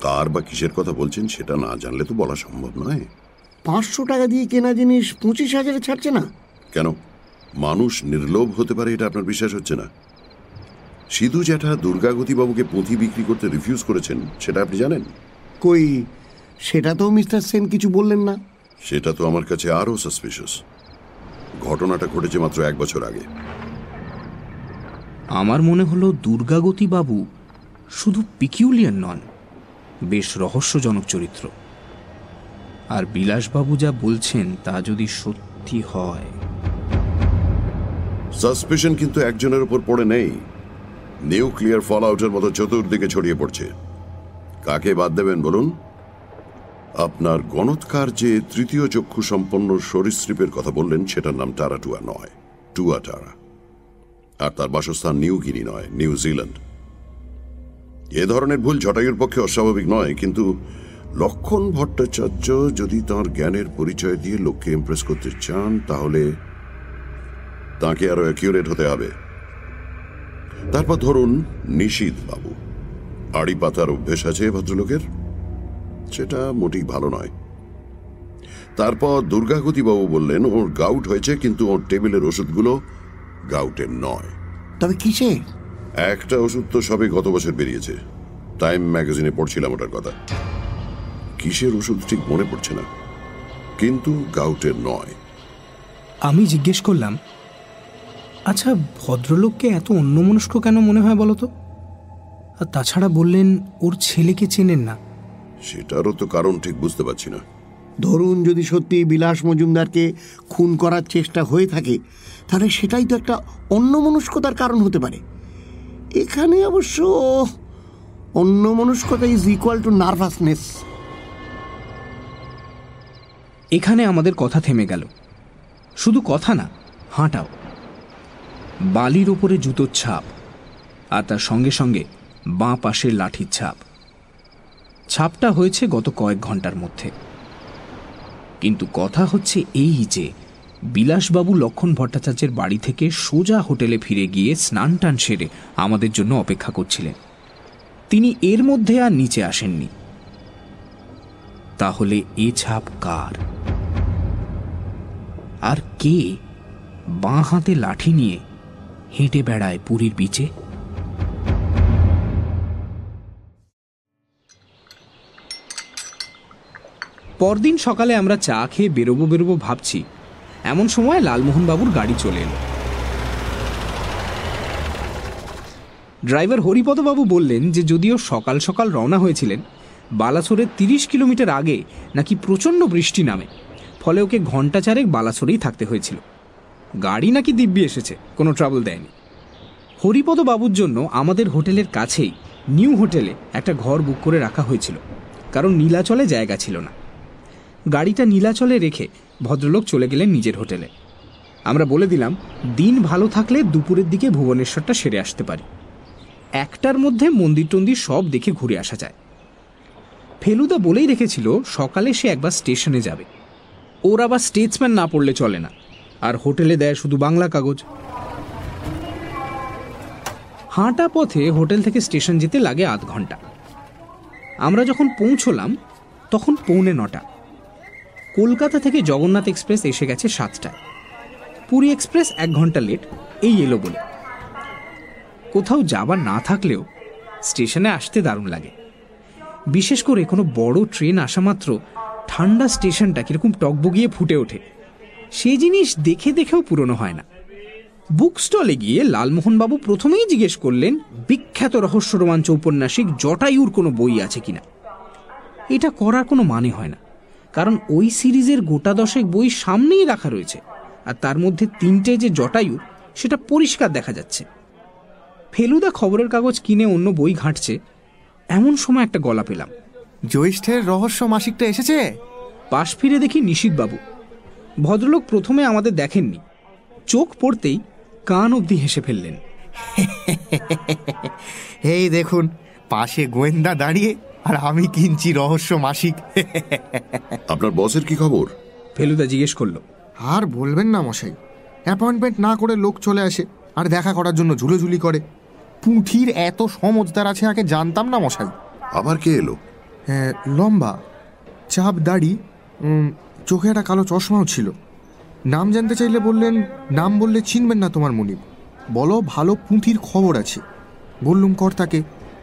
কার বা কিসের কথা বলছেন সেটা না জানলে তো বলা সম্ভব নয়। পাঁচশো টাকা দিয়ে কেনা জিনিস পঁচিশ হাজারে ছাড়ছে না? কেন? মানুষ নির্লোভ হতে পারে এটা আপনার বিশ্বাস হচ্ছে না? সিধু জ্যাঠা দুর্গাগতি বাবুকে পুঁথি বিক্রি করতে রিফিউজ করেছেন সেটা আপনি জানেন? কই সেটা তো মিস্টার সেন কিছু বললেন না। সেটা তো আমার কাছে আরও সাসপিশিয়াস ঘটনাটা ঘটেছে মাত্র এক বছর আগে। আমার মনে হলো দুর্গাগতি বাবু শুধু পিকিউলিয়ান নন বেশ রহস্যজনক চরিত্র। আর বিলাসবাবু যা বলছেন তা যদি সত্যি হয়। সাসপেশন কিন্তু একজনের উপর পড়ে নেই। নিউক্লিয়ার ফল আউটের মতো চতুর্দিকে ছড়িয়ে পড়ছে। কাকে বাদ দেবেন বলুন? আপনার গণৎকার যে তৃতীয় চক্ষু সম্পন্ন সরীসৃপের কথা বললেন, সেটার নাম টারাটুয়া নয়, টুয়া টারা আর তার বাসস্থান নিউগিনি নয় নিউজিল্যান্ড এ ধরনের ভুল জটায়ুর পক্ষে অস্বাভাবিক নয়, কিন্তু লক্ষণ ভট্টাচার্য যদি তার জ্ঞানের পরিচয় দিয়ে লোককে ইমপ্রেস করতে চান, তাহলে তাকে আরও অ্যাকিউরেট হতে হবে। তারপর ধরুন নিশীত বাবু, আড়ি পাতার অভ্যেস আছে ভদ্রলোকের? সেটা মোটেই ভালো নয়। তারপর দুর্গাগতি বাবু বললেন ওর গাউট হয়েছে কিন্তু ওর টেবিলের ওষুধগুলো গাউটের নয়। তবে কিসে? একটা ওষুধ তো সবে গত বছর বেরিয়েছে। টাইম ম্যাগাজিনে পড়ছিলাম ওটার কথা। কিসের ওষুধ ঠিক মনে পড়ছে না কিন্তু গাউটের নয়। আমি জিজ্ঞেস করলাম আচ্ছা ভদ্রলোককে এত অন্যমনস্ক কেন মনে হয় বলতো আর তাছাড়া বললেন ওর ছেলেকে চেনেন না। সেটারও তো কারণ ঠিক বুঝতে পারছি না। ধরুন যদি সত্যি বিলাস মজুমদারকে খুন করার চেষ্টা হয়ে থাকে তাহলে সেটাই তো একটা অন্যমনস্কতার কারণ হতে পারে। এখানে অবশ্য অন্যমনস্কতা ইজ ইকুয়াল টু নার্ভাসনেস এখানে আমাদের কথা থেমে গেল। শুধু কথা না হাঁটাও। বালির ওপরে জুতোর ছাপ আর তার সঙ্গে সঙ্গে বাঁ পাশের লাঠির ছাপ। ছাপটা হয়েছে গত কয়েক ঘণ্টার মধ্যে। কিন্তু কথা হচ্ছে এই যে, বিলাসবাবু লক্ষণ ভট্টাচার্যের বাড়ি থেকে সোজা হোটেলে ফিরে গিয়ে স্নান টান সেরে আমাদের জন্য অপেক্ষা করছিলেন। তিনি এর মধ্যে আর নিচে আসেননি। তাহলে এ ছাপ কার? আর কে বাঁ হাতে লাঠি নিয়ে হেঁটে বেড়ায় পুরীর বিচে? পরদিন সকালে আমরা চা খেয়ে বেরোবো বেরোবো ভাবছি। এমন সময় লালমোহনবাবুর গাড়ি চলে এলো। ড্রাইভার হরিপদবাবু বললেন যে যদিও সকাল সকাল রওনা হয়েছিলেন বালাসোরের তিরিশ কিলোমিটার আগে নাকি প্রচণ্ড বৃষ্টি নামে, ফলে ওকে ঘণ্টা চারেক বালাসোরেই থাকতে হয়েছিল। গাড়ি নাকি দিব্যি এসেছে, কোনো ট্রাবল দেয়নি। হরিপদবাবুর জন্য আমাদের হোটেলের কাছেই নিউ হোটেলে একটা ঘর বুক করে রাখা হয়েছিল, কারণ নীলাচলে জায়গা ছিল না। গাড়িটা নীলাচলে রেখে ভদ্রলোক চলে গেলেন নিজের হোটেলে। আমরা বলে দিলাম, দিন ভালো থাকলে দুপুরের দিকে ভুবনেশ্বরটা সেরে আসতে পারি। একটার মধ্যে মন্দির টন্দির সব দেখে ঘুরে আসা যায়। ফেলুদা বলেই রেখেছিল, সকালে সে একবার স্টেশনে যাবে। ওর আবার স্টেটসম্যান না পড়লে চলে না, আর হোটেলে দেয় শুধু বাংলা কাগজ। হাঁটা পথে হোটেল থেকে স্টেশন যেতে লাগে আধ ঘণ্টা। আমরা যখন পৌঁছলাম, তখন পৌনে নটা। কলকাতা থেকে জগন্নাথ এক্সপ্রেস এসে গেছে সাতটায়। পুরী এক্সপ্রেস এক ঘণ্টা লেট, এই এলো বলে। কোথাও যাবার না থাকলেও স্টেশনে আসতে দারুণ লাগে। বিশেষ করে কোনো বড় ট্রেন আসা মাত্র ঠান্ডা স্টেশনটা কীরকম টকবগিয়ে ফুটে ওঠে। সে জিনিস দেখে দেখেও পুরনো হয় না। বুক স্টলে গিয়ে লালমোহনবাবু প্রথমেই জিজ্ঞেস করলেন, বিখ্যাত রহস্য রোমাঞ্চ ঔপন্যাসিক জটায়ুর কোনো বই আছে কিনা? এটা করার কোনো মানে হয় না। কারণ ওই সিরিজের গোটা দশেক বই সামনেই রাখা রয়েছে। আর তার মধ্যে তিনটে যে জটায়ু সেটা পরিষ্কার দেখা যাচ্ছে। ফেলুদা খবরের কাগজ কিনে অন্য বই ঘাঁটছে এমন সময় একটা গলা পেলাম। জ্যৈষ্ঠের রহস্য মাসিকটা এসেছে? পাশ ফিরে দেখি নিশীথবাবু ভদ্রলোক প্রথমে আমাদের দেখেননি। চোখ পড়তেই কান অবধি হেসে ফেললেন। এই দেখুন পাশে গোয়েন্দা দাঁড়িয়ে আর আমি কিনছি রহস্য মাসিক। আপনার বসের কি খবর? ফেলুদা জিজ্ঞেস করল। আর বলবেন না মশাই অ্যাপয়েন্টমেন্ট না করে লোক চলে আসে আর দেখা করার জন্য ঝুলোঝুলি করে। পুঁথির এত সমজদার আছে আগে জানতাম না মশাই। আবার কে এলো? হ্যাঁ লম্বা চাপ দাড়ি চোখে একটা কালো চশমাও ছিল। নাম জানতে চাইলে বললেন নাম বললে চিনবেন না তোমার মনিব বলো ভালো পুঁথির খবর আছে। বললুম কর্তাকে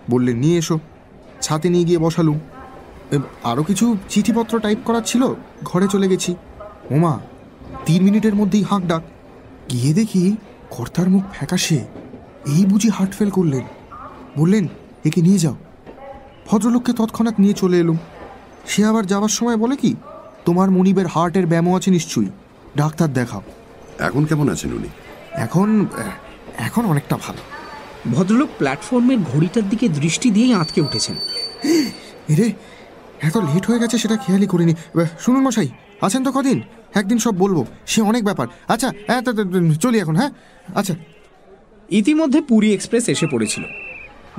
বললেন নিয়ে এসো। ছাতে নিয়ে গিয়ে বসালুম। আরও কিছু চিঠিপত্র টাইপ করার ছিল? ঘরে চলে গেছি। ওমা তিন মিনিটের মধ্যেই হাঁক ডাক। গিয়ে দেখি কর্তার মুখ ফ্যাকাশে। এই বুঝি হার্ট ফেল করলেন। বললেন একে নিয়ে যাও। ভদ্রলোককে তৎক্ষণাৎ নিয়ে চলে এলুম। সে আবার যাওয়ার সময় বলে কি তোমার মনিবের হার্টের ব্যামো আছে নিশ্চয়ই। ডাক্তার দেখাও। এখন কেমন আছেন উনি? এখন এখন অনেকটা ভালো। ভদ্রলোক প্ল্যাটফর্মের ঘড়িটার দিকে দৃষ্টি দিয়েই আঁতকে উঠেছেন। এরে এত লেট হয়ে গেছে সেটা খেয়ালই করিনি। শুনুন মশাই, আছেন তো কদিন? একদিন সব বলব, সে অনেক ব্যাপার। আচ্ছা হ্যাঁ চলি এখন হ্যাঁ? আচ্ছা। ইতিমধ্যে পুরী এক্সপ্রেস এসে পড়েছিল।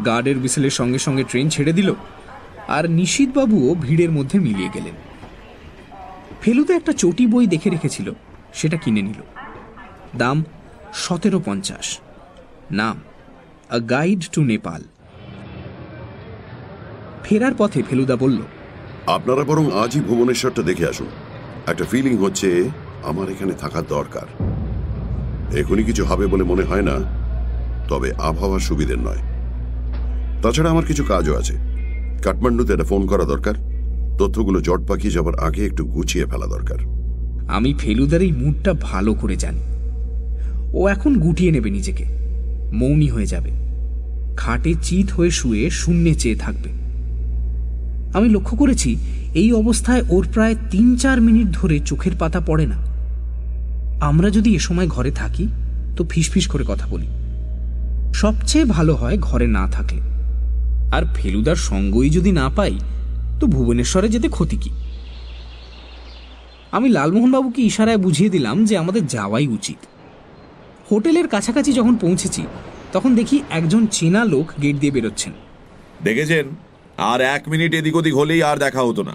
গার্ডের বিসেলের সঙ্গে সঙ্গে ট্রেন ছেড়ে দিল, আর নিশীথবাবুও ভিড়ের মধ্যে মিলিয়ে গেলেন। ফেলুদা একটা চটি বই দেখে রেখেছিল, সেটা কিনে নিল। দাম সতেরো পঞ্চাশ। নাম আ গাইড টু নেপাল ফেরার পথে ফেলুদা বলল আপনারা বরং আজই ভুবনেশ্বরটা দেখে আসুন। একটা ফিলিং হচ্ছে আমার এখানে থাকার দরকার। এখনই কিছু হবে বলে মনে হয় না তবে আবহাওয়া সুবিধের নয়। তাছাড়া আমার কিছু কাজও আছে। কাঠমান্ডুতে একটা ফোন করা দরকার। তথ্যগুলো জট পাকিয়ে যাবার আগে একটু গুছিয়ে ফেলা দরকার। আমি ফেলুদার এই মুডটা ভালো করে জানি। ও এখন গুটিয়ে নেবে নিজেকে। মৌনি হয়ে যাবে। খাটে চিত হয়ে শুয়ে শূন্যে চেয়ে থাকবে। আমি লক্ষ্য করেছি, এই অবস্থায় ওর প্রায় তিন চার মিনিট ধরে চোখের পাতা পড়ে না। আমরা যদি এ সময় ঘরে থাকি, তো ফিসফিস করে কথা বলি। সবচেয়ে ভালো হয় ঘরে না থাকলে। আর ফেলুদার সঙ্গই যদি না পাই, তো ভুবনেশ্বরে যেতে ক্ষতি কি? আমি লালমোহনবাবুকে ইশারায় বুঝিয়ে দিলাম যে আমাদের যাওয়াই উচিত। হোটেলের কাছাকাছি যখন পৌঁছেছি, তখন দেখি একজন চেনা লোক গেট দিয়ে বেরোচ্ছেন। দেখেছেন? আর এক মিনিট এদিক ওদিক হলেই আর দেখা হতো না।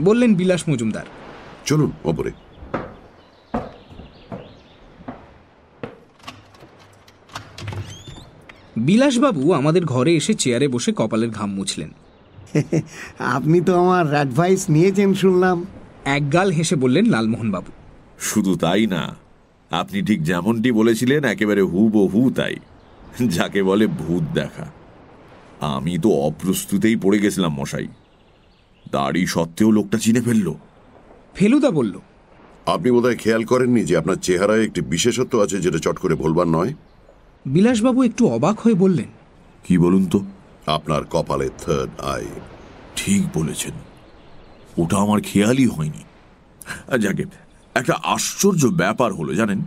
বললেন বিলাস মজুমদার। চলুন ওপরে। বিলাসবাবু আমাদের ঘরে এসে চেয়ারে বসে কপালের ঘাম মুছলেন। আপনি তো আমার অ্যাডভাইস নিয়েছেন শুনলাম। একগাল হেসে বললেন লালমোহনবাবু। শুধু তাই না আপনি ঠিক যেমনটি বলেছিলেন একেবারে হু হুবহু তাই। যাকে বলে ভূত দেখা। আমি তো অপ্রস্তুতেই পড়ে গেছিলাম মশাই। দাড়ি সত্ত্বেও লোকটা চিনে ফেলল। ফেলুদা বলল আপনি বোধহয় খেয়াল করেননি যে আপনার চেহারায় একটি বিশেষত্ব আছে যেটা চট করে বলবার নয়? বিলাসবাবু একটু অবাক হয়ে বললেন কি বলুন তো? আপনার কপালে থার্ড আই ঠিক বলেছেন। ওটা আমার খেয়ালই হয়নি। আর যাকে একটা আশ্চর্য ব্যাপার হলো জানেন?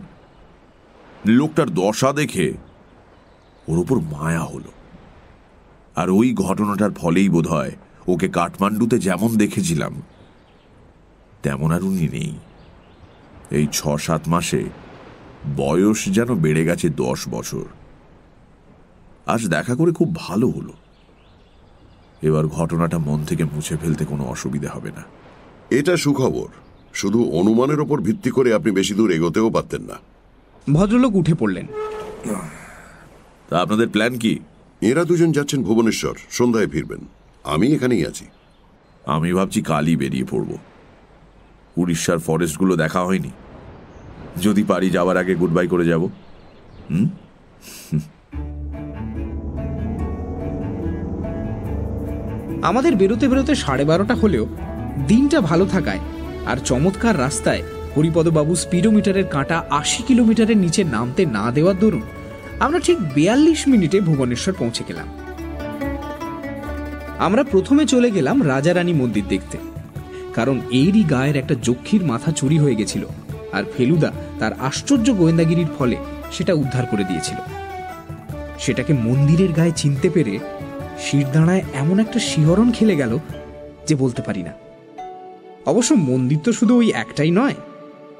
লোকটার দশা দেখে ওর ওপর মায়া হলো। আর ওই ঘটনাটার ফলেই বোধ হয় ওকে কাঠমান্ডুতে যেমন দেখেছিলাম তেমন আর উনি নেই। এই ছ সাত মাসে বয়স যেন বেড়ে গেছে দশ বছর। আজ দেখা করে খুব ভালো হলো। এবার ঘটনাটা মন থেকে মুছে ফেলতে কোনো অসুবিধা হবে না। এটা সুখবর। শুধু অনুমানের ওপর ভিত্তি করে আপনি বেশি দূর এগোতেও পারতেন না। ভদ্রলোক উঠে পড়লেন। তা আপনাদের প্ল্যান কি? এরা দুজন যাচ্ছেন ভুবনেশ্বর সন্ধ্যায় ফিরবেন। আমি এখানেই আছি। আমি ভাবছি কালই বেরিয়ে পড়ব। উড়িষ্যার ফরেস্টগুলো দেখা হয়নি। যদি পারি যাওয়ার আগে গুড বাই করে যাব। হুম? আমাদের বেরোতে বেরোতে সাড়ে বারোটা হলেও দিনটা ভালো থাকায় আর চমৎকার রাস্তায় হরিপদবাবু স্পিডোমিটারের কাঁটা আশি কিলোমিটারের নিচে নামতে না দেওয়ার দরুন আমরা ঠিক বিয়াল্লিশ মিনিটে ভুবনেশ্বর পৌঁছে গেলাম। আমরা প্রথমে চলে গেলাম রাজারানী মন্দির দেখতে। কারণ এরই গায়ের একটা যক্ষীর মাথা চুরি হয়ে গেছিল, আর ফেলুদা তার আশ্চর্য গোয়েন্দাগিরির ফলে সেটা উদ্ধার করে দিয়েছিল। সেটাকে মন্দিরের গায়ে চিনতে পেরে শিরদাঁড়ায় এমন একটা শিহরণ খেলে গেল যে বলতে পারি না। অবশ্য মন্দির তো শুধু ওই একটাই নয়,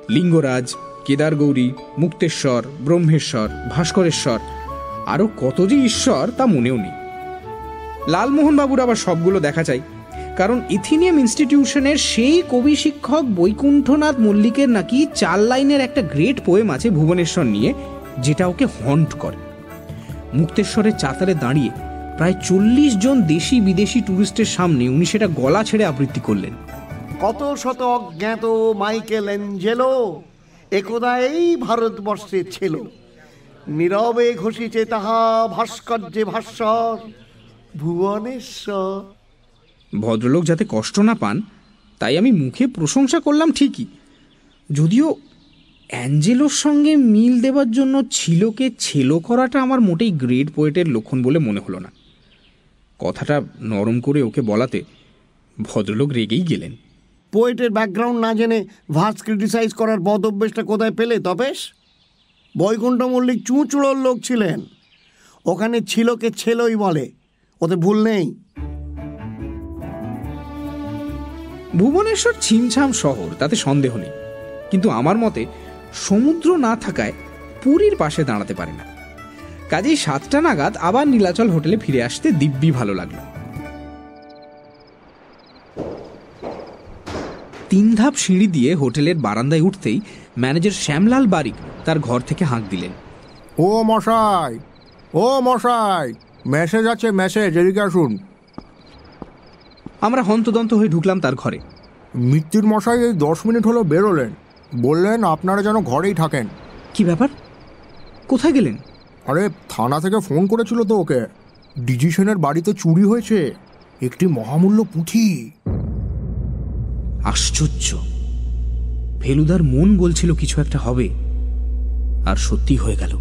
লিঙ্গরাজ কেদারগৌরী মুক্তেশ্বর, ব্রহ্মেশ্বর, ভাস্করেশ্বর। আরও কত যে ঈশ্বর তা মনেও নেই। লালমোহনবাবুর আবার সবগুলো দেখা চাই। কারণ ইথিনিয়াম ইনস্টিটিউশনের সেই কবি শিক্ষক বৈকুণ্ঠনাথ মল্লিকের নাকি চার লাইনের একটা গ্রেট পোয়েম আছে ভুবনেশ্বর নিয়ে, যেটা ওকে হন্ট করে। মুক্তেশ্বরের চাতারে দাঁড়িয়ে প্রায় চল্লিশ জন দেশি বিদেশি ট্যুরিস্টের সামনে উনি সেটা গলা ছেড়ে আবৃত্তি করলেন। কত শত অজ্ঞাত মাইকেল এঞ্জেলো? একদা এই ভারতবর্ষে ছিল। নীরবে ঘষিছে তাহা ভাস্কর্যে ভাস্বর, ভুবনেশ্বর। ভদ্রলোক যাতে কষ্ট না পান, তাই আমি মুখে প্রশংসা করলাম ঠিকই। যদিও অ্যাঞ্জেলোর সঙ্গে মিল দেবার জন্য ছিলকে ছেলো করাটা আমার মোটেই গ্রেট পোয়েটের লক্ষণ বলে মনে হলো না। কথাটা নরম করে ওকে বলাতে ভদ্রলোক রেগেই গেলেন। পোয়েটের ব্যাকগ্রাউন্ড না জেনে ভাস ক্রিটিসাইজ করার বদ অভ্যেসটা কোথায় পেলে, তপেশ? বৈকুণ্ঠ মল্লিক চুঁচুড়োর লোক ছিলেন। ওখানে ছিলকে ছেলই বলে। ওতে ভুল নেই। ভুবনেশ্বর ছিমছাম শহর, তাতে সন্দেহ নেই। কিন্তু আমার মতে, সমুদ্র না থাকায় পুরীর পাশে দাঁড়াতে পারে না। কাজেই সাতটা নাগাদ আবার নীলাচল হোটেলে ফিরে আসতে দিব্যি ভালো লাগল। তিন ধাপ সিঁড়ি দিয়ে হোটেলের বারান্দায় উঠতেই ম্যানেজার শ্যামলাল বারিক তার ঘর থেকে হাঁক দিলেন। ও মশাই ও মশাই মেসেজ আছে মেসেজ এদিকে আসুন। আমরা হন্তদন্ত হয়ে ঢুকলাম তার ঘরে। মৃত্যুর মশাই এই দশ মিনিট হলো বেরোলেন। বললেন আপনারা যেন ঘরেই থাকেন। কি ব্যাপার? কোথায় গেলেন? আরে থানা থেকে ফোন করেছিল তো ওকে। ডিজিশনের বাড়িতে চুরি হয়েছে। একটি মহামূল্য পুঁথি। আশ্চর্য। ফেলুদার মন বলছিল কিছু একটা হবে, আর সত্যি হয়ে গেল।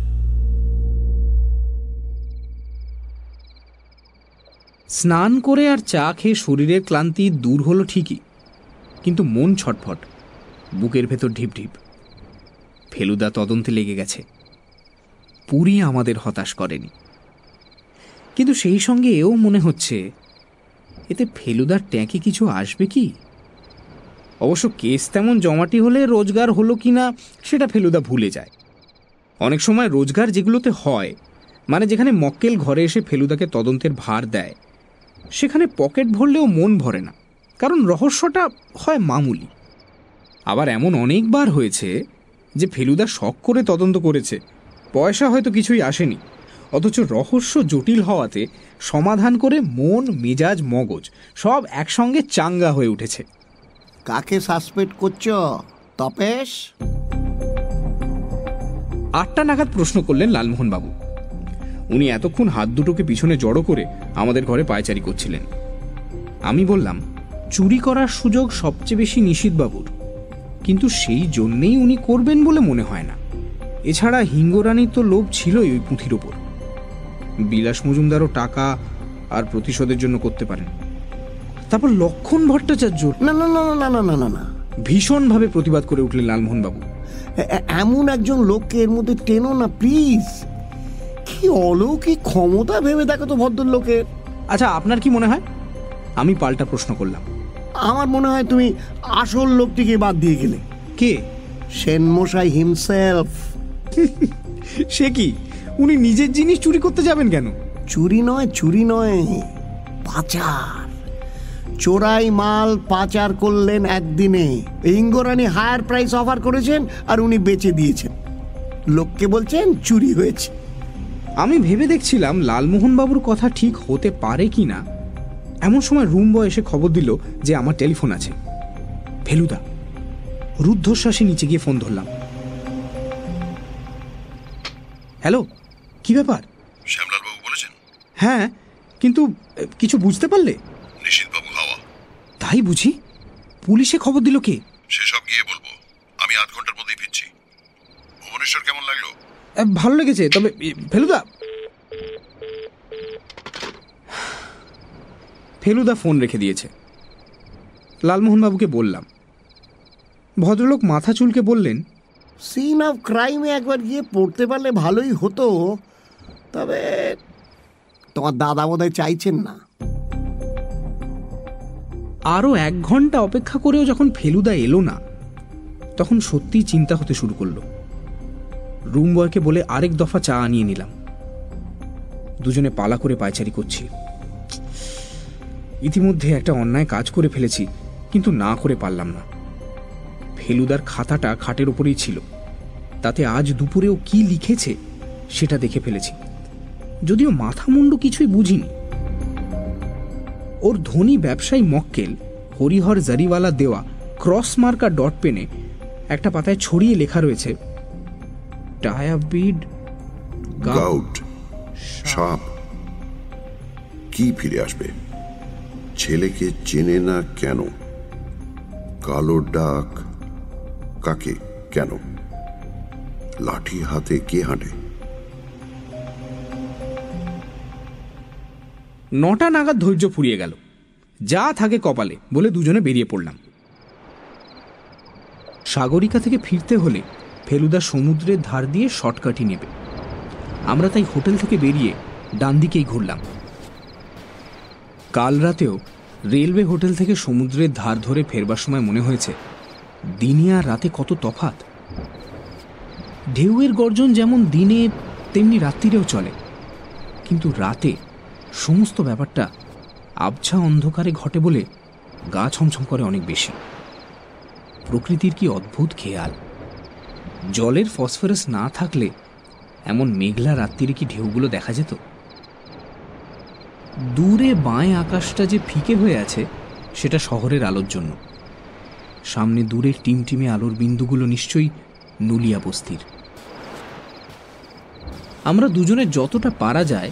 স্নান করে আর চা খেয়ে শরীরের ক্লান্তি দূর হলো ঠিকই, কিন্তু মন ছটফট, বুকের ভেতর ঢিপ ঢিপ। ফেলুদা তদন্তে লেগে গেছে। পুরী আমাদের হতাশ করেনি। কিন্তু সেই সঙ্গে এও মনে হচ্ছে, এতে ফেলুদার ট্যাঁকে কিছু আসবে কি? অবশ্য কেস তেমন জমাটি হলে রোজগার হলো কি না সেটা ফেলুদা ভুলে যায়। অনেক সময় রোজগার যেগুলোতে হয় মানে যেখানে মক্কেল ঘরে এসে ফেলুদাকে তদন্তের ভার দেয়, সেখানে পকেট ভরলেও মন ভরে না, কারণ রহস্যটা হয় মামুলি। আবার এমন অনেকবার হয়েছে যে ফেলুদা শখ করে তদন্ত করেছে, পয়সা হয়তো কিছুই আসেনি, অথচ রহস্য জটিল হওয়াতে সমাধান করে মন, মেজাজ, মগজ সব একসঙ্গে চাঙ্গা হয়ে উঠেছে। কাকে সাসপেক্ট করছ? তপেশ? আটটা নাগাদ প্রশ্ন করলেন লালমোহন বাবু উনি এতক্ষণ হাত দুটোকে পিছনে জড়ো করে আমাদের ঘরে পায়চারি করছিলেন। আমি বললাম, চুরি করার সুযোগ সবচেয়ে বেশি নিশীথবাবুর কিন্তু সেই জন্যেই উনি করবেন বলে মনে হয় না। এছাড়া হিঙ্গরানির তো লোভ ছিলই ওই পুঁথির ওপর। বিলাস মজুমদারও টাকা আর প্রতিশোধের জন্য করতে পারেন। তারপর লক্ষণ ভট্টাচার্য না না না না না না না না। ভীষণভাবে প্রতিবাদ করে উঠলেন লালমোহন বাবু এ- এ- এমন একজন লোককে এর মধ্যে টেনো না প্লিজ। কি অলৌকিক ক্ষমতা ভেবে দেখো তো ভদ্রলোকের। আচ্ছা আপনার কি মনে হয়? আমি পাল্টা প্রশ্ন করলাম। আমার মনে হয় তুমি আসল লোকটিকে বাদ দিয়ে গেলে। কে? সেনমশাই হিমসেলফ সে কি? উনি নিজের জিনিস চুরি করতে যাবেন কেন? চুরি নয় চুরি নয়। পাচার। চোরাই মাল পাচার করলেন একদিনে। ইঙ্গরানি হায়ার প্রাইস অফার করেছেন আর উনি বেচে দিয়েছেন। লোককে বলছেন চুরি হয়েছে। আমি ভেবে দেখছিলাম লালমোহনবাবুর কথা ঠিক হতে পারে কি না। এমন সময় রুম বয় এসে খবর দিল যে আমার টেলিফোন আছে। ফেলুদা রুদ্ধশ্বাসে নিচে গিয়ে ফোন ধরলাম। হ্যালো কি ব্যাপার? শ্যামলালবাবু বলেছেন। হ্যাঁ কিন্তু কিছু বুঝতে পারলে? হাওয়া তাই বুঝি? পুলিশে খবর দিল কে? সেসব গিয়ে বলব। আমি আধ ঘণ্টার মধ্যেই ফিরছি। ভুবনেশ্বর কেমন লাগল? এ, ভালো লেগেছে তবে ফেলুদা। ফেলুদা ফোন রেখে দিয়েছে। লালমোহনবাবুকে বললাম। ভদ্রলোক মাথা চুলকে বললেন সিন অফ ক্রাইমে একবার গিয়ে পড়তে পারলে ভালোই হতো। তবে তোমার দাদা বোধহয় চাইছেন না। আরও এক ঘণ্টা অপেক্ষা করেও যখন ফেলুদা এলো না, তখন সত্যিই চিন্তা হতে শুরু করল। রুম বয়কে বলে আরেক দফা চা আনিয়ে নিলাম। দুজনে পালা করে পায়চারি করছি। ইতিমধ্যে একটা অন্যায় কাজ করে ফেলেছি, কিন্তু না করে পারলাম না। ফেলুদার খাতাটা খাটের ওপরেই ছিল। তাতে আজ দুপুরেও কি লিখেছে, সেটা দেখে ফেলেছি। যদিও মাথা মুন্ডু কিছুই বুঝিনি ওর ধনী ব্যবসায়ী মক্কেল হরিহর জারিওয়ালা দেওয়া ক্রস মার্কা ডট পেনে একটা পাতায় ছড়িয়ে লেখা রয়েছে ডায়াবিড গাউট সাপ কি ফিরে আসবে? ছেলেকে চেনে না কেন? কালো ডাক কাকে? কেন? লাঠি হাতে কে হাঁটে? নটা নাগাদ ধৈর্য ফুরিয়ে গেল। যা থাকে কপালে বলে দুজনে বেরিয়ে পড়লাম। সাগরিকা থেকে ফিরতে হলে ফেলুদা সমুদ্রের ধার দিয়ে শর্টকাটই নেবে। আমরা তাই হোটেল থেকে বেরিয়ে ডান দিকেই ঘুরলাম। কাল রাতেও রেলওয়ে হোটেল থেকে সমুদ্রের ধার ধরে ফেরবার সময় মনে হয়েছে, দিনে আর রাতে কত তফাত। ঢেউয়ের গর্জন যেমন দিনে, তেমনি রাত্রিরেও চলে। কিন্তু রাতে সমস্ত ব্যাপারটা আবছা অন্ধকারে ঘটে বলে গা ছমছম করে অনেক বেশি। প্রকৃতির কি অদ্ভুত খেয়াল। জলের ফসফরাস না থাকলে এমন মেঘলা রাত্রিরে কি ঢেউগুলো দেখা যেত? দূরে বাঁয়ে আকাশটা যে ফিকে হয়ে আছে, সেটা শহরের আলোর জন্য। সামনে দূরের টিমটিমে আলোর বিন্দুগুলো নিশ্চয়ই নুলিয়া বস্তির। আমরা দুজনে যতটা পারা যায়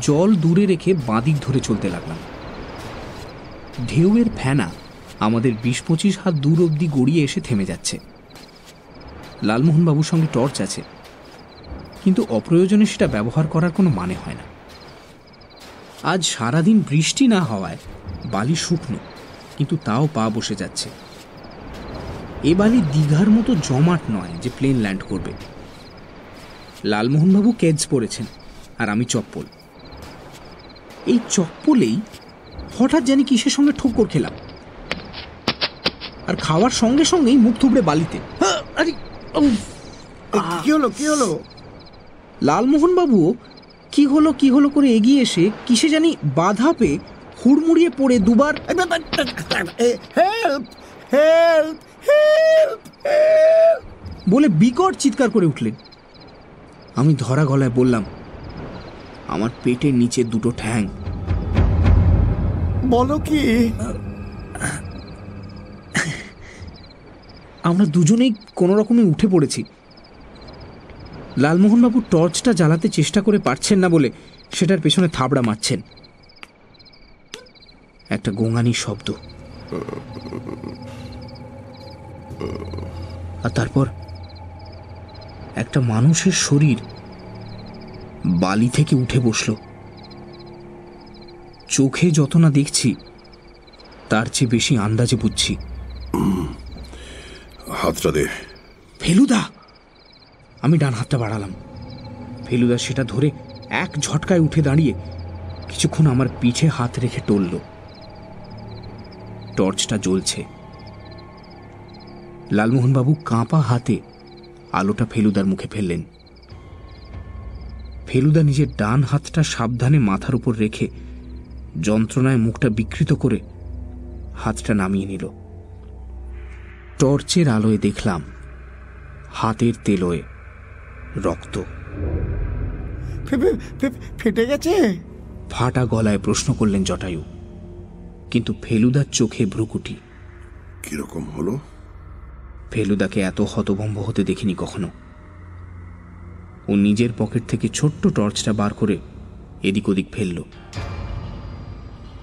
জল দূরে রেখে বাঁদিক ধরে চলতে লাগলাম। ঢেউয়ের ফেনা আমাদের বিশ পঁচিশ হাত দূর অবধি গড়িয়ে এসে থেমে যাচ্ছে। লালমোহনবাবুর সঙ্গে টর্চ আছে, কিন্তু অপ্রয়োজনে সেটা ব্যবহার করার কোনো মানে হয় না। আজ সারাদিন বৃষ্টি না হওয়ায় বালি শুকনো, কিন্তু তাও পা বসে যাচ্ছে। এ বালি দীঘার মতো জমাট নয় যে প্লেন ল্যান্ড করবে। লালমোহনবাবু কেজ পরেছেন আর আমি চপ্পল। এই চপ্পলেই হঠাৎ জানি কিসের সঙ্গে ঠোকর খেলাম। আর খাওয়ার সঙ্গে সঙ্গেই মুখ থুবড়ে বালিতে! কি হলো কি হলো? লালমোহন বাবু কি হলো কি হলো করে এগিয়ে এসে কিসে জানি বাধা পেয়ে হুড়মুড়িয়ে পড়ে দুবার। বলে বিকট চিৎকার করে উঠলেন। আমি ধরা গলায় বললাম আমার পেটের নিচে দুটো ঠ্যাং। বলো কি? আমরা দুজনেই কোনো রকমে উঠে পড়েছি। লালমোহনবাবু টর্চটা জ্বালাতে চেষ্টা করে পারছেন না বলে সেটার পেছনে থাবড়া মারছেন। একটা গোঙানি শব্দ। আর তারপর একটা মানুষের শরীর বালি থেকে উঠে বসল। চোখে যত না দেখছি তার চেয়ে বেশি আন্দাজে বুঝছি। হাতটা দে। ফেলুদা! আমি ডান হাতটা বাড়ালাম। ফেলুদা সেটা ধরে এক ঝটকায় উঠে দাঁড়িয়ে কিছুক্ষণ আমার পিঠে হাত রেখে টলল। টর্চটা জ্বলছে। লালমোহনবাবু কাঁপা হাতে আলোটা ফেলুদার মুখে ফেললেন। ফেলুদা নিজের ডান হাতটা সাবধানে মাথার উপর রেখে যন্ত্রণায় মুখটা বিকৃত করে হাতটা নামিয়ে নিল। টর্চের আলোয় দেখলাম হাতের তেলোয় রক্ত। ফেটে গেছে? ফাটা গলায় প্রশ্ন করলেন জটায়ু। কিন্তু ফেলুদার চোখে ভ্রুকুটি। কীরকম হলো? ফেলুদাকে এত হতভম্ব হতে দেখিনি কখনো। ও নিজের পকেট থেকে ছোট্ট টর্চটা বার করে এদিক ওদিক ফেলল।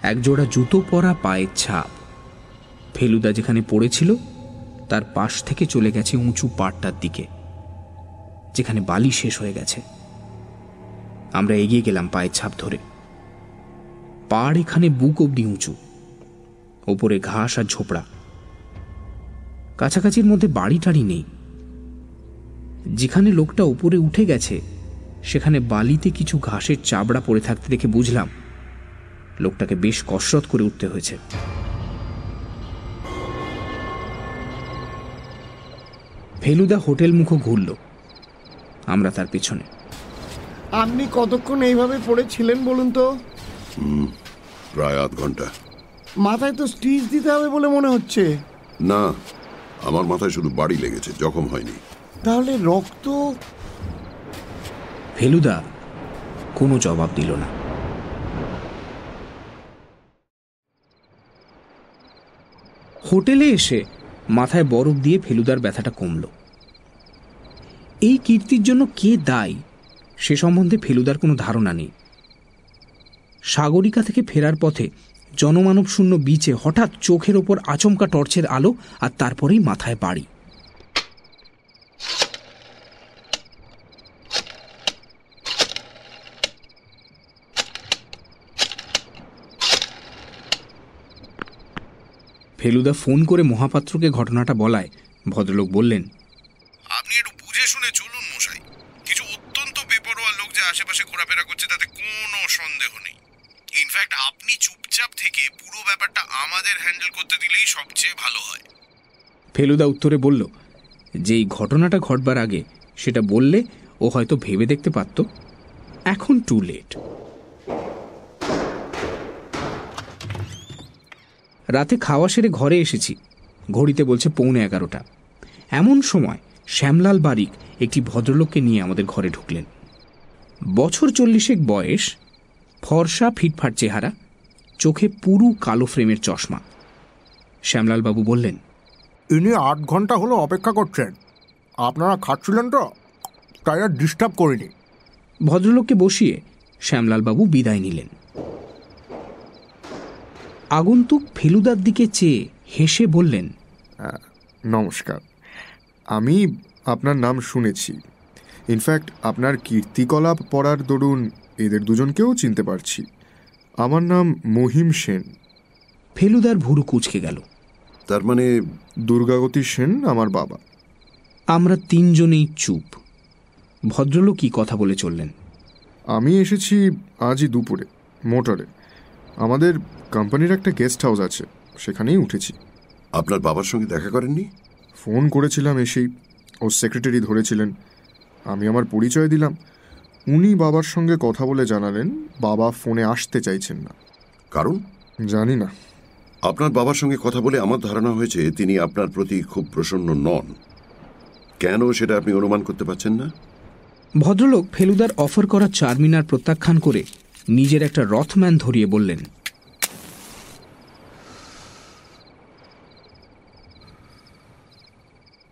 একজোড়া জুতো পরা পায়ের ছাপ। ফেলুদা যেখানে পড়েছিল, তার পাশ থেকে চলে গেছে উঁচু পাড়টার দিকে, যেখানে বালি শেষ হয়ে গেছে। আমরা এগিয়ে গেলাম পায়ের ছাপ ধরে। পাড় এখানে বুক অব্দি উঁচু, ওপরে ঘাস আর ঝোপড়া। কাছাকাছির মধ্যে বাড়ি টাড়ি নেই। যেখানে লোকটা উপরে উঠে গেছে সেখানে বালিতে কিছু ঘাসের চাবড়া পড়ে থাকতে দেখে বুঝলাম লোকটাকে বেশ কসরত করে উঠতে হয়েছে। ফেলুদা হোটেল মুখো ঘুরল। আমরা তার পেছনে। আপনি কতক্ষণ এইভাবে পড়েছিলেন বলুন তো? প্রায় আধ ঘণ্টা। মাথায় তো স্টিচ দিতে হবে বলে মনে হচ্ছে। না আমার মাথায় শুধু বাড়ি লেগেছে জখম হয়নি। তাহলে রক্ত ফেলুদা কোনো জবাব দিল না। হোটেলে এসে মাথায় বরফ দিয়ে ফেলুদার ব্যথাটা কমল। এই কীর্তির জন্য কে দায়ী সে সম্বন্ধে ফেলুদার কোনো ধারণা নেই। সাগরিকা থেকে ফেরার পথে জনমানব শূন্য বিচে হঠাৎ চোখের ওপর আচমকা টর্চের আলো আর তারপরেই মাথায় বাড়ি। ফেলুদা ফোন করে মহাপাত্রকে ঘটনাটা বলায়। ভদ্রলোক বললেন আপনি একটু বুঝে শুনে চলুন মশাই। কিছু অত্যন্ত বেপরোয়া লোক যে আশেপাশে ঘোরাফেরা করছে তাতে কোনো সন্দেহ নেই। ইনফ্যাক্ট আপনি চুপচাপ থেকে পুরো ব্যাপারটা আমাদের হ্যান্ডেল করতে দিলেই সবচেয়ে ভালো হয়। ফেলুদা উত্তরে বলল যে এই ঘটনাটা ঘটবার আগে সেটা বললে ও হয়তো ভেবে দেখতে পারত। এখন টু লেট রাতে খাওয়া সেরে ঘরে এসেছি। ঘড়িতে বলছে পৌনে এগারোটা। এমন সময় শ্যামলাল বারিক একটি ভদ্রলোককে নিয়ে আমাদের ঘরে ঢুকলেন। বছর চল্লিশেক বয়স ফর্সা ফিটফাট চেহারা চোখে পুরু কালো ফ্রেমের চশমা। শ্যামলালবাবু বললেন ইনি আট ঘণ্টা হলো অপেক্ষা করছেন। আপনারা খাচ্ছিলেন তো তাই আর ডিস্টার্ব করিনি। ভদ্রলোককে বসিয়ে শ্যামলালবাবু বিদায় নিলেন। আগন্তুক ফেলুদার দিকে চেয়ে হেসে বললেন নমস্কার। আমি আপনার নাম শুনেছি। ইনফ্যাক্ট আপনার কীর্তিকলাপ পড়ার দরুন এদের দুজনকেও চিনতে পারছি। আমার নাম মহিম সেন। ফেলুদার ভুরু কুচকে গেল। তার মানে দুর্গাবতী সেন আমার বাবা। আমরা তিনজনেই চুপ। ভদ্রলোক ভদ্রলোকই কথা বলে চললেন। আমি এসেছি আজই দুপুরে মোটরে। আমাদের কোম্পানির একটা গেস্ট হাউস আছে সেখানেই উঠেছি। আপনার বাবার সঙ্গে দেখা করেননি? ফোন করেছিলাম এসেই ও সেক্রেটারি ধরেছিলেন। আমি আমার পরিচয় দিলাম। উনি বাবার সঙ্গে কথা বলে জানালেন বাবা ফোনে আসতে চাইছেন না। কারণ? জানি না। আপনার বাবার সঙ্গে কথা বলে আমার ধারণা হয়েছে তিনি আপনার প্রতি খুব প্রসন্ন নন। কেন সেটা আপনি অনুমান করতে পারছেন না? ভদ্রলোক ফেলুদার অফার করা চারমিনার প্রত্যাখ্যান করে নিজের একটা রথম্যান ধরিয়ে বললেন,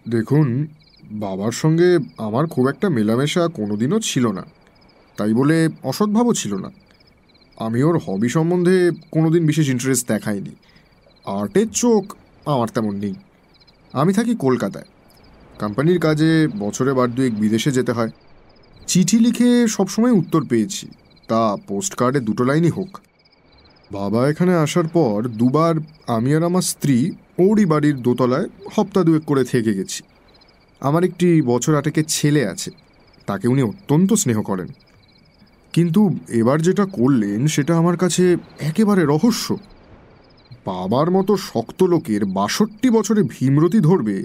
দেখুন, বাবার সঙ্গে আমার খুব একটা মেলামেশা কোনোদিনও ছিল না। তাই বলে অসদ্ভাবও ছিল না। আমি ওর হবি সম্বন্ধে কোনোদিন বিশেষ ইন্টারেস্ট দেখাইনি। আর্টের চোখ আমার তেমন নেই। আমি থাকি কলকাতায়। কোম্পানির কাজে বছরে বার দুয়েক বিদেশে যেতে হয়। চিঠি লিখে সবসময় উত্তর পেয়েছি। তা পোস্ট কার্ডে দুটো লাইনই হোক। বাবা এখানে আসার পর দুবার আমি আর আমার স্ত্রী ওরই বাড়ির দোতলায় হপ্তা দুয়েক করে থেকে গেছি। আমার একটি বছর আটেকে ছেলে আছে, তাকে উনি অত্যন্ত স্নেহ করেন। কিন্তু এবার যেটা করলেন সেটা আমার কাছে একেবারে রহস্য। বাবার মতো শক্ত লোকের বাষট্টি বছরে ভীমরতি ধরবে,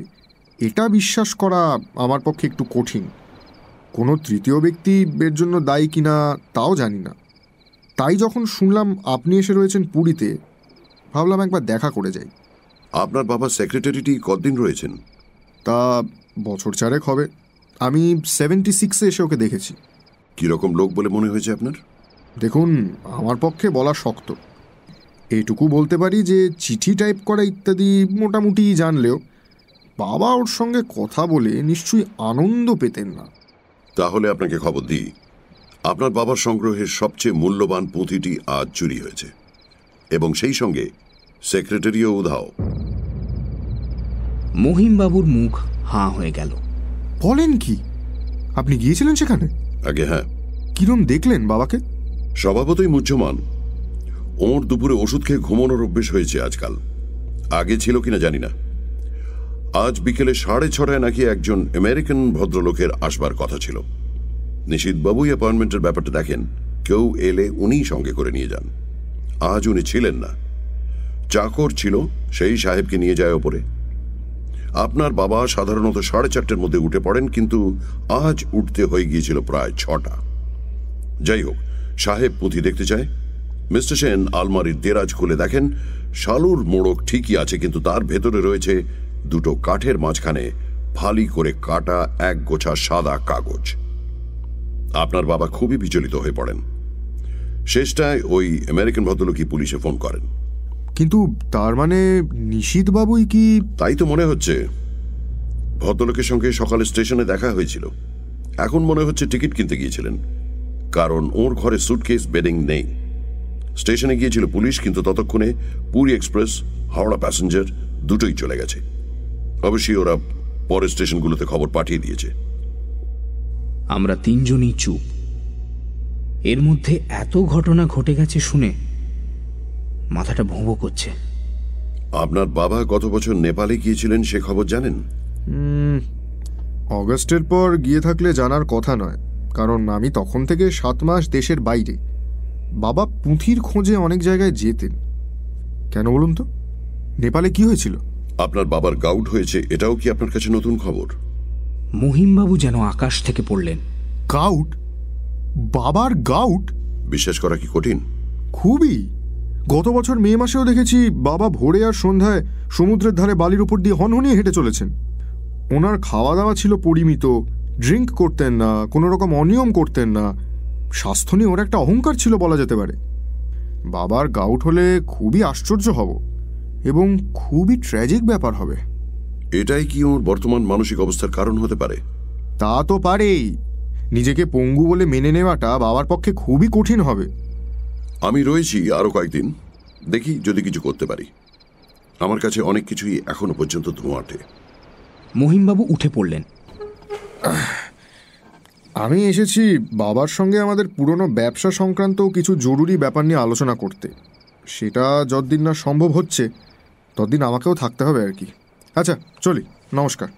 এটা বিশ্বাস করা আমার পক্ষে একটু কঠিন। কোনো তৃতীয় ব্যক্তি এর জন্য দায়ী কিনা তাও জানি না। তাই যখন শুনলাম আপনি এসে রয়েছেন পুরীতে ভাবলাম একবার দেখা করে যাই। আপনার বাবা সেক্রেটারিটি কতদিন রয়েছেন? তা বছর চারেক হবে। আমি সেভেন্টি সিক্সে এসে ওকে দেখেছি। কীরকম লোক বলে মনে হয়েছে আপনার? দেখুন আমার পক্ষে বলা শক্ত। এইটুকু বলতে পারি যে চিঠি টাইপ করা ইত্যাদি মোটামুটি জানলেও বাবা ওর সঙ্গে কথা বলে নিশ্চয়ই আনন্দ পেতেন না। তাহলে আপনাকে খবর দিই। আপনার বাবার সংগ্রহের সবচেয়ে মূল্যবান পুঁথিটি আজ চুরি হয়েছে। এবং সেই সঙ্গে সেক্রেটারিও উধাও। মহিমবাবুর মুখ হাঁ হয়ে গেল। বলেন কি? আপনি গিয়েছিলেন সেখানে? আগে হ্যাঁ। কিরম দেখলেন বাবাকে? স্বভাবতই মুহ্যমান। ওর দুপুরে ওষুধ খেয়ে ঘুমানোর অভ্যেস হয়েছে আজকাল। আগে ছিল কিনা জানি না। আজ বিকেলে সাড়ে ছটায় নাকি একজন আমেরিকান ভদ্রলোকের আসবার কথা ছিল। নিশীথবাবুই অ্যাপয়েন্টমেন্টের ব্যাপারটা দেখেন। কেউ এলে উনিই সঙ্গে করে নিয়ে যান। আজ উনি ছিলেন না। চাকর ছিল, সেই সাহেবকে নিয়ে যায় ওপরে। আপনার বাবা সাধারণত সাড়ে চারটের মধ্যে উঠে পড়েন, কিন্তু আজ উঠতে হয়ে গিয়েছিল প্রায় ছটা। যাই হোক, সাহেব পুঁথি দেখতে চায়। মিস্টার সেন আলমারির দেরাজ খুলে দেখেন, শালুর মোড়ক ঠিকই আছে, কিন্তু তার ভেতরে রয়েছে দুটো কাঠের মাঝখানে ফালি করে কাটা এক গোছা সাদা কাগজ। আপনার বাবা খুবই বিচলিত হয়ে পড়েন। শেষটায় ওই আমেরিকান ভদ্রলোকই পুলিশে ফোন করেন। কিন্তু তার মানে নিশীত বাবুই কি তাই তো মনে হচ্ছে। ভদ্রলোকের সঙ্গে সকালে স্টেশনে দেখা হয়েছিল। এখন মনে হচ্ছে টিকিট কিনতে গিয়েছিলেন। কারণ ওর ঘরে সুটকেস বেডিং নেই। স্টেশনে গিয়েছিল পুলিশ কিন্তু ততক্ষণে পুরী এক্সপ্রেস হাওড়া প্যাসেঞ্জার দুটোই চলে গেছে। অবশ্যই ওরা পরের স্টেশনগুলোতে খবর পাঠিয়ে দিয়েছে। আমরা তিনজনই চুপ। এর মধ্যে এত ঘটনা ঘটে গেছে শুনে মাথাটা ভোঁ করছে। আপনার বাবা গত বছর নেপালে গিয়েছিলেন সে খবর জানেন? অগস্টের পর গিয়ে থাকলে জানার কথা নয় কারণ আমি তখন থেকে সাত মাস দেশের বাইরে। বাবা পুঁথির খোঁজে অনেক জায়গায় যেতেন। কেন বলুন তো? নেপালে কি হয়েছিল? আপনার বাবার গাউট হয়েছে এটাও কি আপনার কাছে নতুন খবর? মহিমবাবু যেন আকাশ থেকে পড়লেন। গাউট বাবার গাউট বিশ্বাস করা কি কঠিন? খুবই। গত বছর মে মাসেও দেখেছি বাবা ভোরে আর সন্ধ্যায় সমুদ্রের ধারে বালির উপর দিয়ে হনহনিয়ে হেঁটে চলেছেন। ওনার খাওয়া দাওয়া ছিল পরিমিত ড্রিঙ্ক করতেন না কোনো রকম অনিয়ম করতেন না। স্বাস্থ্য নিয়ে ওর একটা অহংকার ছিল বলা যেতে পারে। বাবার গাউট হলে খুবই আশ্চর্য হব। এবং খুবই ট্র্যাজিক ব্যাপার হবে। এটাই কি ওর বর্তমান মানসিক অবস্থার কারণ হতে পারে? তা তো পারেই। নিজেকে পঙ্গু বলে মেনে নেওয়াটা বাবার পক্ষে খুবই কঠিন হবে। আমি রয়েছি আরও কয়েকদিন। দেখি যদি কিছু করতে পারি। আমার কাছে অনেক কিছুই এখনও পর্যন্ত ধোঁয়াটে। মহিমবাবু উঠে পড়লেন। আমি এসেছি বাবার সঙ্গে আমাদের পুরনো ব্যবসা সংক্রান্ত কিছু জরুরি ব্যাপার নিয়ে আলোচনা করতে। সেটা যতদিন না সম্ভব হচ্ছে ততদিন আমাকেও থাকতে হবে আর কি। আচ্ছা চলি নমস্কার।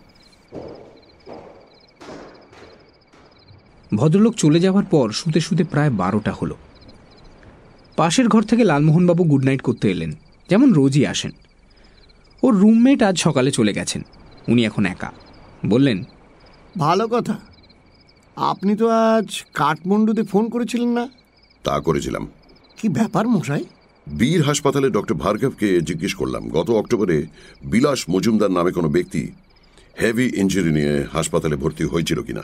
ভদ্রলোক চলে যাওয়ার পর শুতে শুতে প্রায় বারোটা হলো। পাশের ঘর থেকে লালমোহনবাবু গুড নাইট করতে এলেন। যেমন রোজই আসেন। ওর রুমমেট আজ সকালে চলে গেছেন। উনি এখন একা। বললেন ভালো কথা। আপনি তো আজ কাঠমান্ডুতে ফোন করেছিলেন না? তা করেছিলাম। কি ব্যাপার মশাই? বীর হাসপাতালে ডক্টর ভার্গবকে জিজ্ঞেস করলাম গত অক্টোবরে বিলাস মজুমদার নামে কোনো ব্যক্তি হেভি ইঞ্জুরি নিয়ে হাসপাতালে ভর্তি হয়েছিল কিনা?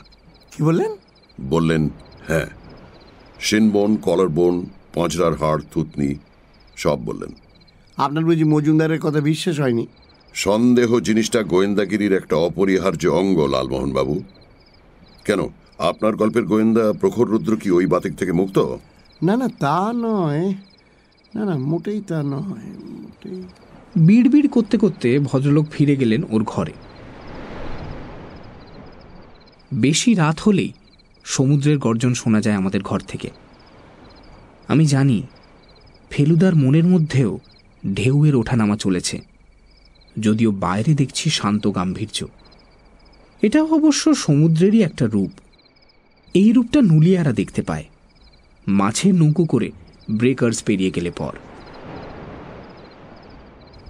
কি বললেন? বললেন হ্যাঁ। শিনবোন কলার বোন পাঁচরার হাড় থুতনি সব বললেন। আপনার বুঝি মজুমদারের কথা বিশ্বাস হয়নি? সন্দেহ জিনিসটা গোয়েন্দাগিরির একটা অপরিহার্য অঙ্গ লালমোহন বাবু কেন আপনার গল্পের গোয়েন্দা প্রখর রুদ্র কি ওই বাতিক থেকে মুক্ত? না না তা নয়। না না, মোটেই তা নয় বিড়বিড় করতে করতে ভদ্রলোক ফিরে গেলেন ওর ঘরে। বেশি রাত হলেই সমুদ্রের গর্জন শোনা যায় আমাদের ঘর থেকে। আমি জানি, ফেলুদার মনের মধ্যেও ঢেউয়ের ওঠানামা চলেছে, যদিও বাইরে দেখছি শান্ত গাম্ভীর্য। এটা অবশ্য সমুদ্রেরই একটা রূপ। এই রূপটা নুলিয়ারা দেখতে পায়। মাছের নৌকো করে ব্রেকার্স পেরিয়ে গেলে পর।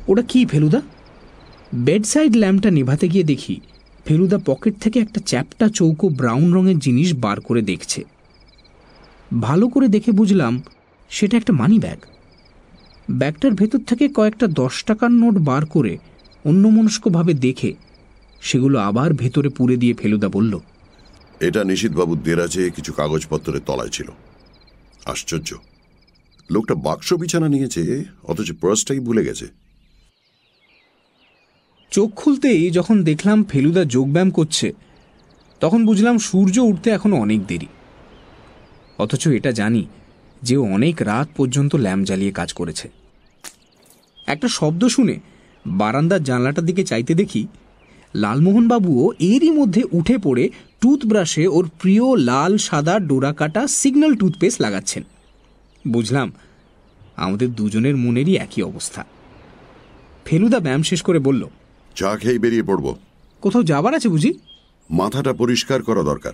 ওটা কি, ফেলুদা? বেডসাইড ল্যাম্পটা নেভাতে গিয়ে দেখি, ফেলুদা পকেট থেকে একটা চ্যাপটা চৌকো ব্রাউন রঙের জিনিস বার করে দেখছে। ভালো করে দেখে বুঝলাম, সেটা একটা মানি ব্যাগ। ব্যাগটার ভেতর থেকে কয়েকটা দশ টাকার নোট বার করে অন্যমনস্কভাবে দেখে, সেগুলো আবার ভেতরে পুরে দিয়ে ফেলুদা বলল, এটা নিশীথবাবুর দেরাজে কিছু কাগজপত্রের তলায় ছিল। আশ্চর্য। লোকটা বাক্স বিছানা নিয়েছে অথচ পার্সটাই ভুলে গেছে। চোখ খুলতেই যখন দেখলাম ফেলুদা যোগব্যায়াম করছে, তখন বুঝলাম সূর্য উঠতে এখনও অনেক দেরি। অথচ এটা জানি যে অনেক রাত পর্যন্ত ল্যাম্প জ্বালিয়ে কাজ করেছে। একটা শব্দ শুনে বারান্দার জানলাটার দিকে চাইতে দেখি, লালমোহনবাবুও এরই মধ্যে উঠে পড়ে টুথব্রাশে ওর প্রিয় লাল সাদা ডোরা কাটা সিগন্যাল টুথপেস্ট লাগাচ্ছেন। বুঝলাম আমাদের দুজনের মনেরই একই অবস্থা। ফেলুদা ব্যায়াম শেষ করে বলল চা খেয়ে বেরিয়ে পড়ব। কোথাও যাবার আছে বুঝি? মাথাটা পরিষ্কার করা দরকার।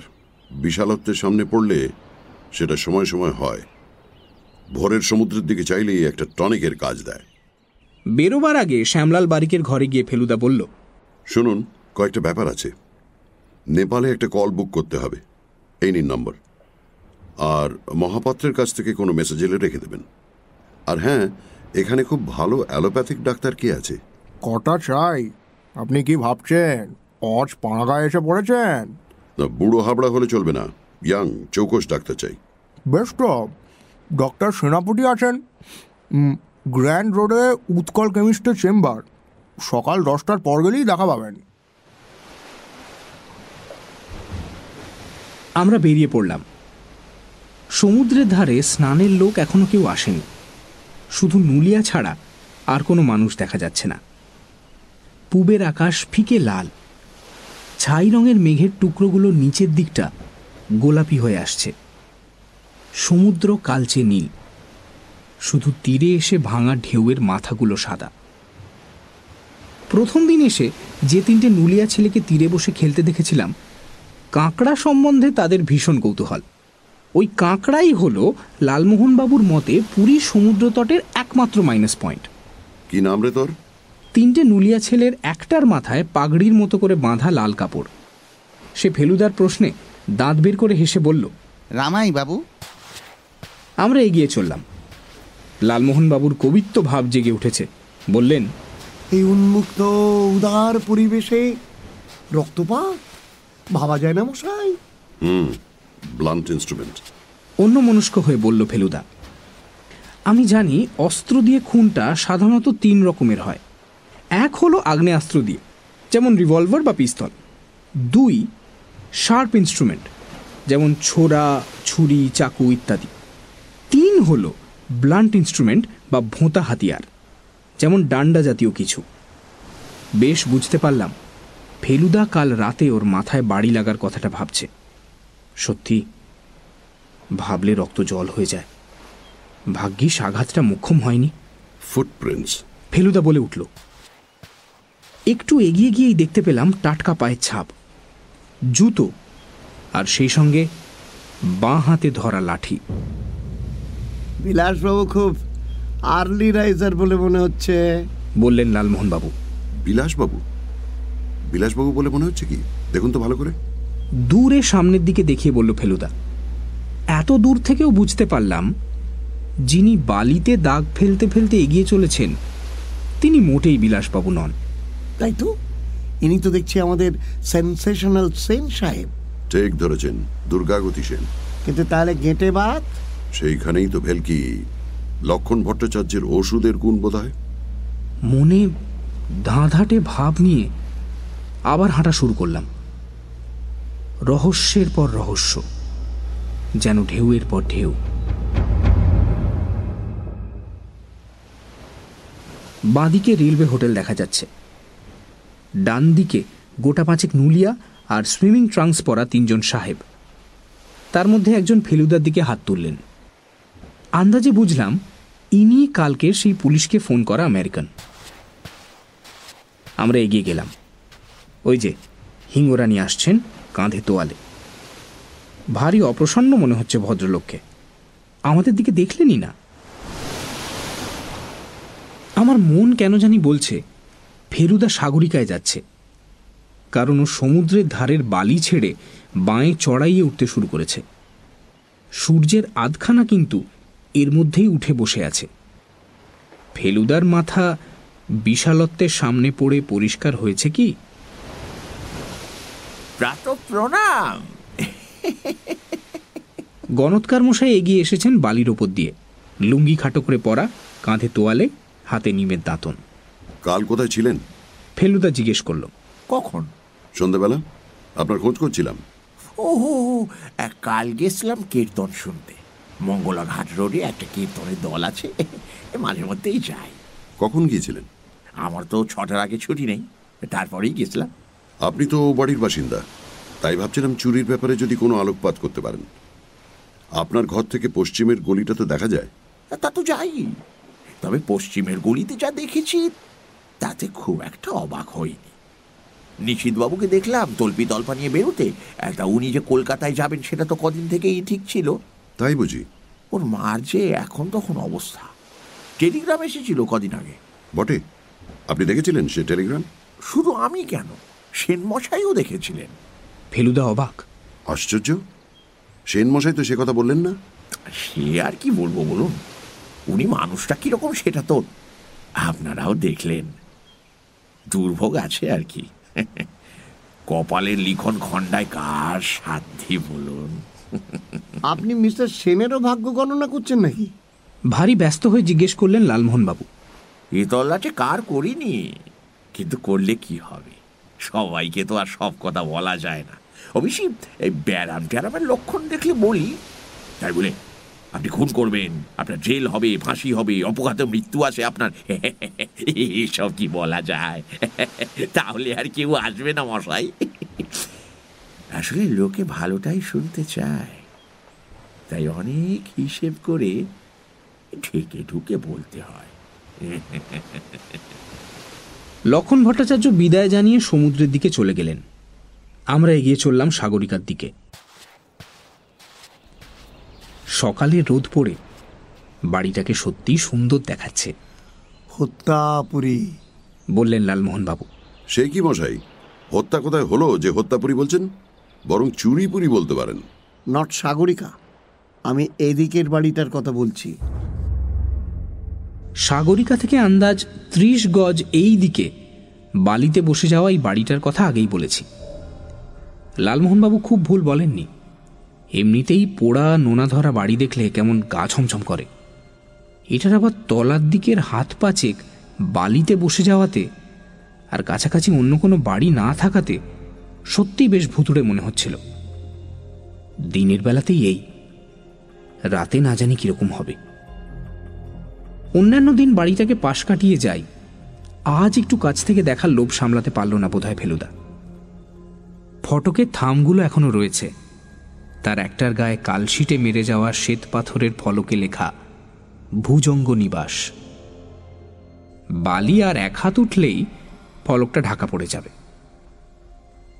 বিশালত্বের সামনে পড়লে সেটা সময় সময় হয়। ভোরের সমুদ্রের দিকে চাইলেই একটা টনিকের কাজ দেয়। বেরোবার আগে শ্যামলাল বারিকের ঘরে গিয়ে ফেলুদা বলল শুনুন কয়েকটা ব্যাপার আছে। নেপালে একটা কল বুক করতে হবে। এই নিন নম্বর। আর মহাপাত্রের কাছ থেকে কোনো মেসেজ এলে রেখে দেবেন। আর হ্যাঁ এখানে খুব ভালো অ্যালোপ্যাথিক ডাক্তার কে আছে? কটা চাই? আপনি কি ভাবছেন? অজ পাড়াগায় এসে পড়েছেন? না বুড়ো হাবড়া হলে চলবে না। ইয়াং চৌকস ডাক্তার চাই। বেশ তো। ডক্টর সেনাপতি আছেন। গ্র্যান্ড রোডে উৎকল কেমিস্টের চেম্বার। সকাল দশটার পর গেলেই দেখা পাবেন। আমরা বেরিয়ে পড়লাম। সমুদ্রের ধারে স্নানের লোক এখনও কেউ আসেনি। শুধু নুলিয়া ছাড়া আর কোনো মানুষ দেখা যাচ্ছে না। পুবের আকাশ ফিকে লাল। ছাই রঙের মেঘের টুকরোগুলো নিচের দিকটা গোলাপি হয়ে আসছে। সমুদ্র কালচে নীল। শুধু তীরে এসে ভাঙা ঢেউয়ের মাথাগুলো সাদা। প্রথম দিন এসে যে তিনটে নুলিয়া ছেলেকে তীরে বসে খেলতে দেখেছিলাম, কাঁকড়া সম্বন্ধে তাদের ভীষণ কৌতূহল। ওই কাঁকড়াই হলো লালমোহনবাবুর মতে পুরী সমুদ্র তটের একমাত্র মাইনাস পয়েন্ট কি নাম রে তোর? তিনটে নুলিয়া ছেলের একটার মাথায় পাগড়ির মতো করে বাঁধা লাল কাপড়। সে ফেলুদার প্রশ্নে দাঁত বের করে হেসে বলল রামাই বাবু। আমরা এগিয়ে চললাম। লালমোহনবাবুর কবিত্ব ভাব জেগে উঠেছে। বললেন এই উন্মুক্ত উদার পরিবেশে রক্তপাত? ভাবা যায় না মশাই। হুম। ব্লান্ট ইনস্ট্রুমেন্ট অন্য মনস্ক হয়ে বলল ফেলুদা, আমি জানি অস্ত্র দিয়ে খুনটা সাধারণত তিন রকমের হয়। এক হলো আগ্নেয়াস্ত্র দিয়ে, যেমন রিভলভার বা পিস্তল। দুই, শার্প ইনস্ট্রুমেন্ট, যেমন ছোড়া, ছুরি, চাকু ইত্যাদি। তিন হলো ব্লান্ট ইনস্ট্রুমেন্ট বা ভোঁতা হাতিয়ার, যেমন ডান্ডা জাতীয় কিছু। বেশ, বুঝতে পারলাম। ফেলুদা কাল রাতে ওর মাথায় বাড়ি লাগার কথাটা ভাবছে। সত্যি ভাবলে রক্ত জল হয়ে যায়। ভাগ্যিস আঘাতটা মুখ্যম হয়নি। ফুটপ্রিন্টস ফেলুদা বলে উঠল। একটু এগিয়ে গিয়েই দেখতে পেলাম টাটকা পায়ের ছাপ জুতো আর সেই সঙ্গে বাঁ হাতে ধরা লাঠি। বিলাসবাবু খুব আর্লি রাইজার বলে মনে হচ্ছে। বললেন লালমোহনবাবু। বিলাসবাবু? বিলাসবাবু বলে মনে হচ্ছে কি? দেখুন তো ভালো করে। দূরে সামনের দিকে দেখিয়ে বলল ফেলুদা এত দূর থেকেও বুঝতে পারলাম যিনি বালিতে দাগ ফেলতে ফেলতে এগিয়ে চলেছেন তিনি মোটেই বিলাসবাবু নন। তাই তো? ইনি তো দেখছি আমাদের সেন্সেশনাল সেন সাহেব। ঠিক ধরেছেন দুর্গাগতি সেন। কিন্তু তাহলে গেঁটে বাত সেইখানেই তো ভেলকি। লক্ষণ ভট্টাচার্যের ওষুধের গুণ বোধ হয় মনে ধাঁধাটে ভাব নিয়ে আবার হাঁটা শুরু করলাম। রহস্যের পর রহস্য, যেন ঢেউয়ের পর ঢেউ। বাঁদিকে রেলওয়ে হোটেল দেখা যাচ্ছে। ডান দিকে গোটা পাঁচেক নুলিয়া আর সুইমিং ট্রাঙ্কস পরা তিনজন সাহেব। তার মধ্যে একজন ফেলুদার দিকে হাত তুললেন। আন্দাজে বুঝলাম, ইনি কালকে সেই পুলিশকে ফোন করা আমেরিকান। আমরা এগিয়ে গেলাম। ওই যে হিঙ্গরানি আসছেন কাঁধে তোয়ালে। ভারী অপ্রসন্ন মনে হচ্ছে ভদ্রলোককে। আমাদের দিকে দেখলেনই না। আমার মন কেন জানি বলছে, ফেরুদা সাগরিকায় যাচ্ছে। কারণ ও সমুদ্রের ধারের বালি ছেড়ে বাঁয়ে চড়াইয়ে উঠতে শুরু করেছে। সূর্যের আধখানা কিন্তু এর মধ্যেই উঠে বসে আছে। ফেলুদার মাথা বিশালত্বের সামনে পড়ে পরিষ্কার হয়েছে কি? প্রাত প্রণাম গণৎকার মশাই এগিয়ে এসেছেন বালির ওপর দিয়ে। লুঙ্গি খাটো করে পরা কাঁধে তোয়ালে হাতে নিমের দাঁতন। কাল কোথায় ছিলেন? ফেলুদা জিজ্ঞেস করল। কখন? সন্ধ্যাবেলা? আপনার খোঁজ করছিলাম। ও কাল গেছিলাম কীর্তন শুনতে। মঙ্গলাঘাট রোডে একটা কীর্তনের দল আছে মাঝে মধ্যেই যাই। কখন গিয়েছিলেন? আমার তো ছটার আগে ছুটি নেই তারপরেই গেছিলাম। আপনি তো বাড়ির বাসিন্দা। তাই ভাবছিলাম চুরির ব্যাপারে যদি কোনো আলোকপাত করতে পারেন। আপনার ঘর থেকে পশ্চিমের গলিটা তো দেখা যায়। তা তো যাই। তবে পশ্চিমের গলিতে যা দেখেছি তাতে খুব একটা অবাক হইনি। নিশীথবাবুকে দেখলাম তল্পি তল্পা নিয়ে বেরোতে। একটা উনি যে কলকাতায় যাবেন সেটা তো কদিন থেকেই ঠিক ছিল। তাই বুঝি। ওর মার যে এখন তখন অবস্থা। টেলিগ্রাম এসেছিল কদিন আগে। বটে? আপনি দেখেছিলেন সে টেলিগ্রাম? শুধু আমি কেন? সেন মশাইও দেখেছিলেন। ফেলুদা অবাক। আশ্চর্য? সেনমশাই তো সে কথা বললেন না। সে আর কি বলব বলুন? উনি মানুষটা কীরকম সেটা তো আপনারাও দেখলেন। দুর্ভোগ আছে আর কি। কপালের লিখন খণ্ডায় কার সাধ্যি বলুন? আপনি মিস্টার সেনেরও ভাগ্য গণনা করছেন নাকি? ভারী ব্যস্ত হয়ে জিজ্ঞেস করলেন লালমোহনবাবু। এ তল্লাটে কার করিনি? কিন্তু করলে কি হবে? সবাইকে তো আর সব কথা বলা যায় না। অবশ্যই এই ব্যারাম ট্যারামের লক্ষণ দেখলে বলি। তাই বলে, আপনি খুন করবেন, আপনার জেল হবে, ফাঁসি হবে, অপঘাতে মৃত্যু আছে আপনার। এসব কি বলা যায়? তাহলে আর কেউ আসবে না, মশাই। আসলে লোকে ভালোটাই শুনতে চায়। তাই অনেক হিসেব করে ঢেকে ঢুকে বলতে হয়। লক্ষণ ভট্টাচার্য বিদায় জানিয়ে সমুদ্রের দিকে চলে গেলেন। আমরা এগিয়ে চললাম সাগরিকার দিকে। সকালে রোদ পড়ে বাড়িটাকে সত্যি সুন্দর দেখাচ্ছে। হত্যাপুরী বললেন লালমোহনবাবু। সে কি মশাই? হত্যা কোথায় হলো যে হত্যাপুরি বলছেন? বরং চুরিপুরি বলতে পারেন। নট সাগরিকা আমি এদিকের বাড়িটার কথা বলছি। সাগরিকা থেকে আন্দাজ ত্রিশ গজ এই দিকে বালিতে বসে যাওয়া এই বাড়িটার কথা আগেই বলেছি। লালমোহনবাবু খুব ভুল বলেননি। এমনিতেই পোড়া নোনা ধরা বাড়ি দেখলে কেমন গা ছমছম করে। এটার আবার তলার দিকের হাত পাচেক বালিতে বসে যাওয়াতে আর কাছাকাছি অন্য কোনো বাড়ি না থাকাতে সত্যিই বেশ ভুতুড়ে মনে হচ্ছিল। দিনের বেলাতেই এই, রাতে না জানি কীরকম হবে। অন্যান্য দিন বাড়িটাকে পাশ কাটিয়ে যাই। আজ একটু কাছ থেকে দেখার লোভ সামলাতে পারল না বোধহয় ফেলুদা। ফটকের থামগুলো এখনও রয়েছে। তার একটার গায়ে কালশিটে মেরে যাওয়া শ্বেত পাথরের ফলকে লেখা, ভুজঙ্গ নিবাস। বালি আর এক হাত উঠলেই ফলকটা ঢাকা পড়ে যাবে।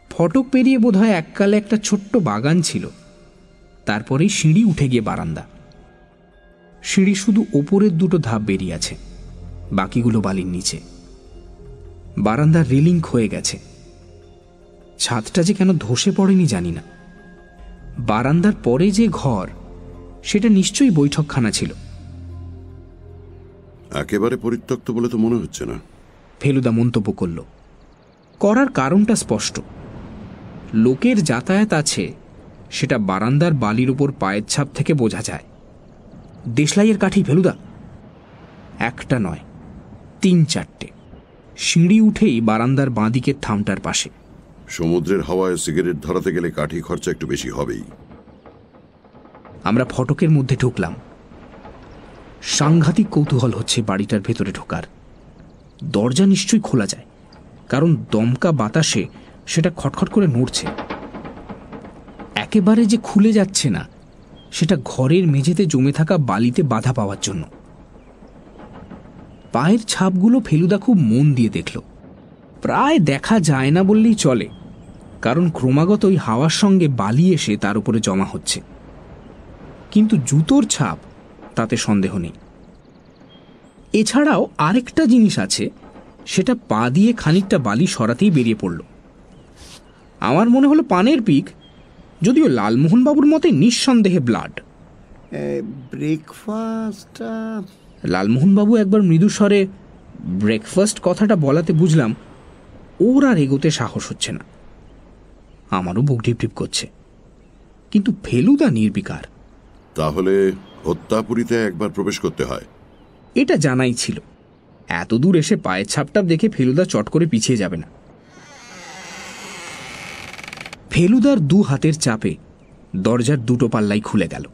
ফটক পেরিয়ে বোধহয় এককালে একটা ছোট্ট বাগান ছিল। তারপরেই সিঁড়ি উঠে গিয়ে বারান্দা। সিঁড়ি শুধু ওপরের দুটো ধাপ বেরিয়ে আছে বাকিগুলো বালির নিচে। বারান্দার রেলিং হয়ে গেছে। ছাদটা যে কেন ধসে পড়েনি জানি না। বারান্দার পরে যে ঘর সেটা নিশ্চয়ই বৈঠকখানা ছিল। একেবারে পরিত্যক্ত বলে তো মনে হচ্ছে না। ফেলুদা মন্তব্য করল। করার কারণটা স্পষ্ট। লোকের যাতায়াত আছে সেটা বারান্দার বালির উপর পায়ের ছাপ থেকে বোঝা যায়। দেশলাইয়ের কাঠি ফেলুদা? একটা নয় তিন চারটে। সিঁড়ি উঠেই বারান্দার বাঁদিকের থামটার পাশে। সমুদ্রের হাওয়ায় সিগারেট ধরাতে গেলে কাঠি খরচা একটু বেশি হবেই। আমরা ফটকের মধ্যে ঢুকলাম। সাংঘাতিক কৌতূহল হচ্ছে বাড়িটার ভেতরে ঢোকার। দরজা নিশ্চয়ই খোলা যায় কারণ দমকা বাতাসে সেটা খটখট করে নড়ছে। একেবারে যে খুলে যাচ্ছে না সেটা ঘরের মেঝেতে জমে থাকা বালিতে বাধা পাওয়ার জন্য। পায়ের ছাপগুলো ফেলুদা খুব মন দিয়ে দেখল। প্রায় দেখা যায় না বললেই চলে, কারণ ক্রমাগত ওই হাওয়ার সঙ্গে বালি এসে তার উপরে জমা হচ্ছে। কিন্তু জুতোর ছাপ তাতে সন্দেহ নেই। এছাড়াও আরেকটা জিনিস আছে, সেটা পা দিয়ে খানিকটা বালি সরাতেই বেরিয়ে পড়ল। আমার মনে হলো পানের পিক যদিও লালমোহনবাবুর মতে নিঃসন্দেহে ব্লাড ব্রেকফাস্টটা লালমোহনবাবু একবার মৃদু স্বরে ব্রেকফাস্ট কথাটা বলাতে বুঝলাম ওর আর এগোতে সাহস হচ্ছে না। আমারও বুক ঢিপ ঢিপ করছে। কিন্তু ফেলুদা নির্বিকার। তাহলে হত্যাপুরীতে একবার প্রবেশ করতে হয়। এটা জানাই ছিল। এত দূর এসে পায়ের ছাপটাপ দেখে ফেলুদা চট করে পিছিয়ে যাবে না। ফেলুদার দু হাতের চাপে দরজার দুটো পাল্লাই খুলে গেল।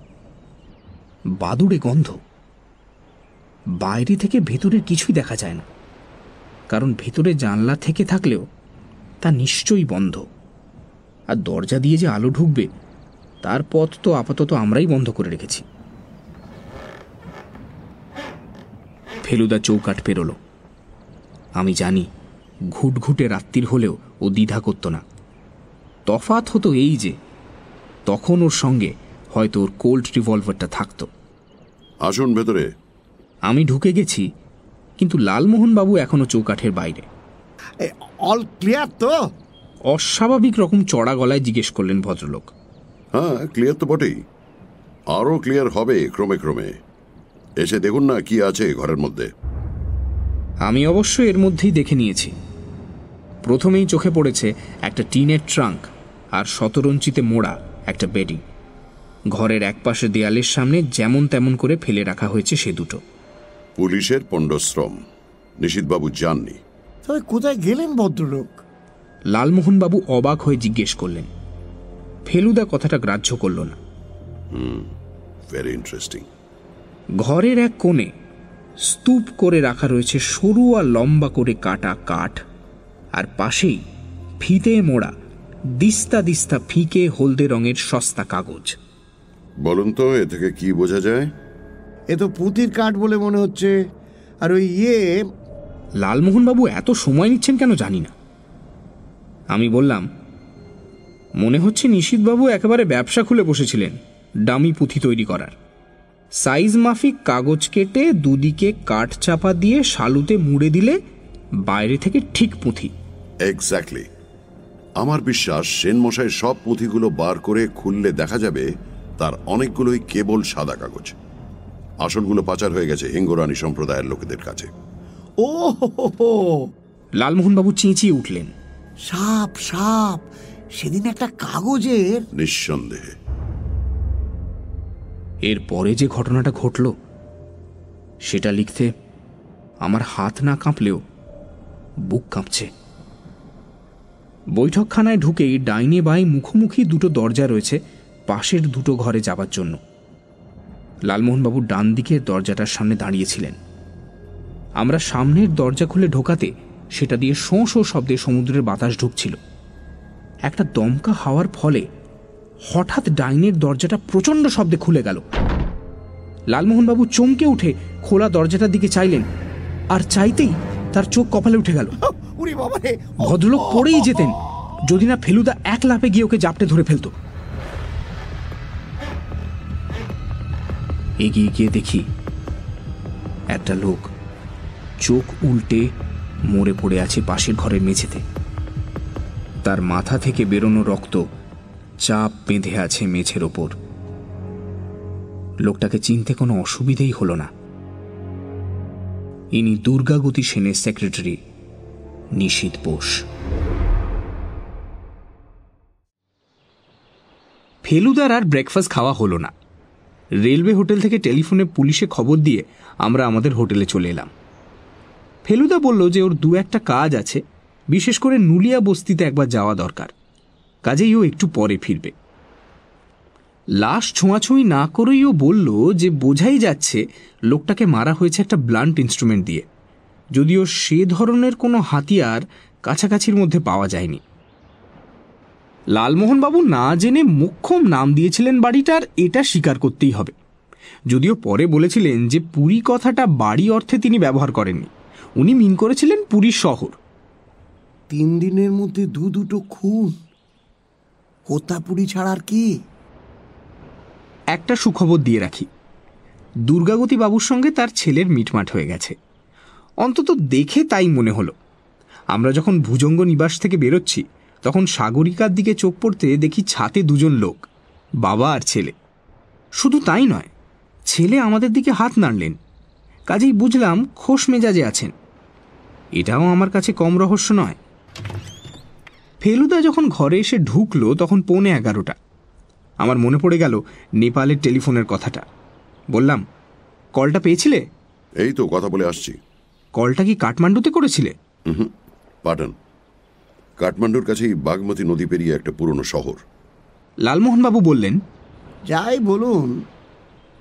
বাদুড়ে গন্ধ। বাইরে থেকে ভেতরের কিছুই দেখা যায় না, কারণ ভেতরে জানলা থেকে থাকলেও তা নিশ্চয়ই বন্ধ। আর দরজা দিয়ে যে আলো ঢুকবে, তার পথ তো আপাতত আমরাই বন্ধ করে রেখেছি। ফেলুদা চৌকাট পেরোল। আমি জানি, ঘুটঘুটে রাত্রির হলেও ও দ্বিধা করত না। তফাত হতো এই যে তখন ওর সঙ্গে হয়তো ওর কোল্ড রিভলভারটা থাকতো। আসুন ভেতরে। আমি ঢুকে গেছি কিন্তু লালমোহনবাবু এখনও চৌকাঠের বাইরে। অল ক্লিয়ার তো? অস্বাভাবিক রকম চড়া গলায় জিজ্ঞেস করলেন ভদ্রলোক। হ্যাঁ ক্লিয়ার তো বটেই। আরও ক্লিয়ার হবে ক্রমে ক্রমে। এসে দেখুন না কি আছে ঘরের মধ্যে। আমি অবশ্য এর মধ্যেই দেখে নিয়েছি। প্রথমেই চোখে পড়েছে একটা টিনের ট্রাঙ্ক। আর শতরঞ্চিতে মোড়া একটা বেডিং। ঘরের একপাশে দেয়ালের সামনে যেমন তেমন করে ফেলে রাখা হয়েছে সে দুটো। পুলিশের পণ্ডশ্রম। নিশীথবাবু যাননি। তবে কোথায় গেলেন ভদ্রলোক? লালমোহনবাবু অবাক হয়ে জিজ্ঞেস করলেন। ফেলুদা কথাটা গ্রাহ্য করল না। হুম ভেরি ইন্টারেস্টিং ঘরের এক কোণে স্তূপ করে রাখা রয়েছে সরু আর লম্বা করে কাটা কাঠ আর পাশেই ফিতে মোড়া দিস্তা দিস্তা ফিকে হলদে রঙের সস্তা কাগজ। বলুন তো এ থেকে কি বোঝা যায়? এ তো পুঁতির কাঠ বলে মনে হচ্ছে। আর ওই ইয়ে লালমোহনবাবু এত সময় নিচ্ছেন কেন জানি না। আমি বললাম মনে হচ্ছে নিশীথবাবু একেবারে ব্যবসা খুলে বসেছিলেন ডামি পুঁথি তৈরি করার। সাইজ মাফিক কাগজ কেটে দুদিকে কাঠ চাপা দিয়ে শালুতে মুড়ে দিলে বাইরে থেকে ঠিক পুঁথি। এক্স্যাক্টলি আমার বিশ্বাস সেন মশাই সব পুঁথিগুলো বার করে খুললে দেখা যাবে তার অনেকগুলোই কেবল সাদা কাগজ। আসলগুলো পাচার হয়ে গেছে হিঙ্গরানি সম্প্রদায়ের লোকেদের কাছে। ও লালমোহনবাবু চেঁচিয়ে উঠলেন। সাপ সাপ সেদিন একটা কাগজের নিঃসন্দেহে। এর পরে যে ঘটনাটা ঘটল সেটা লিখতে আমার হাত না কাঁপলেও বুক কাঁপছে। বৈঠকখানায় ঢুকেই ডাইনে বাই মুখোমুখি দুটো দরজা রয়েছে, পাশের দুটো ঘরে যাবার জন্য। লালমোহনবাবু ডান দিকের দরজাটার সামনে দাঁড়িয়েছিলেন। আমরা সামনের দরজা খুলে ঢোকাতে সেটা দিয়ে শোঁ শোঁ শব্দে সমুদ্রের বাতাস ঢুকছিল। একটা দমকা হাওয়ার ফলে হঠাৎ ডাইনের দরজাটা প্রচণ্ড শব্দে খুলে গেল। লালমোহনবাবু চমকে উঠে খোলা দরজাটার দিকে চাইলেন, আর চাইতেই তার চোখ কপালে উঠে গেল। ভদ্রলোক পড়েই যেতেন যদি না ফেলুদা এক লাফে গিয়ে ওকে জাপটে ধরে ফেলতো। এগিয়ে গিয়ে দেখি একটা লোক চোখ উল্টে মরে পড়ে আছে পাশের ঘরের মেঝেতে। তার মাথা থেকে বেরোনো রক্ত চাপ বেঁধে আছে মেঝের ওপর। লোকটাকে চিনতে কোনো অসুবিধেই হলো না। ইনি দুর্গাগতি সেনের সেক্রেটারি। নিশীত বোস ফেলুদার আর ব্রেকফাস্ট খাওয়া হলো না। রেলওয়ে হোটেল থেকে টেলিফোনে পুলিশে খবর দিয়ে আমরা আমাদের হোটেলে চলে এলাম। ফেলুদা বলল যে ওর দু একটা কাজ আছে, বিশেষ করে নুলিয়া বস্তিতে একবার যাওয়া দরকার। কাজেই ও একটু পরে ফিরবে। লাশ ছোঁয়াছুঁই না করেই ও বলল যে বোঝাই যাচ্ছে লোকটাকে মারা হয়েছে একটা ব্লান্ট ইনস্ট্রুমেন্ট দিয়ে। যদিও সে ধরনের কোনো হাতিয়ার কাছাকাছির মধ্যে পাওয়া যায়নি। লালমোহনবাবু না জেনে মোক্ষম নাম দিয়েছিলেন বাড়িটার এটা স্বীকার করতেই হবে। যদিও পরে বলেছিলেন যে পুরী কথাটা বাড়ি অর্থে তিনি ব্যবহার করেননি। উনি মিন করেছিলেন পুরী শহর। তিন দিনের মধ্যে দু দুটো খুন। হোতাপুরি ছাড়া আর কি? একটা সুখবর দিয়ে রাখি। দুর্গাগতি বাবুর সঙ্গে তার ছেলের মিটমাট হয়ে গেছে। অন্তত দেখে তাই মনে হলো। আমরা যখন ভুজঙ্গ নিবাস থেকে বেরোচ্ছি, তখন সাগরিকার দিকে চোখ পড়তে দেখি ছাতে দুজন লোক, বাবা আর ছেলে। শুধু তাই নয়, ছেলে আমাদের দিকে হাত নাড়লেন। কাজেই বুঝলাম খোশ মেজাজে আছেন। এটাও আমার কাছে কম রহস্য নয়। ফেলুদা যখন ঘরে এসে ঢুকলো, তখন পৌনে এগারোটা। আমার মনে পড়ে গেল নেপালের টেলিফোনের কথাটা। বললাম, কলটা পেয়েছিলে? এই তো, কথা বলে আসছি। কলটা কি কাঠমান্ডুতে করেছিলে? হুম পাঠান। কাঠমান্ডুর কাছেই বাগমতী নদী পেরিয়ে একটা পুরনো শহর। লালমোহনবাবু বললেন যাই বলুন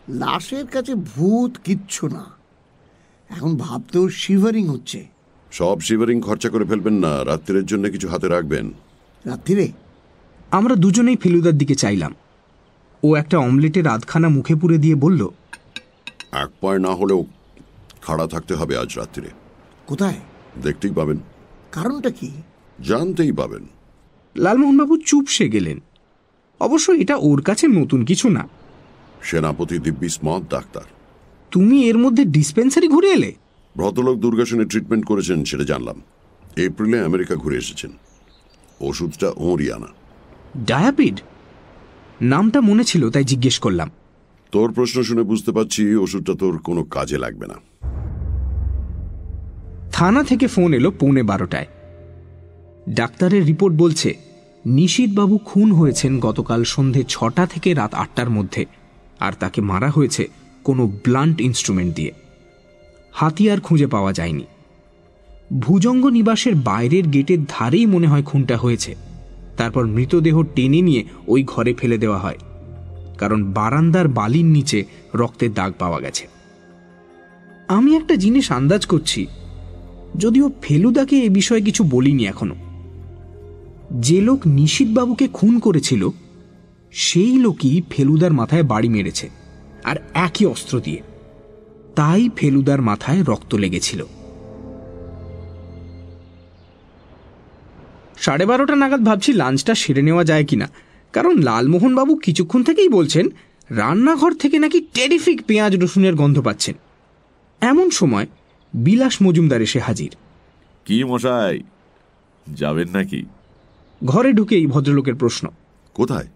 লাশের কাছে ভূত কিচ্ছু না। এখন ভাবতেও শিভারিং হচ্ছে। সব শিভারিং খরচা করে ফেলবেন না রাত্রের জন্য কিছু হাতে রাখবেন। রাত্রিরে? আমরা দুজনেই ফেলুদার দিকে চাইলাম। ও একটা অমলেটের আধখানা মুখে পুরে দিয়ে বলল এক পায় না হলেও খাড়া থাকতে হবে আজ রাত্রিরে। কোথায়? দেখতেই পাবেন। কারণটা কি? জানতেই পাবেন। লালমোহনবাবু চুপসে গেলেন। অবশ্য এটা ওর কাছে নতুন কিছু না। সেনাপতি দিব্যি স্মত ডাক্তার। তুমি এর মধ্যে ডিসপেন্সারি ঘুরে এলে? ভদ্রলোক দুর্গাসনে ট্রিটমেন্ট করেছেন সেটা জানলাম। এপ্রিলে আমেরিকা ঘুরে এসেছেন। ওষুধটা ওঁরই আনা ডায়াপিড? নামটা মনে ছিল তাই জিজ্ঞেস করলাম। তোর প্রশ্ন শুনে বুঝতে পারছি ওষুধটা তোর কোনো কাজে লাগবে না। থানা থেকে ফোন এলো পৌনে বারোটায়। ডাক্তারের রিপোর্ট বলছে নিশীথবাবু খুন হয়েছেন গতকাল সন্ধে ছটা থেকে রাত আটটার মধ্যে, আর তাকে মারা হয়েছে কোনো ব্লান্ট ইনস্ট্রুমেন্ট দিয়ে। হাতিয়ার খুঁজে পাওয়া যায়নি। ভুজঙ্গ নিবাসের বাইরের গেটের ধারেই মনে হয় খুনটা হয়েছে। তারপর মৃতদেহ টেনে নিয়ে ওই ঘরে ফেলে দেওয়া হয়। কারণ বারান্দার বালির নিচে রক্তের দাগ পাওয়া গেছে। আমি একটা জিনিস আন্দাজ করছি, যদিও ফেলুদাকে এ বিষয়ে কিছু বলিনি এখনও। যে লোক নিশীথবাবুকে খুন করেছিল, সেই লোকই ফেলুদার মাথায় বাড়ি মেরেছে, আর একই অস্ত্র দিয়ে। তাই ফেলুদার মাথায় রক্ত লেগেছিল। সাড়ে বারোটা নাগাদ ভাবছি লাঞ্চটা সেরে নেওয়া যায় কিনা। কারণ লালমোহনবাবু কিছুক্ষণ থেকেই বলছেন রান্নাঘর থেকে নাকি টেরিফিক পেঁয়াজ রসুনের গন্ধ পাচ্ছেন। এমন সময় বিলাস মজুমদার এসে হাজির। কি মশাই যাবেন নাকি? ঘরে ঢুকেই ভদ্রলোকের প্রশ্ন। কোথায়?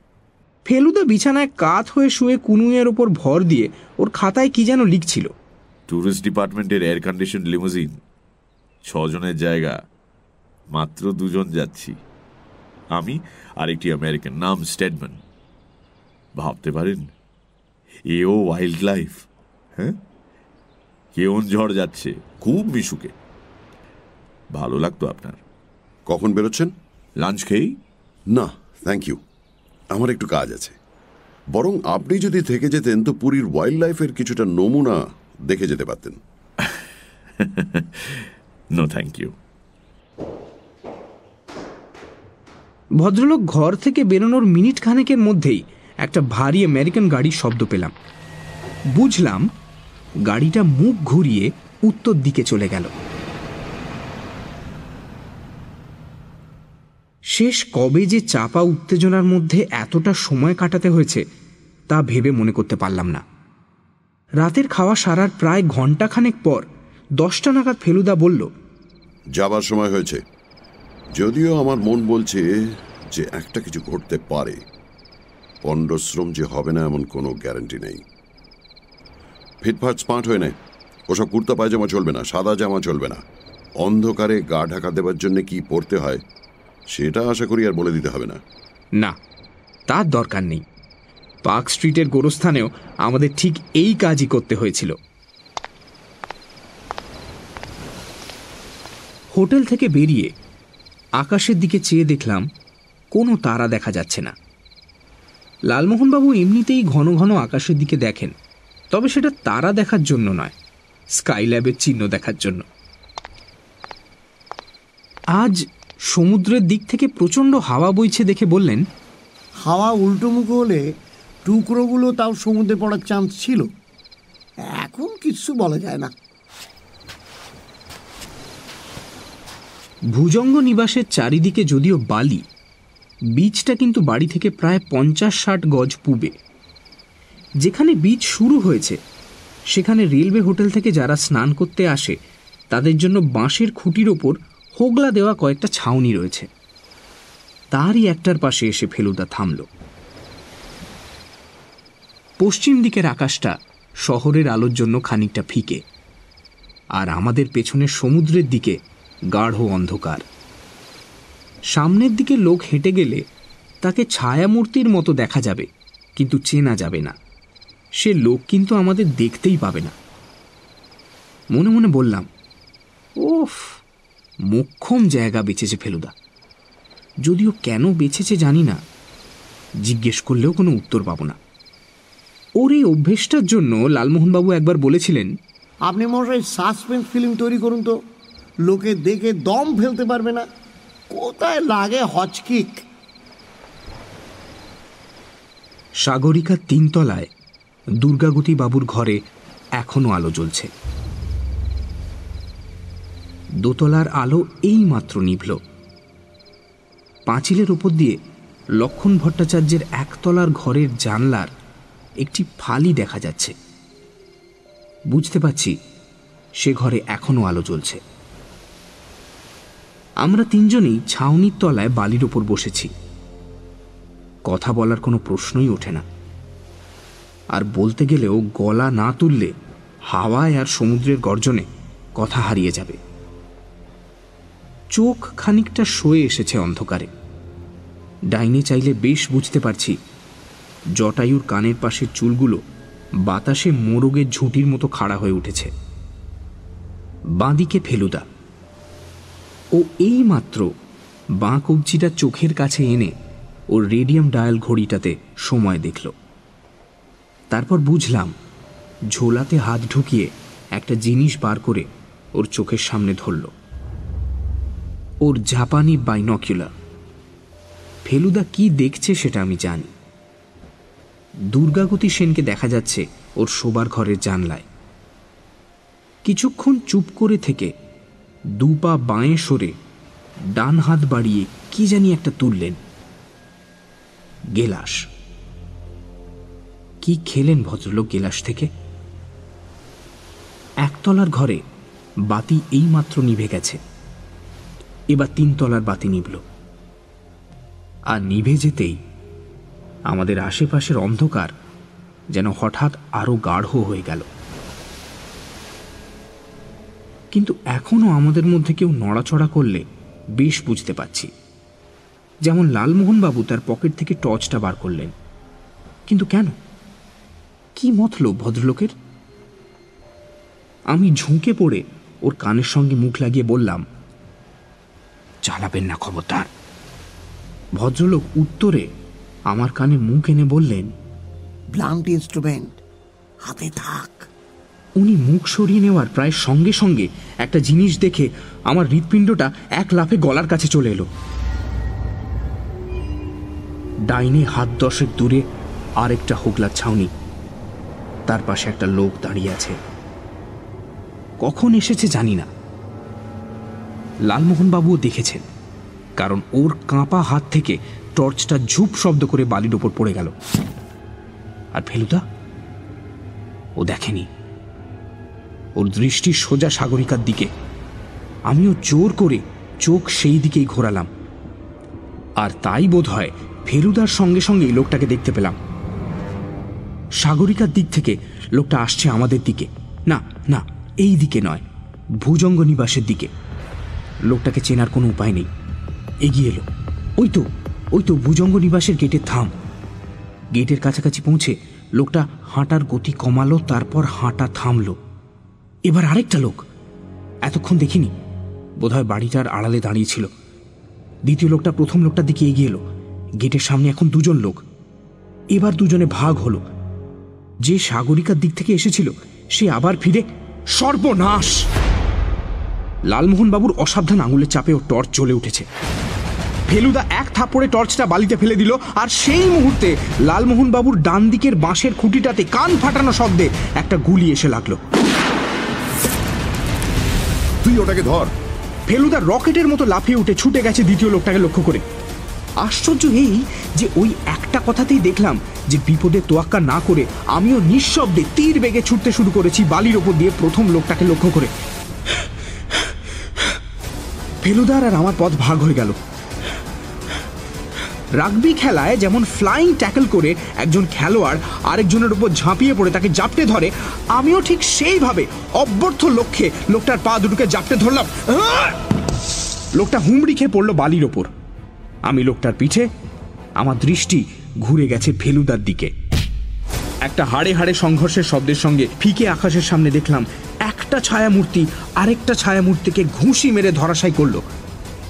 ফেলুদা বিছানায় কাত হয়ে শুয়ে কুনুয়ের ওপর ভর দিয়ে ওর খাতায় কি যেন লিখছিল। ট্যুরিস্ট ডিপার্টমেন্টের এয়ার কন্ডিশন লিমুজিন ছজনের জায়গা। মাত্র দুজন যাচ্ছি। আমি আর একটি আমেরিকান নাম স্টেডম্যান। ভাবতে পারেন এও ওয়াইল্ড লাইফ হ্যাঁ? কেউন ঝড় যাচ্ছে খুব মিশুকে। ভালো লাগতো আপনার। কখন বেরোচ্ছেন? লাঞ্চ খেয়েই? না থ্যাংক ইউ আমার একটু কাজ আছে। বরং আপনি যদি থেকে যেতেন তো পুরীর ওয়াইল্ড লাইফের কিছুটা নমুনা দেখে যেতে পারতেন। নো থ্যাংক ইউ ভদ্রলোক ঘর থেকে বেরোনোর মিনিট খানেকের মধ্যেই একটা ভারী আমেরিকান গাড়ির শব্দ পেলাম। বুঝলাম গাড়িটা মুখ ঘুরিয়ে উত্তর দিকে চলে গেল। শেষ কবে যে চাপা উত্তেজনার মধ্যে এতটা সময় কাটাতে হয়েছে, তা ভেবে মনে করতে পারলাম না। রাতের খাওয়া সারার প্রায় ঘন্টাখানেক পর দশটা নাগাদ ফেলুদা বলল, যাবার সময় হয়েছে। যদিও আমার মন বলছে যে একটা কিছু ঘটতে পারে, পণ্ডশ্রম যে হবে না এমন কোনো গ্যারান্টি নেই। ফিটফাট স্মার্ট হয়ে নেয় ওসব কুর্তা পায়জামা চলবে না, সাদা জামা চলবে না। অন্ধকারে গা ঢাকা দেবার জন্য কি পরতে হয়, সেটা আশা করি আর বলে দিতে হবে না। না, তার দরকার নেই। পার্ক স্ট্রিটের গোরস্থানেও আমাদের ঠিক এই কাজই করতে হয়েছিল। হোটেল থেকে বেরিয়ে আকাশের দিকে চেয়ে দেখলাম কোনো তারা দেখা যাচ্ছে না। লালমোহনবাবু এমনিতেই ঘন ঘন আকাশের দিকে দেখেন, তবে সেটা তারা দেখার জন্য নয়, স্কাইল্যাবের চিহ্ন দেখার জন্য। আজ সমুদ্রের দিক থেকে প্রচণ্ড হাওয়া বইছে দেখে বললেন, হাওয়া উল্টোমুখো হলে টুকরোগুলো তাও সমুদ্রে পড়ার চান্স ছিল। এখন কিছু বলা যায় না। ভুজঙ্গ নিবাসের চারিদিকে যদিও বালি, বীজটা কিন্তু বাড়ি থেকে প্রায় পঞ্চাশ ষাট গজ পূবে। যেখানে বীজ শুরু হয়েছে, সেখানে রেলওয়ে হোটেল থেকে যারা স্নান করতে আসে, তাদের জন্য বাঁশের খুঁটির ওপর হোগলা দেওয়া কয়েকটা ছাউনি রয়েছে। তারই একটার পাশে এসে ফেলুদা থামল। পশ্চিম দিকের আকাশটা শহরের আলোর জন্য খানিকটা ফিকে, আর আমাদের পেছনের সমুদ্রের দিকে গাঢ় অন্ধকার। সামনের দিকে লোক হেঁটে গেলে তাকে ছায়ামূর্তির মতো দেখা যাবে, কিন্তু চেনা যাবে না। সে লোক কিন্তু আমাদের দেখতেই পাবে না। মনে মনে বললাম, ওফ, মোক্ষম জায়গা বেঁচেছে ফেলুদা। যদিও কেন বেঁচেছে জানি না। জিজ্ঞেস করলেও কোনো উত্তর পাবো না। ওর এই অভ্যেসটার জন্য লালমোহনবাবু একবার বলেছিলেন, আপনি মশাই সাসপেন্স ফিল্ম তৈরি করুন তো। লোকে দেখে দম ফেলতে পারবে না। কোথায় লাগে হচকিক? সাগরিকার তিনতলায় দুর্গাগতি বাবুর ঘরে এখনও আলো জ্বলছে। দোতলার আলো এই মাত্র নিভল। পাঁচিলের উপর দিয়ে লক্ষণ ভট্টাচার্যের একতলার ঘরের জানলার একটি ফালি দেখা যাচ্ছে। বুঝতে পারছি সে ঘরে এখনও আলো জ্বলছে। আমরা তিনজনেই ছাউনির তলায় বালির ওপর বসেছি। কথা বলার কোনো প্রশ্নই ওঠে না। আর বলতে গেলেও গলা না তুললে হাওয়ায় আর সমুদ্রের গর্জনে কথা হারিয়ে যাবে। চোখ খানিকটা সয়ে এসেছে অন্ধকারে। ডাইনে চাইলে বেশ বুঝতে পারছি, জটায়ুর কানের পাশের চুলগুলো বাতাসে মোরগের ঝুঁটির মতো খাড়া হয়ে উঠেছে। বাঁদিকে ফেলুদা ও এই মাত্র বাঁ কবজিটা চোখের কাছে এনে ওর রেডিয়াম ডায়াল ঘড়িটাতে সময় দেখল। তারপর বুঝলাম, ঝোলাতে হাত ঢুকিয়ে একটা জিনিস বার করে ওর চোখের সামনে ধরল। ওর জাপানি বাইনকিউলার ফেলুদা কি দেখছে সেটা আমি জানি। দুর্গাগতি সেনকে দেখা যাচ্ছে ওর শোবার ঘরের জানলায়। কিছুক্ষণ চুপ করে থেকে দু পা বাঁয়ে সরে ডান হাত বাড়িয়ে কি জানি একটা তুললেন। গেলাস। কি খেলেন ভদ্রলোক গেলাস থেকে? একতলার ঘরে বাতি এইমাত্র নিভে গেছে। এবার তিনতলার বাতি নিভল। আর নিভে যেতেই আমাদের আশেপাশের অন্ধকার যেন হঠাৎ আরও গাঢ় হয়ে গেল। কিন্তু এখনও আমাদের মধ্যে কেউ নড়াচড়া করলে বেশ বুঝতে পারছি। যেমন লালমোহনবাবু তার পকেট থেকে টর্চটা বার করলেন। কিন্তু কেন? কি মতলব ভদ্রলোকের? আমি ঝুঁকে পড়ে ওর কানের সঙ্গে মুখ লাগিয়ে বললাম, চালাবেন না খবরদার। ভদ্রলোক উত্তরে আমার কানে মুখ এনে বললেন ব্লান্ট ইনস্ট্রুমেন্ট হাতে থাক। উনি মুখ সরিয়ে নেওয়ার প্রায় সঙ্গে সঙ্গে একটা জিনিস দেখে আমার হৃৎপিণ্ডটা এক লাফে গলার কাছে চলে এলো। ডাইনে হাত দশেক দূরে আরেকটা হোগলার ছাউনি। তার পাশে একটা লোক দাঁড়িয়ে আছে। কখন এসেছে জানি না। লালমোহনবাবুও দেখেছেন, কারণ ওর কাঁপা হাত থেকে টর্চটা ঝুপ শব্দ করে বালির ওপর পড়ে গেল। আর ফেলুদা? ও দেখেনি। ওর দৃষ্টি সোজা সাগরিকার দিকে। আমিও জোর করে চোখ সেই দিকেই ঘোরালাম। আর তাই বোধ হয় ফেলুদার সঙ্গে সঙ্গেই লোকটাকে দেখতে পেলাম। সাগরিকার দিক থেকে লোকটা আসছে আমাদের দিকে। না না, এই দিকে নয়, ভুজঙ্গ নিবাসের দিকে। লোকটাকে চেনার কোনো উপায় নেই। এগিয়ে এলো। ওই তো ওই তো ভুজঙ্গ নিবাসের গেটের থাম। গেটের কাছাকাছি পৌঁছে লোকটা হাঁটার গতি কমালো, তারপর হাঁটা থামলো। এবার আরেকটা লোক। এতক্ষণ দেখিনি। বোধহয় বাড়িটার আড়ালে দাঁড়িয়েছিল দ্বিতীয় লোকটা প্রথম লোকটার দিকে এগিয়ে এলো। গেটের সামনে এখন দুজন লোক। এবার দুজনে ভাগ হলো। যে সাগরিকার দিক থেকে এসেছিল, সে আবার ফিরে সর্বনাশ! লালমোহন বাবুর অসাবধান আঙুলের চাপে ও টর্চ জ্বলে উঠেছে। ফেলুদা এক থাপড়ে টর্চটা বালিতে ফেলে দিল আর সেই মুহূর্তে লালমোহন বাবুর ডান দিকের বাঁশের খুঁটিটাতে কান ফাটানো শব্দে একটা গুলি এসে লাগল। তুই ওটাকে ধর। ফেলুদা রকেটের মতো লাফিয়ে উঠে ছুটে গেছে দ্বিতীয় লোকটাকে লক্ষ্য করে। আশ্চর্য এই যে ওই একটা কথাতেই দেখলাম যে বিপদে তোয়াক্কা না করে আমিও নিঃশব্দে তীর বেগে ছুটতে শুরু করেছি বালির ওপর দিয়ে প্রথম লোকটাকে লক্ষ্য করে। ফেলুদার আর আমার পথ ভাগ হয়ে গেল। রাগবি খেলায় যেমন ফ্লাইং ট্যাকল করে একজন খেলোয়াড় আরেকজনের উপর ঝাঁপিয়ে পড়ে তাকে জাপটে ধরে, আমিও ঠিক সেইভাবে অব্যর্থ লক্ষ্যে লোকটার পা দুটোকে জাপটে ধরলাম। লোকটা হুমড়ি খেয়ে পড়ল বালির ওপর। আমি লোকটার পিঠে আমার দৃষ্টি ঘুরে গেছে ফেলুদার দিকে। একটা হাড়ে হাড়ে সংঘর্ষের শব্দের সঙ্গে ফিকে আকাশের সামনে দেখলাম, একটা ছায়ামূর্তি আরেকটা ছায়ামূর্তিকে ঘুষি মেরে ধরাশাই করল।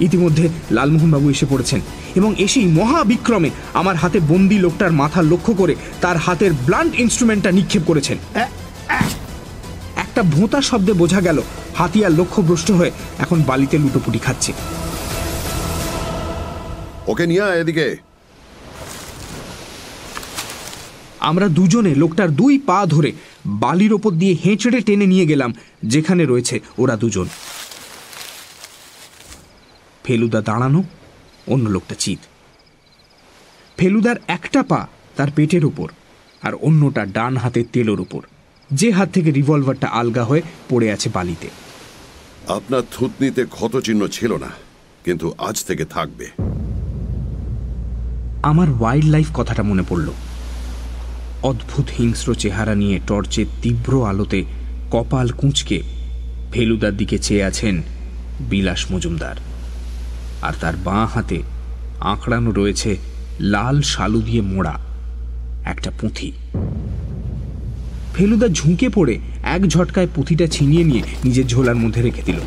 ইতিমধ্যে লালমোহনবাবু এসে পড়েছেন এবং এসেই মহাবিক্রমে আমার হাতে বন্দি লোকটার মাথা লক্ষ্য করে তার হাতের ব্লান্ট ইনস্ট্রুমেন্টটা নিক্ষেপ করেছেন। একটা ভোঁতা শব্দে বোঝা গেল হাতিয়ার লক্ষ্যভ্রষ্ট হয়ে এখন বালিতে লুটোপুটি খাচ্ছে। ওকে নিয়ে এদিকে। আমরা দুজনে লোকটার দুই পা ধরে বালির ওপর দিয়ে হেঁচড়ে টেনে নিয়ে গেলাম যেখানে রয়েছে ওরা দুজন। ফেলুদা দাঁড়ানো অন্য লোকটা চিত। ফেলুদার একটা পা তার পেটের উপর আর অন্যটা ডান হাতের তেলোর উপর। যে হাত থেকে রিভলভারটা আলগা হয়ে পড়ে আছে বালিতে। আপনার থুতনিতে ক্ষত চিহ্ন ছিল না কিন্তু আজ থেকে থাকবে। আমার ওয়াইল্ড লাইফ কথাটা মনে পড়ল। অদ্ভুত হিংস্র চেহারা নিয়ে টর্চের তীব্র আলোতে কপাল কুঁচকে ফেলুদার দিকে চেয়ে আছেন বিলাস মজুমদার। আর তার বাঁ হাতে আঁকড়ানো রয়েছে লাল শালু দিয়ে মোড়া একটা পুঁথি। ফেলুদা ঝুঁকে পড়ে এক ঝটকায় পুঁথিটা ছিনিয়ে নিয়ে নিজের ঝোলার মধ্যে রেখে দিল।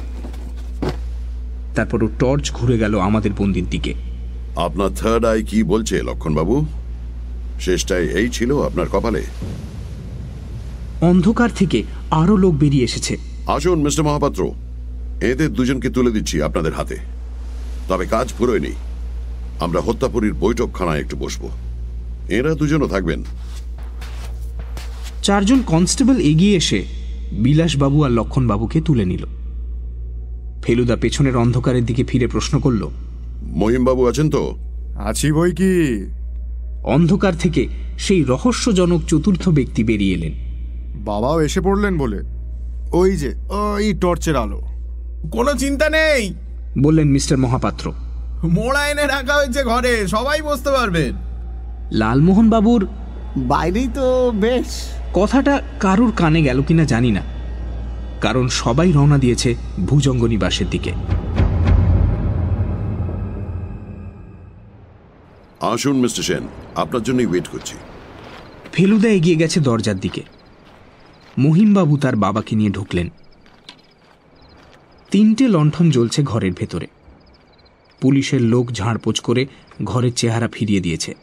তারপর ও টর্চ ঘুরে গেল আমাদের বন্দির দিকে। আপনার থার্ড আই কি বলছে লক্ষণবাবু? শেষটায় এই ছিল আপনার কপালে। অন্ধকার থেকে আরও লোক বেরিয়ে এসেছে। আসুন মিস্টার মহাপাত্র। এদের দুজনকে তুলে দিচ্ছি আপনাদের হাতে। তবে কাজ পুরোই নেই আমরা হত্যাপুরীর বৈঠকখানায় একটু বসবো। এরা দুজনও থাকবেন। চারজন কনস্টেবল এগিয়ে এসে বিলাসবাবু আর লক্ষণবাবুকে তুলে নিল। ফেলুদা পেছনের অন্ধকারের দিকে ফিরে প্রশ্ন করল মহিমবাবু আছেন তো? আছি বই কি? অন্ধকার থেকে সেই রহস্যজনক চতুর্থ ব্যক্তি বেরিয়ে এলেন। বাবাও এসে পড়লেন বলে। ওই যে ওই টর্চের আলো। কোনো চিন্তা নেই। বললেন মিস্টার মহাপাত্র। মোড়া এনে রাখা হয়েছে ঘরে সবাই বসতে পারবেন। লালমোহন বাবুর বাইরেই তো বেশ। কথাটা কারুর কানে গেল কিনা জানি না কারণ সবাই রওনা দিয়েছে ভুজঙ্গ নিবাসের দিকে। আসুন মিস্টার সেন আপনার জন্যই ওয়েট করছি। ফেলুদা এগিয়ে গেছে দরজার দিকে। মহিমবাবু তার বাবাকে নিয়ে ঢুকলেন। তিনটে লণ্ঠন জ্বলছে ঘরের ভেতরে। পুলিশের লোক ঝাড়পোছ করে ঘরের চেহারা ফিরিয়ে দিয়েছে।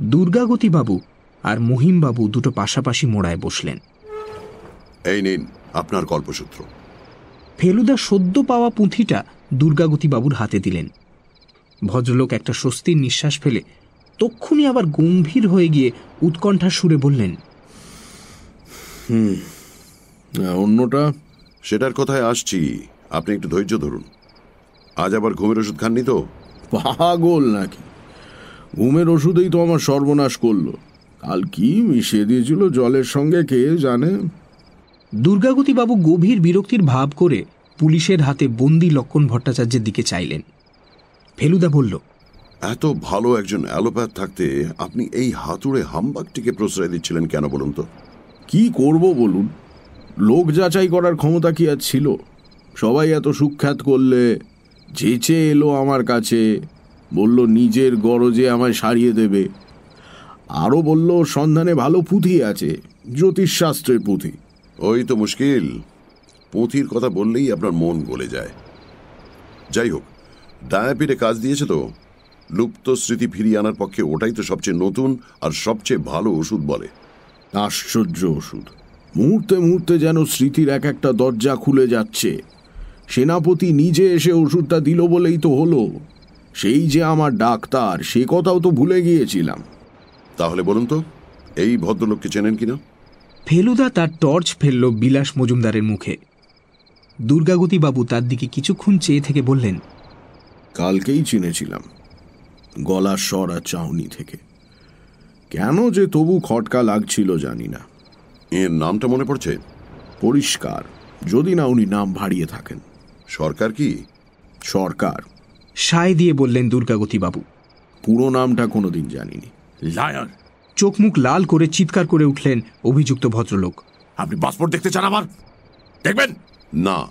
দুর্গাগতী বাবু আর মহিমবাবু দুটো পাশাপাশি মোড়ায় বসলেন। এই নিন আপনার গল্পসূত্র। ফেলুদা সদ্য পাওয়া পুঁথিটা দুর্গাগতী বাবুর হাতে দিলেন। ভদ্রলোক একটা স্বস্তির নিঃশ্বাস ফেলে তক্ষুনি আবার গম্ভীর হয়ে গিয়ে উৎকণ্ঠার সুরে বললেন হুম অন্যটা সেটার কথায় আসছি। আপনি একটু ধৈর্য ধরুন। আজ আবার ঘুমের ওষুধ খাননি তো? পাগল নাকি? ঘুমের ওষুধেই তো আমার সর্বনাশ করল। কাল কি মিশিয়ে দিয়েছিল জলের সঙ্গে কে জানে? দুর্গাগতী বাবু গভীর বিরক্তির ভাব করে পুলিশের হাতে বন্দি লক্ষণ ভট্টাচার্যের দিকে চাইলেন। ফেলুদা বলল এত ভালো একজন অ্যালোপ্যাথ থাকতে আপনি এই হাতুড়ে হামবাগটিকে প্রশ্রয় দিচ্ছিলেন কেন বলুন তো? কি করব বলুন? লোক যাচাই করার ক্ষমতা কি আর ছিল? সবাই এত সুখ্যাত করলে যেচে এলো আমার কাছে বলল নিজের গরজে আমায় সারিয়ে দেবে। আরও বলল সন্ধানে ভালো পুঁথি আছে জ্যোতিষশাস্ত্রের পুঁথি। ওই তো মুশকিল। পুঁথির কথা বললেই আপনার মন গলে যায়। যাই হোক ডায়াপিরে কাজ দিয়েছে তো। লুপ্ত স্মৃতি ফিরিয়ে আনার পক্ষে ওটাই তো সবচেয়ে নতুন আর সবচেয়ে ভালো ওষুধ বলে। আশ্চর্য ওষুধ। মুহূর্তে মুহূর্তে যেন স্মৃতির এক একটা দরজা খুলে যাচ্ছে। সেনাপতি নিজে এসে ওষুধটা দিল বলেই তো হলো। সেই যে আমার ডাক্তার সে কথাও তো ভুলে গিয়েছিলাম। তাহলে বলুন তো এই ভদ্রলোককে চেনেন কিনা? ফেলুদা তার টর্চ ফেলল বিলাস মজুমদারের মুখে। দুর্গাগতী বাবু তার দিকে কিছুক্ষণ চেয়ে থেকে বললেন কালকেই চিনেছিলাম গলার স্বর আর চাউনি থেকে। কেন যে তবু খটকা লাগছিল জানি না। এর নামটা মনে পড়ছে? পরিষ্কার যদি না উনি নাম ভাড়িয়ে থাকেন। সরকার কি? সরকার। সায় দিয়ে বললেন দুর্গাগতী বাবু। পুরো নামটা কোনোদিন জানিনি। লায়ন। চোখ মুখ লাল করে চিৎকার করে উঠলেন অভিযুক্ত ভদ্রলোক। আপনি পাসপোর্ট দেখতে চান আমার? দেখবেন? না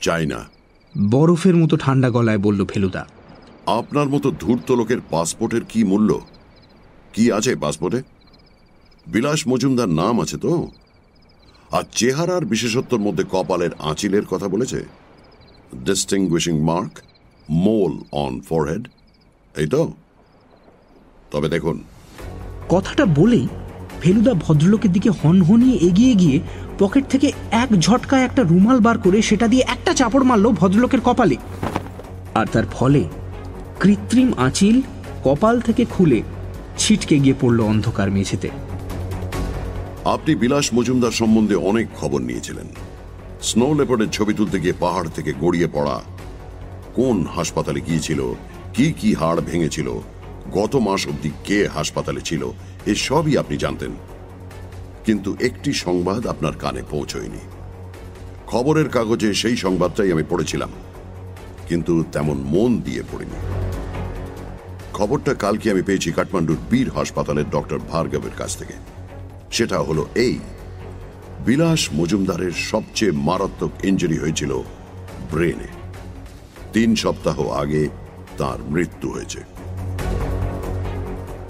চাই না। বরফের মতো ঠান্ডা গলায় বলল ফেলুদা। আপনার মতো ধূর্ত লোকের পাসপোর্টের কি মূল্য? কি আছে পাসপোর্টে? বিলাস মজুমদার নাম আছে তো? আর চেহারার বিশেষত্বর মধ্যে কপালের আঁচিলের কথা বলেছে? Distinguishing mark mole on forehead এই তো? তবে দেখুন। কথাটা বলেই ফেলুদা ভদ্রলোকের দিকে হনহনিয়ে এগিয়ে গিয়ে পকেট থেকে এক ঝটকায় একটা রুমাল বার করে সেটা দিয়ে একটা চাপড় মারল ভদ্রলোকের কপালে। আর তার ফলে কৃত্রিম আঁচিল কপাল থেকে খুলে ছিটকে গিয়ে পড়ল অন্ধকার মেঝেতে। আপনি বিলাস মজুমদার সম্বন্ধে অনেক খবর নিয়েছিলেন। স্নো লেপার্ডের ছবি তুলতে গিয়ে পাহাড় থেকে গড়িয়ে পড়া কোন হাসপাতালে গিয়েছিল, কি কি হাড় ভেঙেছিল, গত মাস অবধি কে হাসপাতালে ছিল এসবই আপনি জানতেন। কিন্তু একটি সংবাদ আপনার কানে পৌঁছয়নি। খবরের কাগজে সেই সংবাদটাই আমি পড়েছিলাম, কিন্তু তেমন মন দিয়ে পড়িনি। খবরটা কালকে আমি পেয়েছি কাঠমান্ডুর বীর হাসপাতালের ডক্টর ভার্গবের কাছ থেকে। সেটা হলো এই। বিলাস মজুমদারের সবচেয়ে মারাত্মক ইঞ্জুরি হয়েছিল ব্রেনে তিন সপ্তাহ আগে তার মৃত্যু হয়েছে।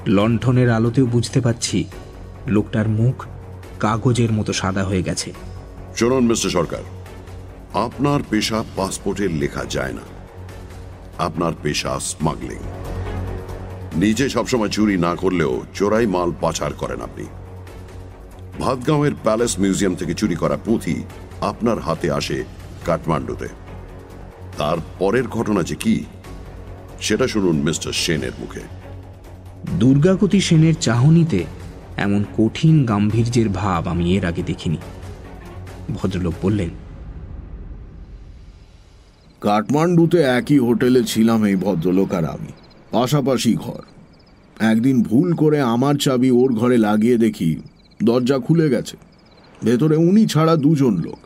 লণ্ঠনের আলোতেও বুঝতে পারছি লোকটার মুখ কাগজের মতো সাদা হয়ে গেছে। শুনুন মিস্টার সরকার আপনার পেশা পাসপোর্টে লেখা যায় না। আপনার পেশা স্মাগলিং। নিজে সবসময় চুরি না করলেও চোরাই মাল পাচার করেন আপনি। ভাতগাঁওয়ের প্যালেস মিউজিয়াম থেকে চুরি করা পুঁথি আপনার হাতে আসে কাঠমান্ডুতে। তার পরের ঘটনা যে কি সেটা শুনুন মিস্টার সেনের মুখে। দুর্গাগতি সেনের চাহনিতে এমন কঠিন গাম্ভীর্যের ভাব আমি এর আগে দেখিনি। ভদ্রলোক বললেন কাঠমান্ডুতে একই হোটেলে ছিলাম এই ভদ্রলোক আর আমি। পাশাপাশি ঘর। একদিন ভুল করে আমার চাবি ওর ঘরে লাগিয়ে দেখি দরজা খুলে গেছে। ভেতরে উনি ছাড়া দুজন লোক।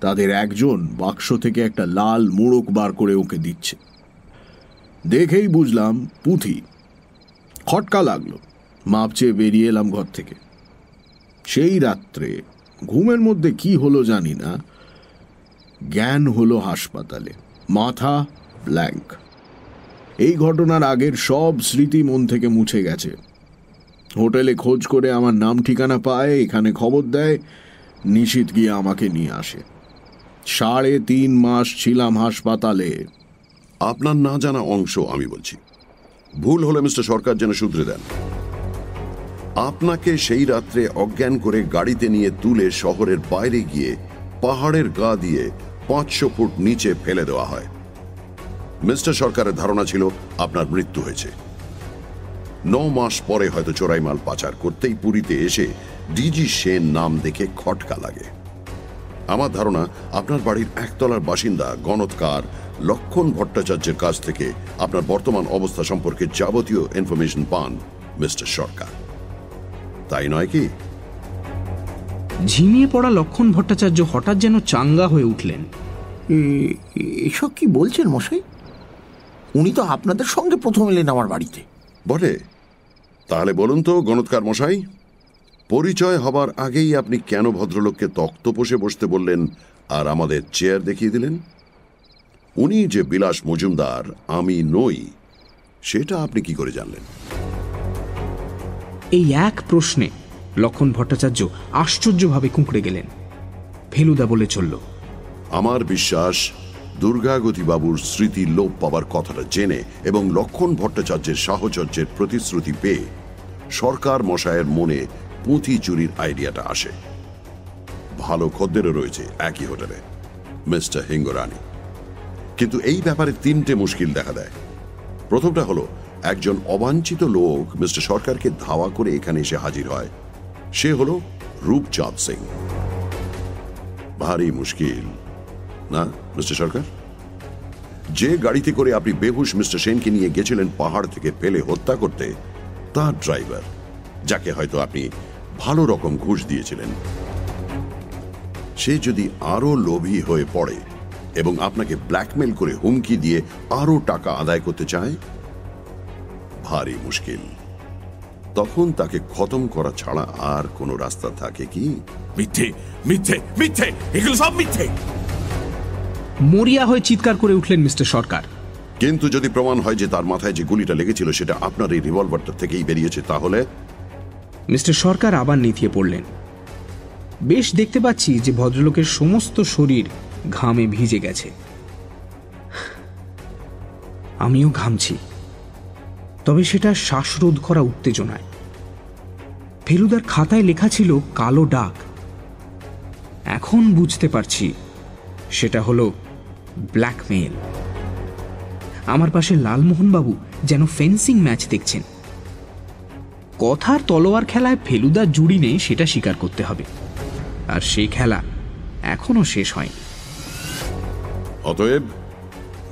তাদের একজন বাক্স থেকে একটা লাল মোড়ক বার করে ওকে দিচ্ছে। দেখেই বুঝলাম পুঁথি। খটকা লাগল। মাপ চেয়ে বেরিয়ে এলাম ঘর থেকে। সেই রাত্রে ঘুমের মধ্যে কি হলো জানি না। জ্ঞান হলো হাসপাতালে। মাথা ব্ল্যাঙ্ক। এই ঘটনার আগের সব স্মৃতি মন থেকে মুছে গেছে। হোটেলে খোঁজ করে আমার নাম ঠিকানা পায়, এখানে খবর দেয়, নিশীত গিয়ে আমাকে নিয়ে আসে। সাড়ে তিন মাস ছিলাম হাসপাতালে। আপনার না জানা অংশ আমি বলছি। ভুল হলে মিস্টার সরকার যেন শুধরে দেন। আপনাকে সেই রাত্রে অজ্ঞান করে গাড়িতে নিয়ে তুলে শহরের বাইরে গিয়ে পাহাড়ের গা দিয়ে পাঁচশো ফুট নিচে ফেলে দেওয়া হয়। মিস্টার সরকারের ধারণা ছিল আপনার মৃত্যু হয়েছে। ন মাস পরে হয়তো চোরাই মাল পাচার করতেই পুরীতে এসে ডিজি সেন নাম দেখে খটকা লাগে। আমার ধারণা আপনার বাড়ির একতলার বাসিন্দা গণৎকার লক্ষণ ভট্টাচার্যের কাছ থেকে আপনার বর্তমান অবস্থা সম্পর্কে যাবতীয় ইনফরমেশন পান মিস্টার সরকার। তাই নয় কি? ঝিমিয়ে পড়া লক্ষণ ভট্টাচার্য হঠাৎ যেন চাঙ্গা হয়ে উঠলেন। এসব কি বলছেন মশাই? উনি তো আপনাদের সঙ্গে প্রথম এলেন আমার বাড়িতে। বটে? তাহলে বলুন তো গণৎকার মশাই পরিচয় হবার আগেই আপনি কেন ভদ্রলোককে তক্ত পোষে বসতে বললেন আর আমাদের চেয়ার দেখিয়ে দিলেন? উনি যে বিলাস মজুমদার আমি নই সেটা আপনি কি করে জানলেন? এই এক প্রশ্নে লক্ষণ ভট্টাচার্য আশ্চর্যভাবে কুঁকড়ে গেলেন। ফেলুদা বলে চলল আমার বিশ্বাস দুর্গাগতি বাবুর স্মৃতি লোপ পাবার কথাটা জেনে এবং লক্ষণ ভট্টাচার্যের সাহচর্যের প্রতিশ্রুতি পেয়ে সরকার মশায়ের মনে পুঁথি চুরির আইডিয়াটা আসে। ভালো খদ্দেরও রয়েছে একই হোটেলে, মিস্টার হিঙ্গরানি। কিন্তু এই ব্যাপারে তিনটে মুশকিল দেখা দেয়। প্রথমটা হলো, একজন অবাঞ্ছিত লোক মিস্টার সরকারকে ধাওয়া করে এখানে এসে হাজির হয়। সে হলো রূপচাঁদ সিং। ভারী মুশকিল, না, মিস্টার সরকার? যে গাড়িতে করে আপনি বেহুশ মিস্টার সেনকে নিয়ে গেছিলেন পাহাড় থেকে ফেলে হত্যা করতে তার ড্রাইভার যাকে হয়তো আপনি ভালো রকম ঘুষ দিয়েছিলেন। সে যদি আরও লোভী হয়ে পড়ে এবং আপনাকে ব্ল্যাকমেল করে হুমকি দিয়ে আরও টাকা আদায় করতে চায় ভারী মুশকিল। তখন তাকে খতম করা ছাড়া আর কোনো রাস্তা থাকে কি? মিথ্যে মিথ্যে মিথ্যে এগুলো সব মিথ্যে। মরিয়া হয়ে চিৎকার করে উঠলেন মিস্টার সরকার। কিন্তু যদি প্রমাণ হয় যে তার মাথায় যে গুলিটা লেগেছিল সেটা আপনার এই রিভলভারটা থেকেই বেরিয়েছে, তাহলে? মিস্টার সরকার আবার নেতিয়ে পড়লেন। বেশ দেখতে পাচ্ছি যে ভদ্রলোকের সমস্ত শরীর ঘামে ভিজে গেছে। আমিও ঘামছি। তবে সেটা শ্বাসরোধ করা উত্তেজনায়। ফেলুদার খাতায় লেখা ছিল কালো ডাক। এখন বুঝতে পারছি সেটা হলো ব্ল্যাকমেল আমার পাশে লালমোহনবাবু যেন ফেন্সিং ম্যাচ দেখছেন। কথার তলোয়ার খেলায় ফেলুদা জুড়ি নেই সেটা স্বীকার করতে হবে। আর সেই খেলা এখনও শেষ হয়নি। অতএব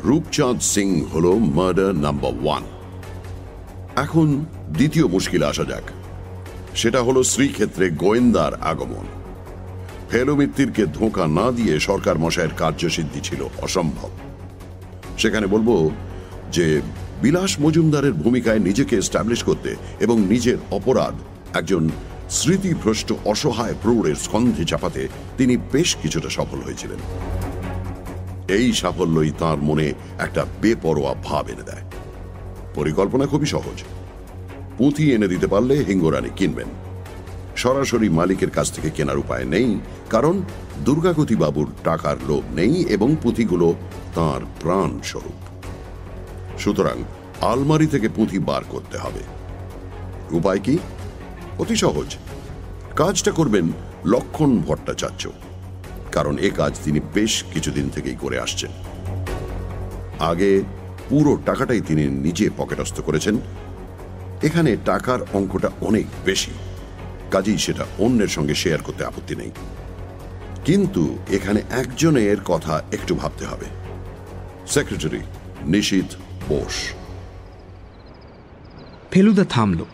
রূপচাঁদ সিং হল মার্ডার নাম্বার ওয়ান এখন দ্বিতীয় মুশকিলে আসা যাক। সেটা হলো শ্রীক্ষেত্রে গোয়েন্দার আগমন। ফেলু মিত্তিরকে ধোঁকা না দিয়ে সরকার মশাইয়ের কার্যসিদ্ধি ছিল অসম্ভব। সেখানে বলব যে বিলাস মজুমদারের ভূমিকায় নিজেকে এস্টাবলিশ করতে এবং নিজের অপরাধ, একজন স্মৃতিভ্রষ্ট অসহায় প্রৌঢ়ের স্কন্ধে চাপাতে তিনি বেশ কিছুটা সফল হয়েছিলেন। এই সাফল্যই তার মনে একটা বেপরোয়া ভাব এনে দেয়। পরিকল্পনা খুবই সহজ। পুঁথি এনে দিতে পারলে হিঙ্গরানি কিনবেন। সরাসরি মালিকের কাছ থেকে কেনার উপায় নেই, কারণ দুর্গাগতি বাবুর টাকার লোভ নেই এবং পুঁথিগুলো তার প্রাণ স্বরূপ সুতরাং আলমারি থেকে পুঁথি বার করতে হবে। উপায় কি? অতি সহজ। কাজটা করবেন লক্ষণ ভট্টাচার্য, কারণ এ কাজ তিনি বেশ কিছুদিন থেকেই করে আসছেন। আগে পুরো টাকাটাই তিনি নিজে পকেটস্থ করেছেন। এখানে টাকার অঙ্কটা অনেক বেশি, কাজেই সেটা অন্যের সঙ্গে শেয়ার করতে আপত্তি নেই। কিন্তু এখানে একজনের কথা একটু ভাবতে হবে। সেক্রেটারি নিশীথ বোস। ফেলুদা থামল।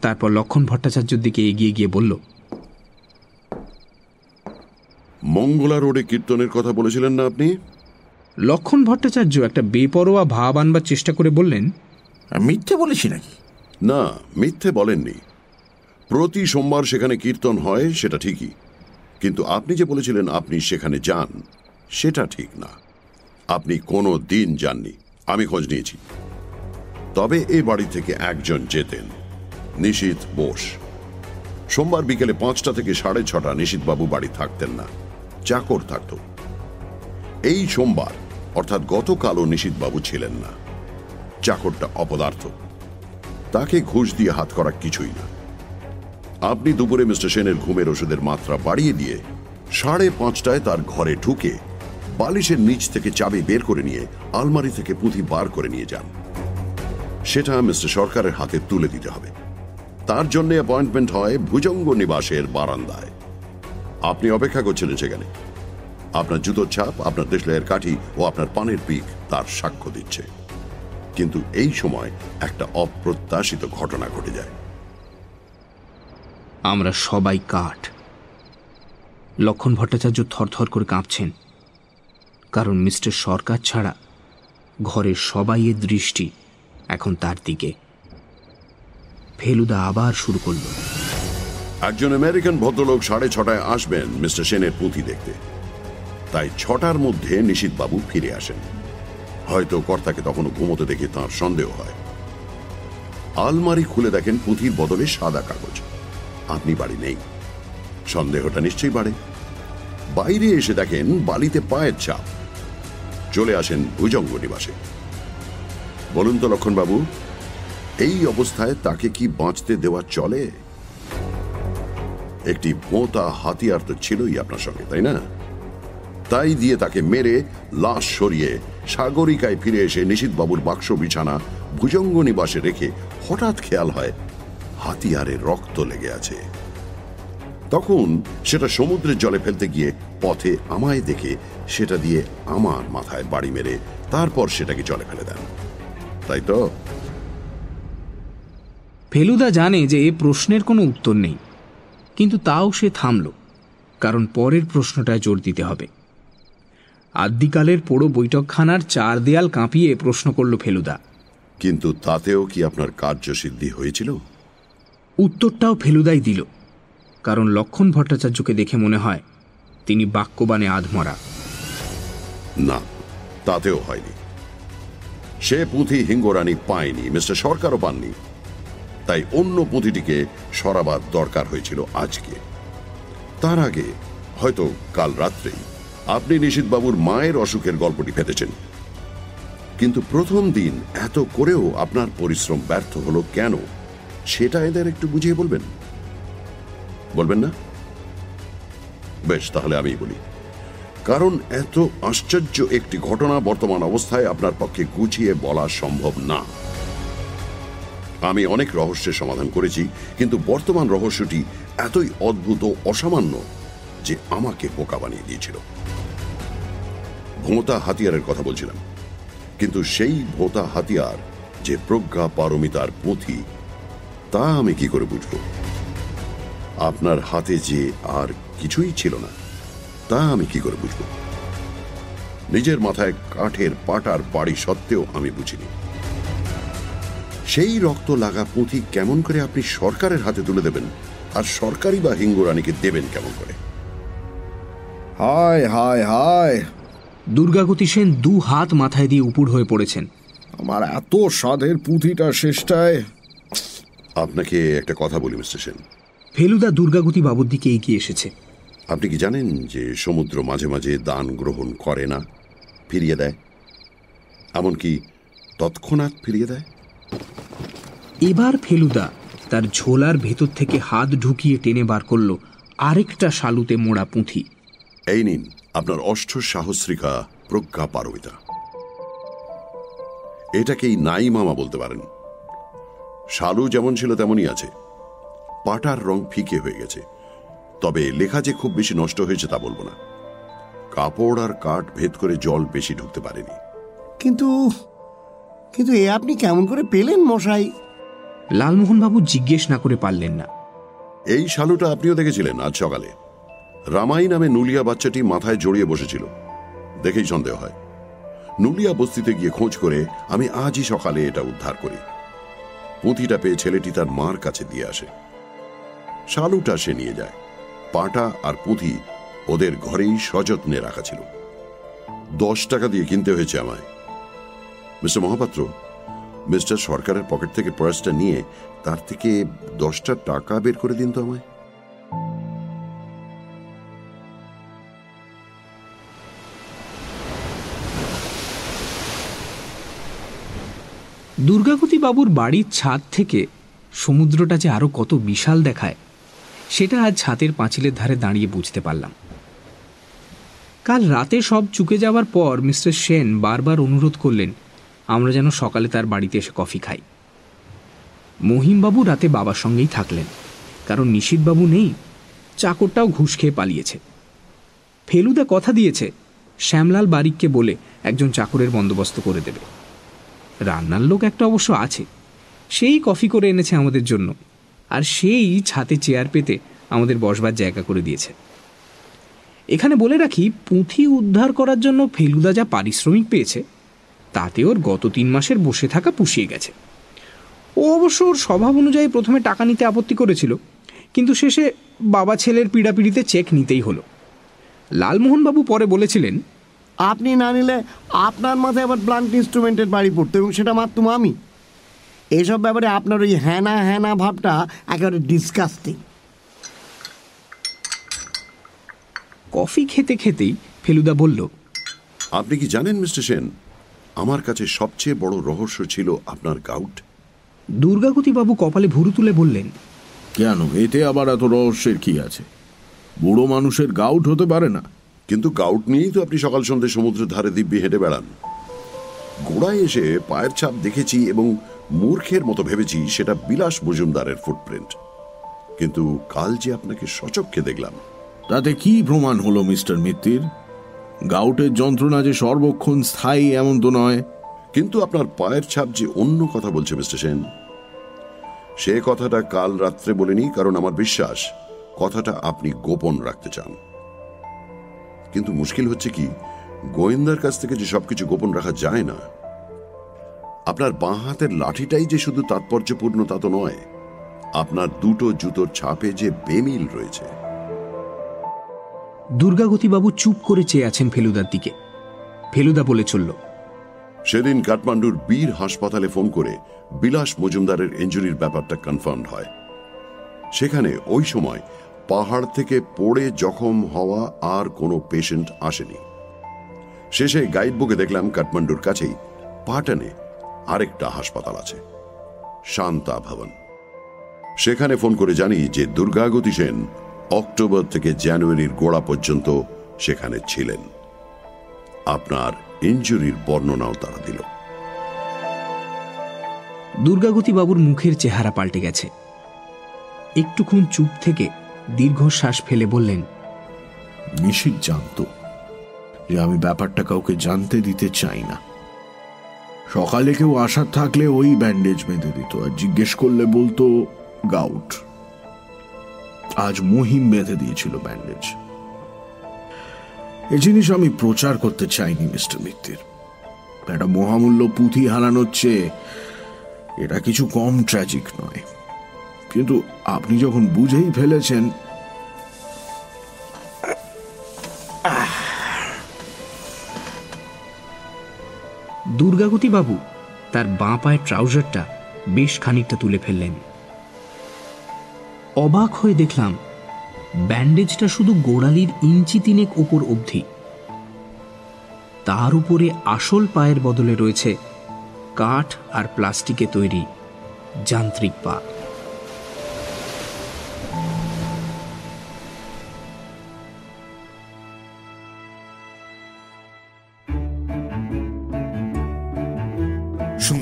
তারপর লক্ষণ ভট্টাচার্যের দিকে এগিয়ে গিয়ে বলল মঙ্গলা রোডে কীর্তনের কথা বলেছিলেন না আপনি? লক্ষণ ভট্টাচার্য একটা বেপরোয়া ভাব আনবার চেষ্টা করে বললেন মিথ্যে বলেছি নাকি? না মিথ্যে বলেননি। প্রতি সোমবার সেখানে কীর্তন হয় সেটা ঠিকই। কিন্তু আপনি যে বলেছিলেন আপনি সেখানে যান, সেটা ঠিক না। আপনি কোনো দিন যাননি। আমি খোঁজ নিয়েছি। তবে এ বাড়ি থেকে একজন যেতেন, নিশীথ বোস। সোমবার বিকেলে পাঁচটা থেকে সাড়ে ছটা নিশীথবাবু বাড়ি থাকতেন না। চাকর থাকত। এই সোমবার, অর্থাৎ গতকালও নিশীথবাবু ছিলেন না। চাকরটা অপদার্থ। তাকে ঘুষ দিয়ে হাত করা কিছুই না। আপনি দুপুরে মিস্টার সেনের ঘুমের ওষুধের মাত্রা বাড়িয়ে দিয়ে সাড়ে পাঁচটায় তার ঘরে ঢুকে বালিশের নিচ থেকে চাবি বের করে নিয়ে আলমারি থেকে পুঁথি বার করে নিয়ে যান। সেটা মিস্টার সরকারের হাতে তুলে দিতে হবে। তার জন্য অ্যাপয়েন্টমেন্ট হয় ভুজঙ্গ নিবাসের বারান্দায়। আপনি অপেক্ষা করছিলেন সেখানে। আপনার জুতোর ছাপ, আপনার দেশলাইয়ের কাঠি ও আপনার পানের পিক তার সাক্ষ্য দিচ্ছে। কিন্তু এই সময় একটা অপ্রত্যাশিত ঘটনা ঘটে যায়। আমরা সবাই কাঠ। লক্ষণ ভট্টাচার্য থরথর করে কাঁপছেন। কারণ মিস্টার সরকার ছাড়া ঘরের সবাইয়ের দৃষ্টি এখন তার দিকে। ফেলুদা আবার শুরু করল। একজন আমেরিকান ভদ্রলোক সাড়ে ছটায় আসবেন মিস্টার সেনের পুঁথি দেখতে। তাই ছটার মধ্যে নিশীথবাবু ফিরে আসেন। হয়তো কর্তাকে তখনও ঘুমোতে দেখে তার সন্দেহ হয়। আলমারি খুলে দেখেন পুঁথির বদলে সাদা কাগজ। আপনি বাড়ি নেই। সন্দেহটা নিশ্চয়ই বাড়ে। বাইরে এসে দেখেন বালিতে পায়ের ছাপ চলে আসেন ভুজঙ্গ নিবাসে। বলুন তো লক্ষণবাবু, এই অবস্থায় তাকে কি বাঁচতে দেওয়া চলে? একটি ভোঁতা হাতিয়ার তো ছিলই আপনার সঙ্গে, তাই না? তাই দিয়ে তাকে মেরে লাশ সরিয়ে সাগরিকায় ফিরে এসে নিশীথবাবুর বাক্স বিছানা ভুজঙ্গ নিবাসে রেখে হঠাৎ খেয়াল হয় হাতিয়ারে রক্ত লেগে আছে। তখন সেটা সমুদ্রের জলে ফেলতে গিয়ে পথে আমায় দেখে সেটা দিয়ে আমার মাথায় বাড়ি মেরে তারপর সেটাকে জলে ফেলে দেন। তাই তো? ফেলুদা জানে যে এ প্রশ্নের কোনো উত্তর নেই কিন্তু তাও সে থামল কারণ পরের প্রশ্নটায় জোর দিতে হবে। আদ্যিকালের পোড়ো বৈঠকখানার চার দেয়াল কাঁপিয়ে প্রশ্ন করল ফেলুদা। কিন্তু তাতেও কি আপনার কার্যসিদ্ধি হয়েছিল? উত্তরটাও ফেলুদাই দিল, কারণ লক্ষণ ভট্টাচার্যকে দেখে মনে হয় তিনি বাক্যবাণে আধমরা। না, তাতেও হয়নি। সে পুঁথি হিঙ্গরানি পায়নি, মিস্টার সরকারও পাননি। তাই অন্য পুঁথিটিকে সরাবার দরকার হয়েছিল আজকে। তার আগে, হয়তো কাল রাত্রেই, আপনি নিশীথবাবুর মায়ের অসুখের গল্পটি পেতেছেন কিন্তু প্রথম দিন এত করেও আপনার পরিশ্রম ব্যর্থ হলো কেন? সেটা এদের একটু বুঝিয়ে বলবেন? বলবেন না? বেশ, তাহলে আমি বলি। কারণ এত আশ্চর্য একটি ঘটনা বর্তমান অবস্থায় আপনার পক্ষে গুছিয়ে বলা সম্ভব না। আমি অনেক রহস্যের সমাধান করেছি, কিন্তু বর্তমান রহস্যটি এতই অদ্ভুত অসামান্য যে আমাকে বোকা বানিয়ে দিয়েছিল। ভোঁতা হাতিয়ারের কথা বলছিলাম, কিন্তু সেই ভোঁতা হাতিয়ার যে প্রজ্ঞা পারমিতার পুঁথি তা আমি কি করে বুঝব? আপনার হাতে যে আর কিছুই ছিল না তা আমি কি করে বুঝব? নিজের মাথায় কাঠের পাটার বাড়ি সত্ত্বেও আমি বুঝিনি। সেই রক্ত লাগা পুঁথি কেমন করে আপনি সরকারের হাতে তুলে দেবেন আর সরকারি বা হিঙ্গুরানিকে দেবেন কেমন করে? হায় হায় হায়! দুর্গাগতি সেন দু হাত মাথায় দিয়ে উপুড় হয়ে পড়েছেন। আমার এত স্বাদের পুঁথিটা শেষটায় আপনাকে একটা কথা বলি মিস্টার সেন। ফেলুদা দুর্গাগতি বাবুর দিকে এগিয়ে এসেছে। আপনি কি জানেন যে সমুদ্র মাঝে মাঝে দান গ্রহণ করে না ফিরিয়ে দেয়? এমনকি তৎক্ষণাৎ ফিরিয়ে দেয়? এবার ফেলুদা তার ঝোলার ভেতর থেকে হাত ঢুকিয়ে টেনে বার করল আরেকটা শালুতে মোড়া পুঁথি। এই নিন আপনার অষ্ট সাহস্রিকা প্রজ্ঞা পারবিতা এটাকেই নাই মামা বলতে পারেন। শালু যেমন ছিল তেমনই আছে। পাটার রং ফিকে হয়ে গেছে। তবে লেখা যে খুব বেশি নষ্ট হয়েছে তা বলব না। কাপড় আর কাঠ ভেদ করে জল বেশি ঢুকতে পারেনি। কিন্তু কিন্তু এ আপনি কেমন করে পেলেন মশাই? লালমোহনবাবু জিজ্ঞেস না করে পারলেন না। এই শালুটা আপনিও দেখেছিলেন আজ সকালে। রামাই নামে নুলিয়া বাচ্চাটি মাথায় জড়িয়ে বসেছিল। দেখেই সন্দেহ হয়। নুলিয়া বস্তিতে গিয়ে খোঁজ করে আমি আজই সকালে এটা উদ্ধার করি। পুঁথিটা পেয়ে ছেলেটি তার মার কাছে দিয়ে আসে। শালুটা সে নিয়ে যায়। পাটা আর পুঁথি ওদের ঘরেই সযত্নে রাখা ছিল। দশ টাকা দিয়ে কিনতে হয়েছে আমায়। মিস্টার মহাপাত্র, মিস্টার সরকারের পকেট থেকে পার্সটা নিয়ে তার থেকে দশটা টাকা বের করে দিন তো আমায়। বাবুর বাড়ির ছাদ থেকে সমুদ্রটা যে আরও কত বিশাল দেখায়, সেটা আজ ছাতের পাঁচিলের ধারে দাঁড়িয়ে বুঝতে পারলাম। কাল রাতে সব চুকে যাওয়ার পর মিস্টার সেন বারবার অনুরোধ করলেন, আমরা যেন সকালে তার বাড়িতে এসে কফি খাই। মহিমবাবু রাতে বাবার সঙ্গেই থাকলেন, কারণ নিশীথবাবু নেই, চাকরটাও ঘুষ খেয়ে পালিয়েছে। ফেলুদা কথা দিয়েছে, শ্যামলাল বারিককে বলে একজন চাকরের বন্দোবস্ত করে দেবে। রান্নার লোক একটা অবশ্য আছে। সেই কফি করে এনেছে আমাদের জন্য। আর সেই ছাতে চেয়ার পেতে আমাদের বসবার জায়গা করে দিয়েছে। এখানে বলে রাখি, পুঁথি উদ্ধার করার জন্য ফেলুদা যা পারিশ্রমিক পেয়েছে, তাতে ওর গত তিন মাসের বসে থাকা পুষিয়ে গেছে। ও অবশ্য ওর স্বভাব অনুযায়ী প্রথমে টাকা নিতে আপত্তি করেছিল, কিন্তু শেষে বাবা ছেলের পিড়াপিড়িতে চেক নিতেই হলো। লালমোহনবাবু পরে বলেছিলেন আপনি না নিলে আপনার মাথায় আবার ব্লান্ট ইনস্ট্রুমেন্টের বাড়ি পড়তো এবং সেটা মারতুম আমি। এইসব ব্যাপারে আপনার ওই হ্যানা হ্যানা ভাবটা একেবারে ডিসকাস্টিং কফি খেতে খেতেই ফেলুদা বলল আপনি কি জানেন মিস্টার সেন আমার কাছে সবচেয়ে বড় রহস্য ছিল আপনার গাউট দুর্গাগতিবাবু কপালে ভুরু তুলে বললেন কেন? এতে আবার এত রহস্যের কি আছে? বুড়ো মানুষের গাউট হতে পারে না। কিন্তু গাউট নিয়েই তো আপনি সকাল সন্ধ্যে সমুদ্রের ধারে দিব্যি হেঁটে বেড়ান। গোড়ায় এসে পায়ের ছাপ দেখেছি এবং মূর্খের মতো ভেবেছি সেটা বিলাস মজুমদারের ফুটপ্রিন্ট কিন্তু কাল যে আপনাকে সচক্ষে দেখলাম। তাতে কি প্রমাণ হলো মিস্টার মিত্তির? গাউটের যন্ত্রণা যে সর্বক্ষণ স্থায়ী এমন তো নয়। কিন্তু আপনার পায়ের ছাপ যে অন্য কথা বলছে মিস্টার সেন। সে কথাটা কাল রাত্রে বলেনি কারণ আমার বিশ্বাস কথাটা আপনি গোপন রাখতে চান। কিন্তু মুশকিল হচ্ছে কি গোয়েন্দার কাছ থেকে যে সবকিছু গোপন রাখা যায় না আপনার বাঁ হাতের লাঠিটাই যে শুধু তাৎপর্যপূর্ণ তা তো নয় আপনার দুটো জুতোর ছাপে যে বেমিল রয়েছে। দুর্গাগতিবাবু চুপ করে চেয়ে আছেন ফেলুদার দিকে। ফেলুদা বলে চলল সেদিন কাঠমান্ডুর বীর হাসপাতালে ফোন করে বিলাস মজুমদারের ইঞ্জুরির ব্যাপারটা কনফার্ম হয়। সেখানে ওই সময় পাহাড় থেকে পড়ে জখম হওয়া আর কোনো পেশেন্ট আসেনি। শেষে গাইড বুকে দেখলাম কাঠমান্ডুর কাছেই পাটানে আরেকটা হাসপাতাল আছে, শান্তা ভবন। সেখানে ফোন করে জানি যে দুর্গাগতি সেন অক্টোবর থেকে জানুয়ারির গোড়া পর্যন্ত সেখানে ছিলেন। আপনার ইঞ্জুরির বর্ণনাও তারা দিল। দুর্গাগতিবাবুর মুখের চেহারা পাল্টে গেছে। একটুক্ষণ চুপ থেকে দীর্ঘশ্বাস ফেলে বললেন নিশিত জানত যে আমি ব্যাপারটা কাউকে জানতে দিতে চাই না। সকালে কেউ আসার থাকলে ওই ব্যান্ডেজ বেঁধে দিত আর জিজ্ঞেস করলে বলতো গাউট আজ মহিম বেঁধে দিয়েছিল ব্যান্ডেজ এ জিনিস আমি প্রচার করতে চাইনি, মিস্টার মিত্তির। একটা মহামূল্য পুঁথি হারানোর চেয়ে এটা কিছু কম ট্র্যাজিক নয়। কিন্তু আপনি যখন বুঝেই ফেলেছেন, দুর্গাগতি বাবু, তার বাঁ পায়ের ট্রাউজারটা বেশ খানিকটা তুলে ফেললেন। অবাক হয়ে দেখলাম, ব্যান্ডেজটা শুধু গোড়ালির ইঞ্চি তিনেক ওপর অবধি। তার উপরে আসল পায়ের বদলে রয়েছে কাঠ আর প্লাস্টিকে তৈরি যান্ত্রিক পা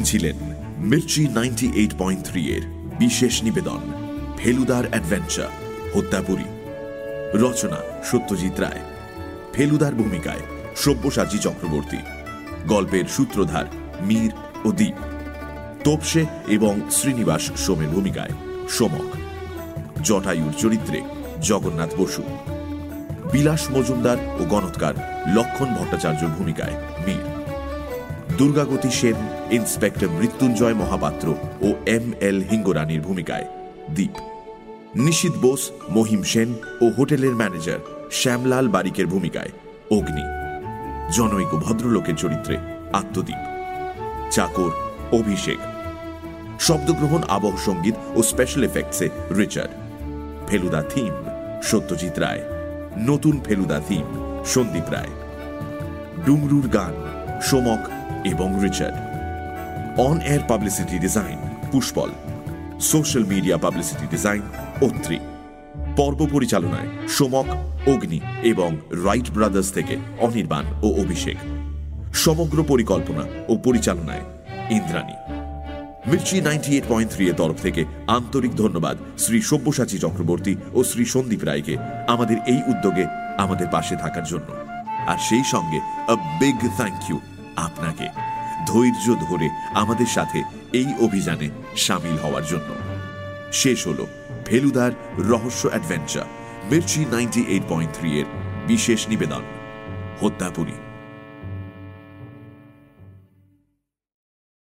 শুনছিলেন Mirchi ninety eight point three এর বিশেষ নিবেদন, ফেলুদার অ্যাডভেঞ্চার, হত্যাপুরী। রচনা, সত্যজিৎ রায়। ফেলুদার ভূমিকায় সব্যসাচী চক্রবর্তী। গল্পের সূত্রধার মীর ও দ্বীপ তোপসে এবং শ্রীনিবাস সোমের ভূমিকায় সোমক। জটায়ুর চরিত্রে জগন্নাথ বসু। বিলাস মজুমদার ও গণৎকার লক্ষণ ভট্টাচার্যর ভূমিকায় মীর। দুর্গাগতি সেন, ইন্সপেক্টর মৃত্যুঞ্জয় মহাপাত্র ও এম এল হিঙ্গরানির ভূমিকায়। দ্বীপ নিশীত বোস, মহিম সেন ও হোটেলের ম্যানেজার শ্যামলাল বারিকের ভূমিকায়। অগ্নি। জনৈক ভদ্রলোকের চরিত্রে আত্মদ্বীপ চাকর, অভিষেক। শব্দগ্রহণ, আবহ সংগীত ও স্পেশাল এফেক্টসে রিচার্ড। ফেলুদা থিম, সত্যজিৎ রায়। নতুন ফেলুদা থিম, সন্দীপ রায়। ডুমরুর গান, সোমক এবং Richard on air publicity design Pushpal social media publicity design Atri পর্ব পরিচালনায় সোমক, অগ্নি এবং রাইট ব্রাদার্স থেকে অনির্বাণ ও অভিষেক। সমগ্র পরিকল্পনা ও পরিচালনায় Indrani. Mirchi ninety eight point three এর তরফ থেকে আন্তরিক ধন্যবাদ শ্রী সব্যসাচী চক্রবর্তী ও শ্রী সন্দীপ রায়কে আমাদের এই উদ্যোগে আমাদের পাশে থাকার জন্য। আর সেই সঙ্গে আ বিগ থ্যাংক ইউ আপনাকে। ধৈর্য ধরে আমাদের সাথে এই অভিযানে সামিল হওয়ার জন্য। শেষ হল ফেলুদার রহস্য adventure Mirchi ninety eight point three এর বিশেষ নিবেদন। হত্যাপুরী